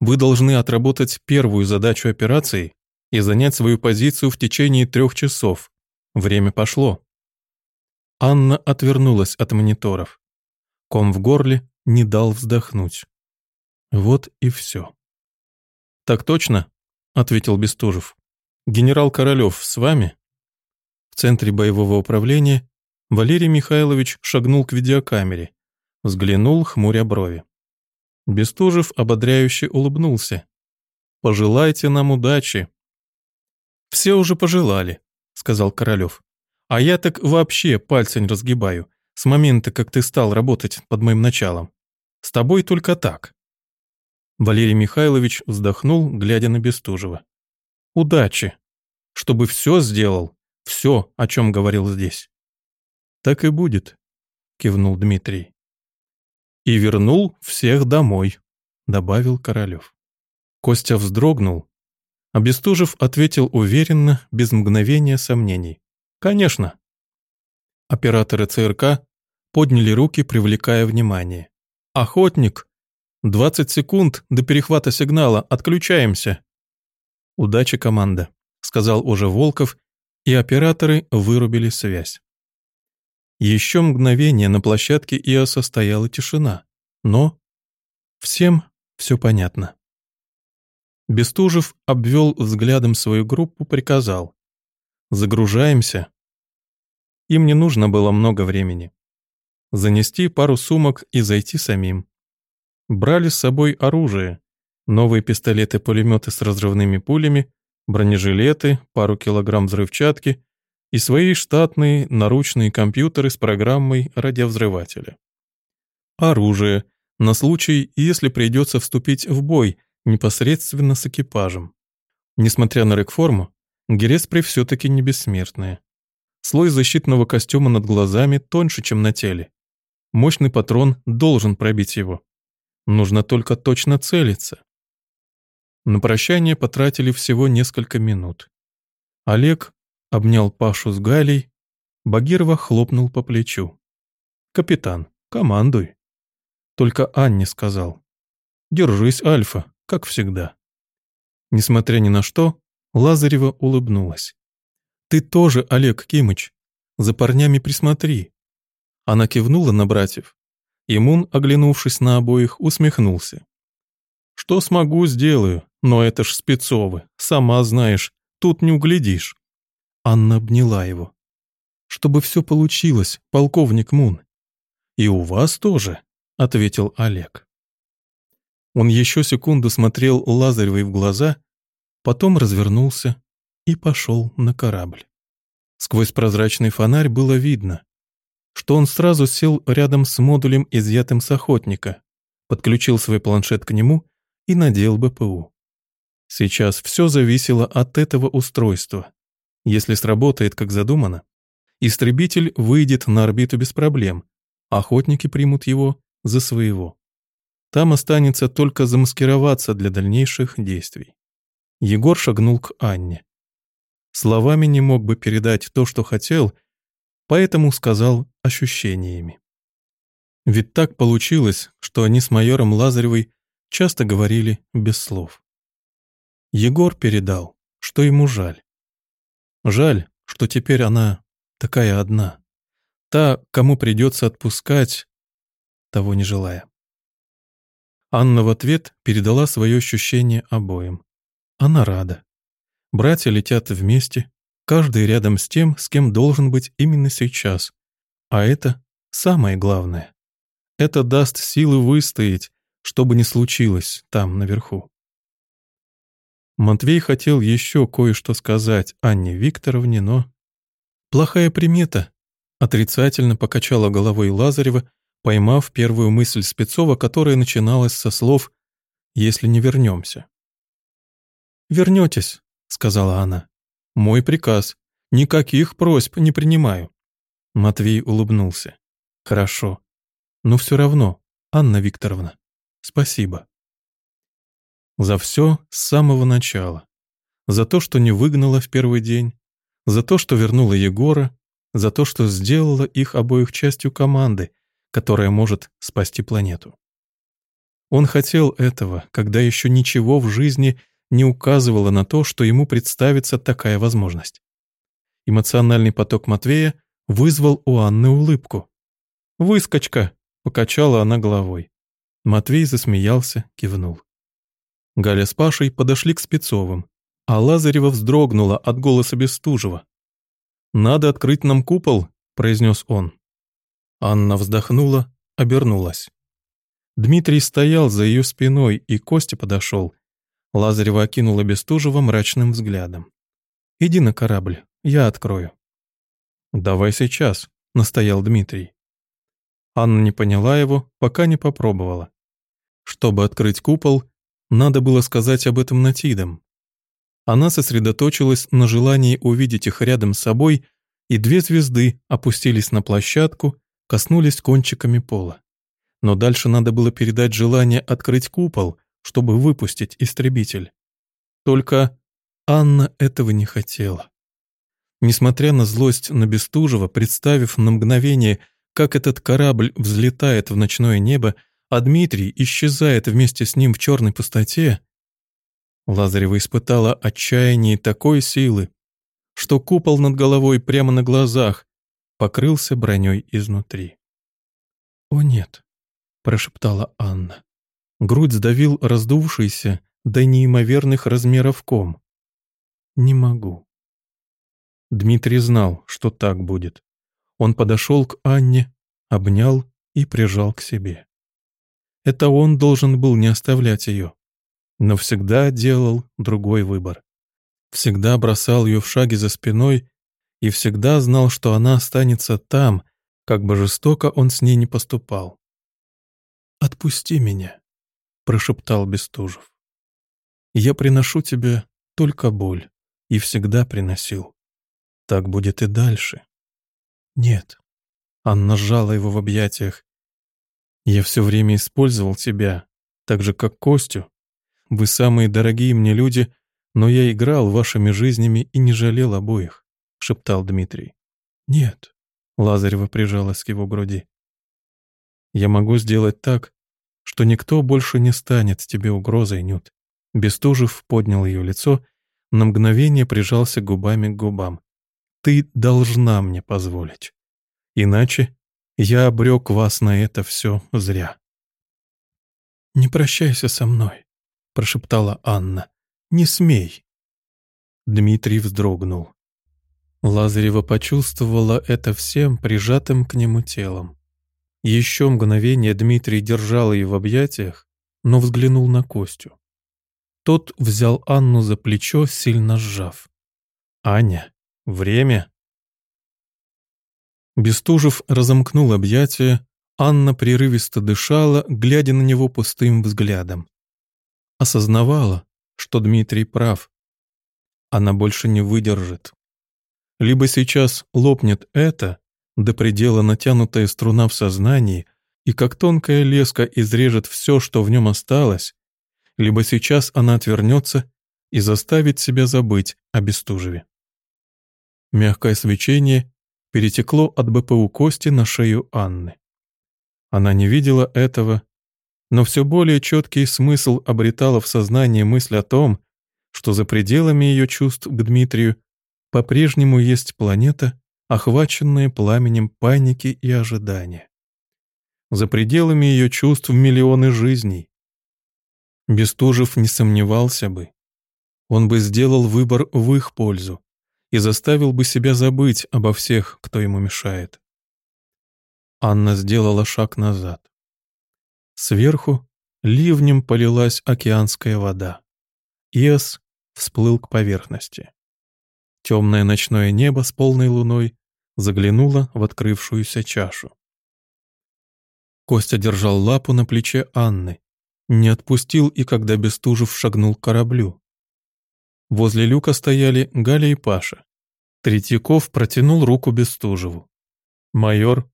Speaker 1: Вы должны отработать первую задачу операции и занять свою позицию в течение трех часов. Время пошло». Анна отвернулась от мониторов. Ком в горле не дал вздохнуть. Вот и все. «Так точно», — ответил Бестужев. «Генерал Королев с вами?» В центре боевого управления Валерий Михайлович шагнул к видеокамере, взглянул, хмуря брови. Бестужев ободряюще улыбнулся. «Пожелайте нам удачи». «Все уже пожелали», — сказал Королев. «А я так вообще пальцы не разгибаю, с момента, как ты стал работать под моим началом. С тобой только так». Валерий Михайлович вздохнул, глядя на Бестужева. «Удачи! Чтобы все сделал, все, о чем говорил здесь». «Так и будет», — кивнул Дмитрий. «И вернул всех домой», — добавил Королев. Костя вздрогнул, Бестужев ответил уверенно, без мгновения сомнений. «Конечно». Операторы ЦРК подняли руки, привлекая внимание. «Охотник! 20 секунд до перехвата сигнала, отключаемся!» «Удачи, команда», — сказал уже Волков, и операторы вырубили связь. Еще мгновение на площадке ИОСа стояла тишина, но всем все понятно. Бестужев обвел взглядом свою группу, приказал. «Загружаемся». Им не нужно было много времени занести пару сумок и зайти самим. Брали с собой оружие, новые пистолеты-пулеметы с разрывными пулями, бронежилеты, пару килограмм взрывчатки и свои штатные наручные компьютеры с программой радиовзрывателя. Оружие на случай, если придется вступить в бой непосредственно с экипажем. Несмотря на рекформу, Гереспри все-таки не бессмертные. Слой защитного костюма над глазами тоньше, чем на теле. Мощный патрон должен пробить его. Нужно только точно целиться. На прощание потратили всего несколько минут. Олег обнял Пашу с Галей, Багирова хлопнул по плечу. «Капитан, командуй». Только Анне сказал. «Держись, Альфа, как всегда». Несмотря ни на что, Лазарева улыбнулась. «Ты тоже, Олег Кимыч, за парнями присмотри». Она кивнула на братьев. Имун, оглянувшись на обоих, усмехнулся. «Что смогу, сделаю, но это ж спецовы, сама знаешь, тут не углядишь». Анна обняла его. «Чтобы все получилось, полковник Мун». «И у вас тоже», — ответил Олег. Он еще секунду смотрел Лазаревой в глаза, потом развернулся и пошел на корабль. Сквозь прозрачный фонарь было видно, что он сразу сел рядом с модулем, изъятым с охотника, подключил свой планшет к нему и надел БПУ. Сейчас все зависело от этого устройства. Если сработает, как задумано, истребитель выйдет на орбиту без проблем, охотники примут его за своего. Там останется только замаскироваться для дальнейших действий. Егор шагнул к Анне. Словами не мог бы передать то, что хотел, поэтому сказал ощущениями. Ведь так получилось, что они с майором Лазаревой часто говорили без слов. Егор передал, что ему жаль. Жаль, что теперь она такая одна. Та, кому придется отпускать, того не желая. Анна в ответ передала свое ощущение обоим. Она рада. Братья летят вместе, каждый рядом с тем, с кем должен быть именно сейчас. А это самое главное. Это даст силы выстоять, что бы ни случилось там, наверху. Матвей хотел еще кое-что сказать Анне Викторовне, но... «Плохая примета», — отрицательно покачала головой Лазарева, поймав первую мысль Спецова, которая начиналась со слов «если не вернемся». «Вернетесь», — сказала она. «Мой приказ. Никаких просьб не принимаю». Матвей улыбнулся. «Хорошо. Но все равно, Анна Викторовна, спасибо». За все с самого начала. За то, что не выгнала в первый день. За то, что вернула Егора. За то, что сделала их обоих частью команды, которая может спасти планету. Он хотел этого, когда еще ничего в жизни не указывало на то, что ему представится такая возможность. Эмоциональный поток Матвея вызвал у Анны улыбку. «Выскочка!» — покачала она головой. Матвей засмеялся, кивнул. Галя с Пашей подошли к Спецовым, а Лазарева вздрогнула от голоса Бестужева. «Надо открыть нам купол», — произнес он. Анна вздохнула, обернулась. Дмитрий стоял за ее спиной, и Костя подошел. Лазарева окинула Бестужева мрачным взглядом. «Иди на корабль, я открою». «Давай сейчас», — настоял Дмитрий. Анна не поняла его, пока не попробовала. Чтобы открыть купол, надо было сказать об этом Натидам. Она сосредоточилась на желании увидеть их рядом с собой, и две звезды опустились на площадку, коснулись кончиками пола. Но дальше надо было передать желание открыть купол, чтобы выпустить истребитель. Только Анна этого не хотела. Несмотря на злость на Бестужева, представив на мгновение, как этот корабль взлетает в ночное небо, а Дмитрий исчезает вместе с ним в черной пустоте, Лазарева испытала отчаяние такой силы, что купол над головой прямо на глазах покрылся броней изнутри. «О нет», — прошептала Анна. Грудь сдавил раздувшийся до неимоверных размеров ком. «Не могу». Дмитрий знал, что так будет. Он подошел к Анне, обнял и прижал к себе. Это он должен был не оставлять ее, но всегда делал другой выбор. Всегда бросал ее в шаге за спиной и всегда знал, что она останется там, как бы жестоко он с ней не поступал. «Отпусти меня», — прошептал Бестужев. «Я приношу тебе только боль и всегда приносил. Так будет и дальше». Нет. Анна сжала его в объятиях. Я все время использовал тебя, так же, как Костю. Вы самые дорогие мне люди, но я играл вашими жизнями и не жалел обоих, шептал Дмитрий. Нет. Лазарева прижалась к его груди. Я могу сделать так, что никто больше не станет тебе угрозой, Нют. Бестужев поднял ее лицо, на мгновение прижался губами к губам. Ты должна мне позволить. Иначе я обрек вас на это все зря. «Не прощайся со мной», — прошептала Анна. «Не смей». Дмитрий вздрогнул. Лазарева почувствовала это всем прижатым к нему телом. Еще мгновение Дмитрий держал ее в объятиях, но взглянул на Костю. Тот взял Анну за плечо, сильно сжав. «Аня, время!» Бестужев разомкнул объятия, Анна прерывисто дышала, глядя на него пустым взглядом. Осознавала, что Дмитрий прав. Она больше не выдержит. Либо сейчас лопнет это, до предела натянутая струна в сознании, и как тонкая леска изрежет все, что в нем осталось, либо сейчас она отвернется и заставит себя забыть о Бестужеве. Мягкое свечение перетекло от БПУ Кости на шею Анны. Она не видела этого, но все более четкий смысл обретала в сознании мысль о том, что за пределами ее чувств к Дмитрию по-прежнему есть планета, охваченная пламенем паники и ожидания. За пределами ее чувств миллионы жизней. Бестужев не сомневался бы. Он бы сделал выбор в их пользу и заставил бы себя забыть обо всех, кто ему мешает. Анна сделала шаг назад. Сверху ливнем полилась океанская вода. Иос всплыл к поверхности. Темное ночное небо с полной луной заглянуло в открывшуюся чашу. Костя держал лапу на плече Анны, не отпустил и когда Бестужев шагнул к кораблю. Возле люка стояли Галя и Паша. Третьяков протянул руку Бестужеву. «Майор?»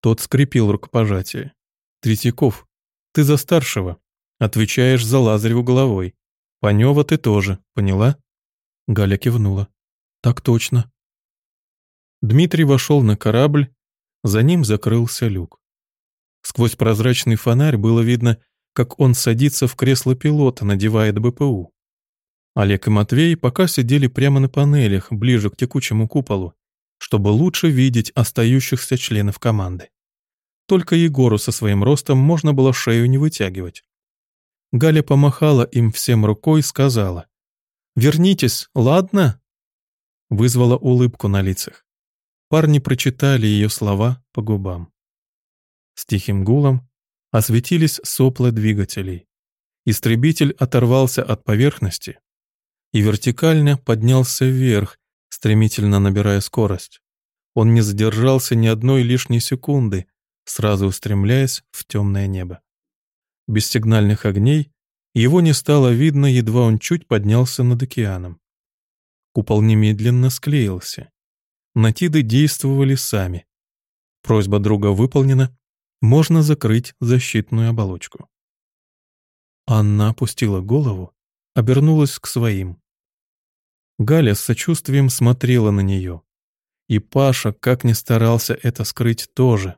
Speaker 1: Тот скрепил рукопожатие. «Третьяков, ты за старшего. Отвечаешь за Лазареву головой. Панева ты тоже, поняла?» Галя кивнула. «Так точно». Дмитрий вошел на корабль, за ним закрылся люк. Сквозь прозрачный фонарь было видно, как он садится в кресло пилота, надевает БПУ. Олег и Матвей пока сидели прямо на панелях, ближе к текучему куполу, чтобы лучше видеть остающихся членов команды. Только Егору со своим ростом можно было шею не вытягивать. Галя помахала им всем рукой и сказала «Вернитесь, ладно?» вызвала улыбку на лицах. Парни прочитали ее слова по губам. С тихим гулом осветились сопла двигателей. Истребитель оторвался от поверхности и вертикально поднялся вверх, стремительно набирая скорость. Он не задержался ни одной лишней секунды, сразу устремляясь в темное небо. Без сигнальных огней его не стало видно, едва он чуть поднялся над океаном. Купол немедленно склеился. Натиды действовали сами. Просьба друга выполнена, можно закрыть защитную оболочку. Анна опустила голову, обернулась к своим. Галя с сочувствием смотрела на нее. И Паша, как ни старался это скрыть, тоже.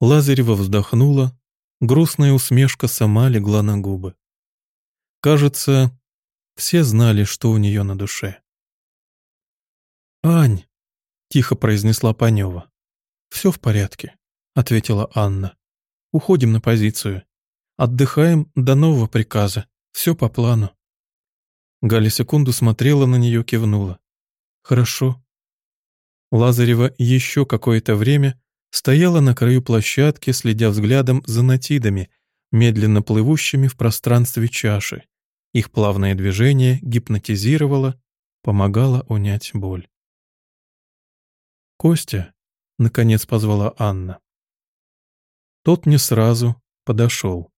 Speaker 1: Лазарева вздохнула, грустная усмешка сама легла на губы. Кажется, все знали, что у нее на душе. «Ань!» — тихо произнесла Панева. «Все в порядке», — ответила Анна. «Уходим на позицию. Отдыхаем до нового приказа. Все по плану». Галя секунду смотрела на нее, кивнула. «Хорошо». Лазарева еще какое-то время стояла на краю площадки, следя взглядом за натидами, медленно плывущими в пространстве чаши. Их плавное движение гипнотизировало, помогало унять боль. «Костя», — наконец позвала Анна. Тот не сразу подошел.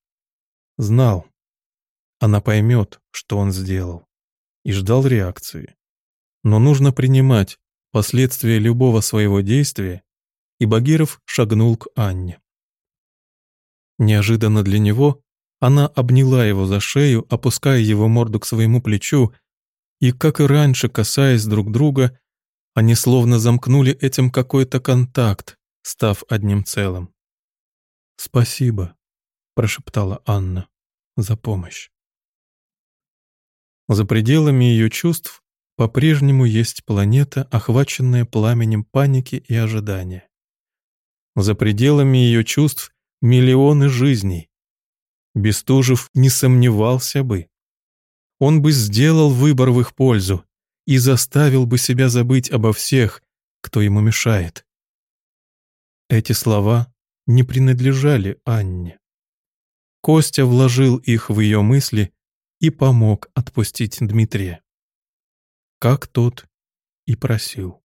Speaker 1: Знал. Она поймет, что он сделал. И ждал реакции. Но нужно принимать последствия любого своего действия, и Багиров шагнул к Анне. Неожиданно для него она обняла его за шею, опуская его морду к своему плечу, и, как и раньше, касаясь друг друга, они словно замкнули этим какой-то контакт, став одним целым. «Спасибо», — прошептала Анна, — «за помощь». За пределами ее чувств по-прежнему есть планета, охваченная пламенем паники и ожидания. За пределами ее чувств миллионы жизней. Бестужев не сомневался бы. Он бы сделал выбор в их пользу и заставил бы себя забыть обо всех, кто ему мешает. Эти слова не принадлежали Анне. Костя вложил их в ее мысли и помог отпустить Дмитрия. Как тот и просил.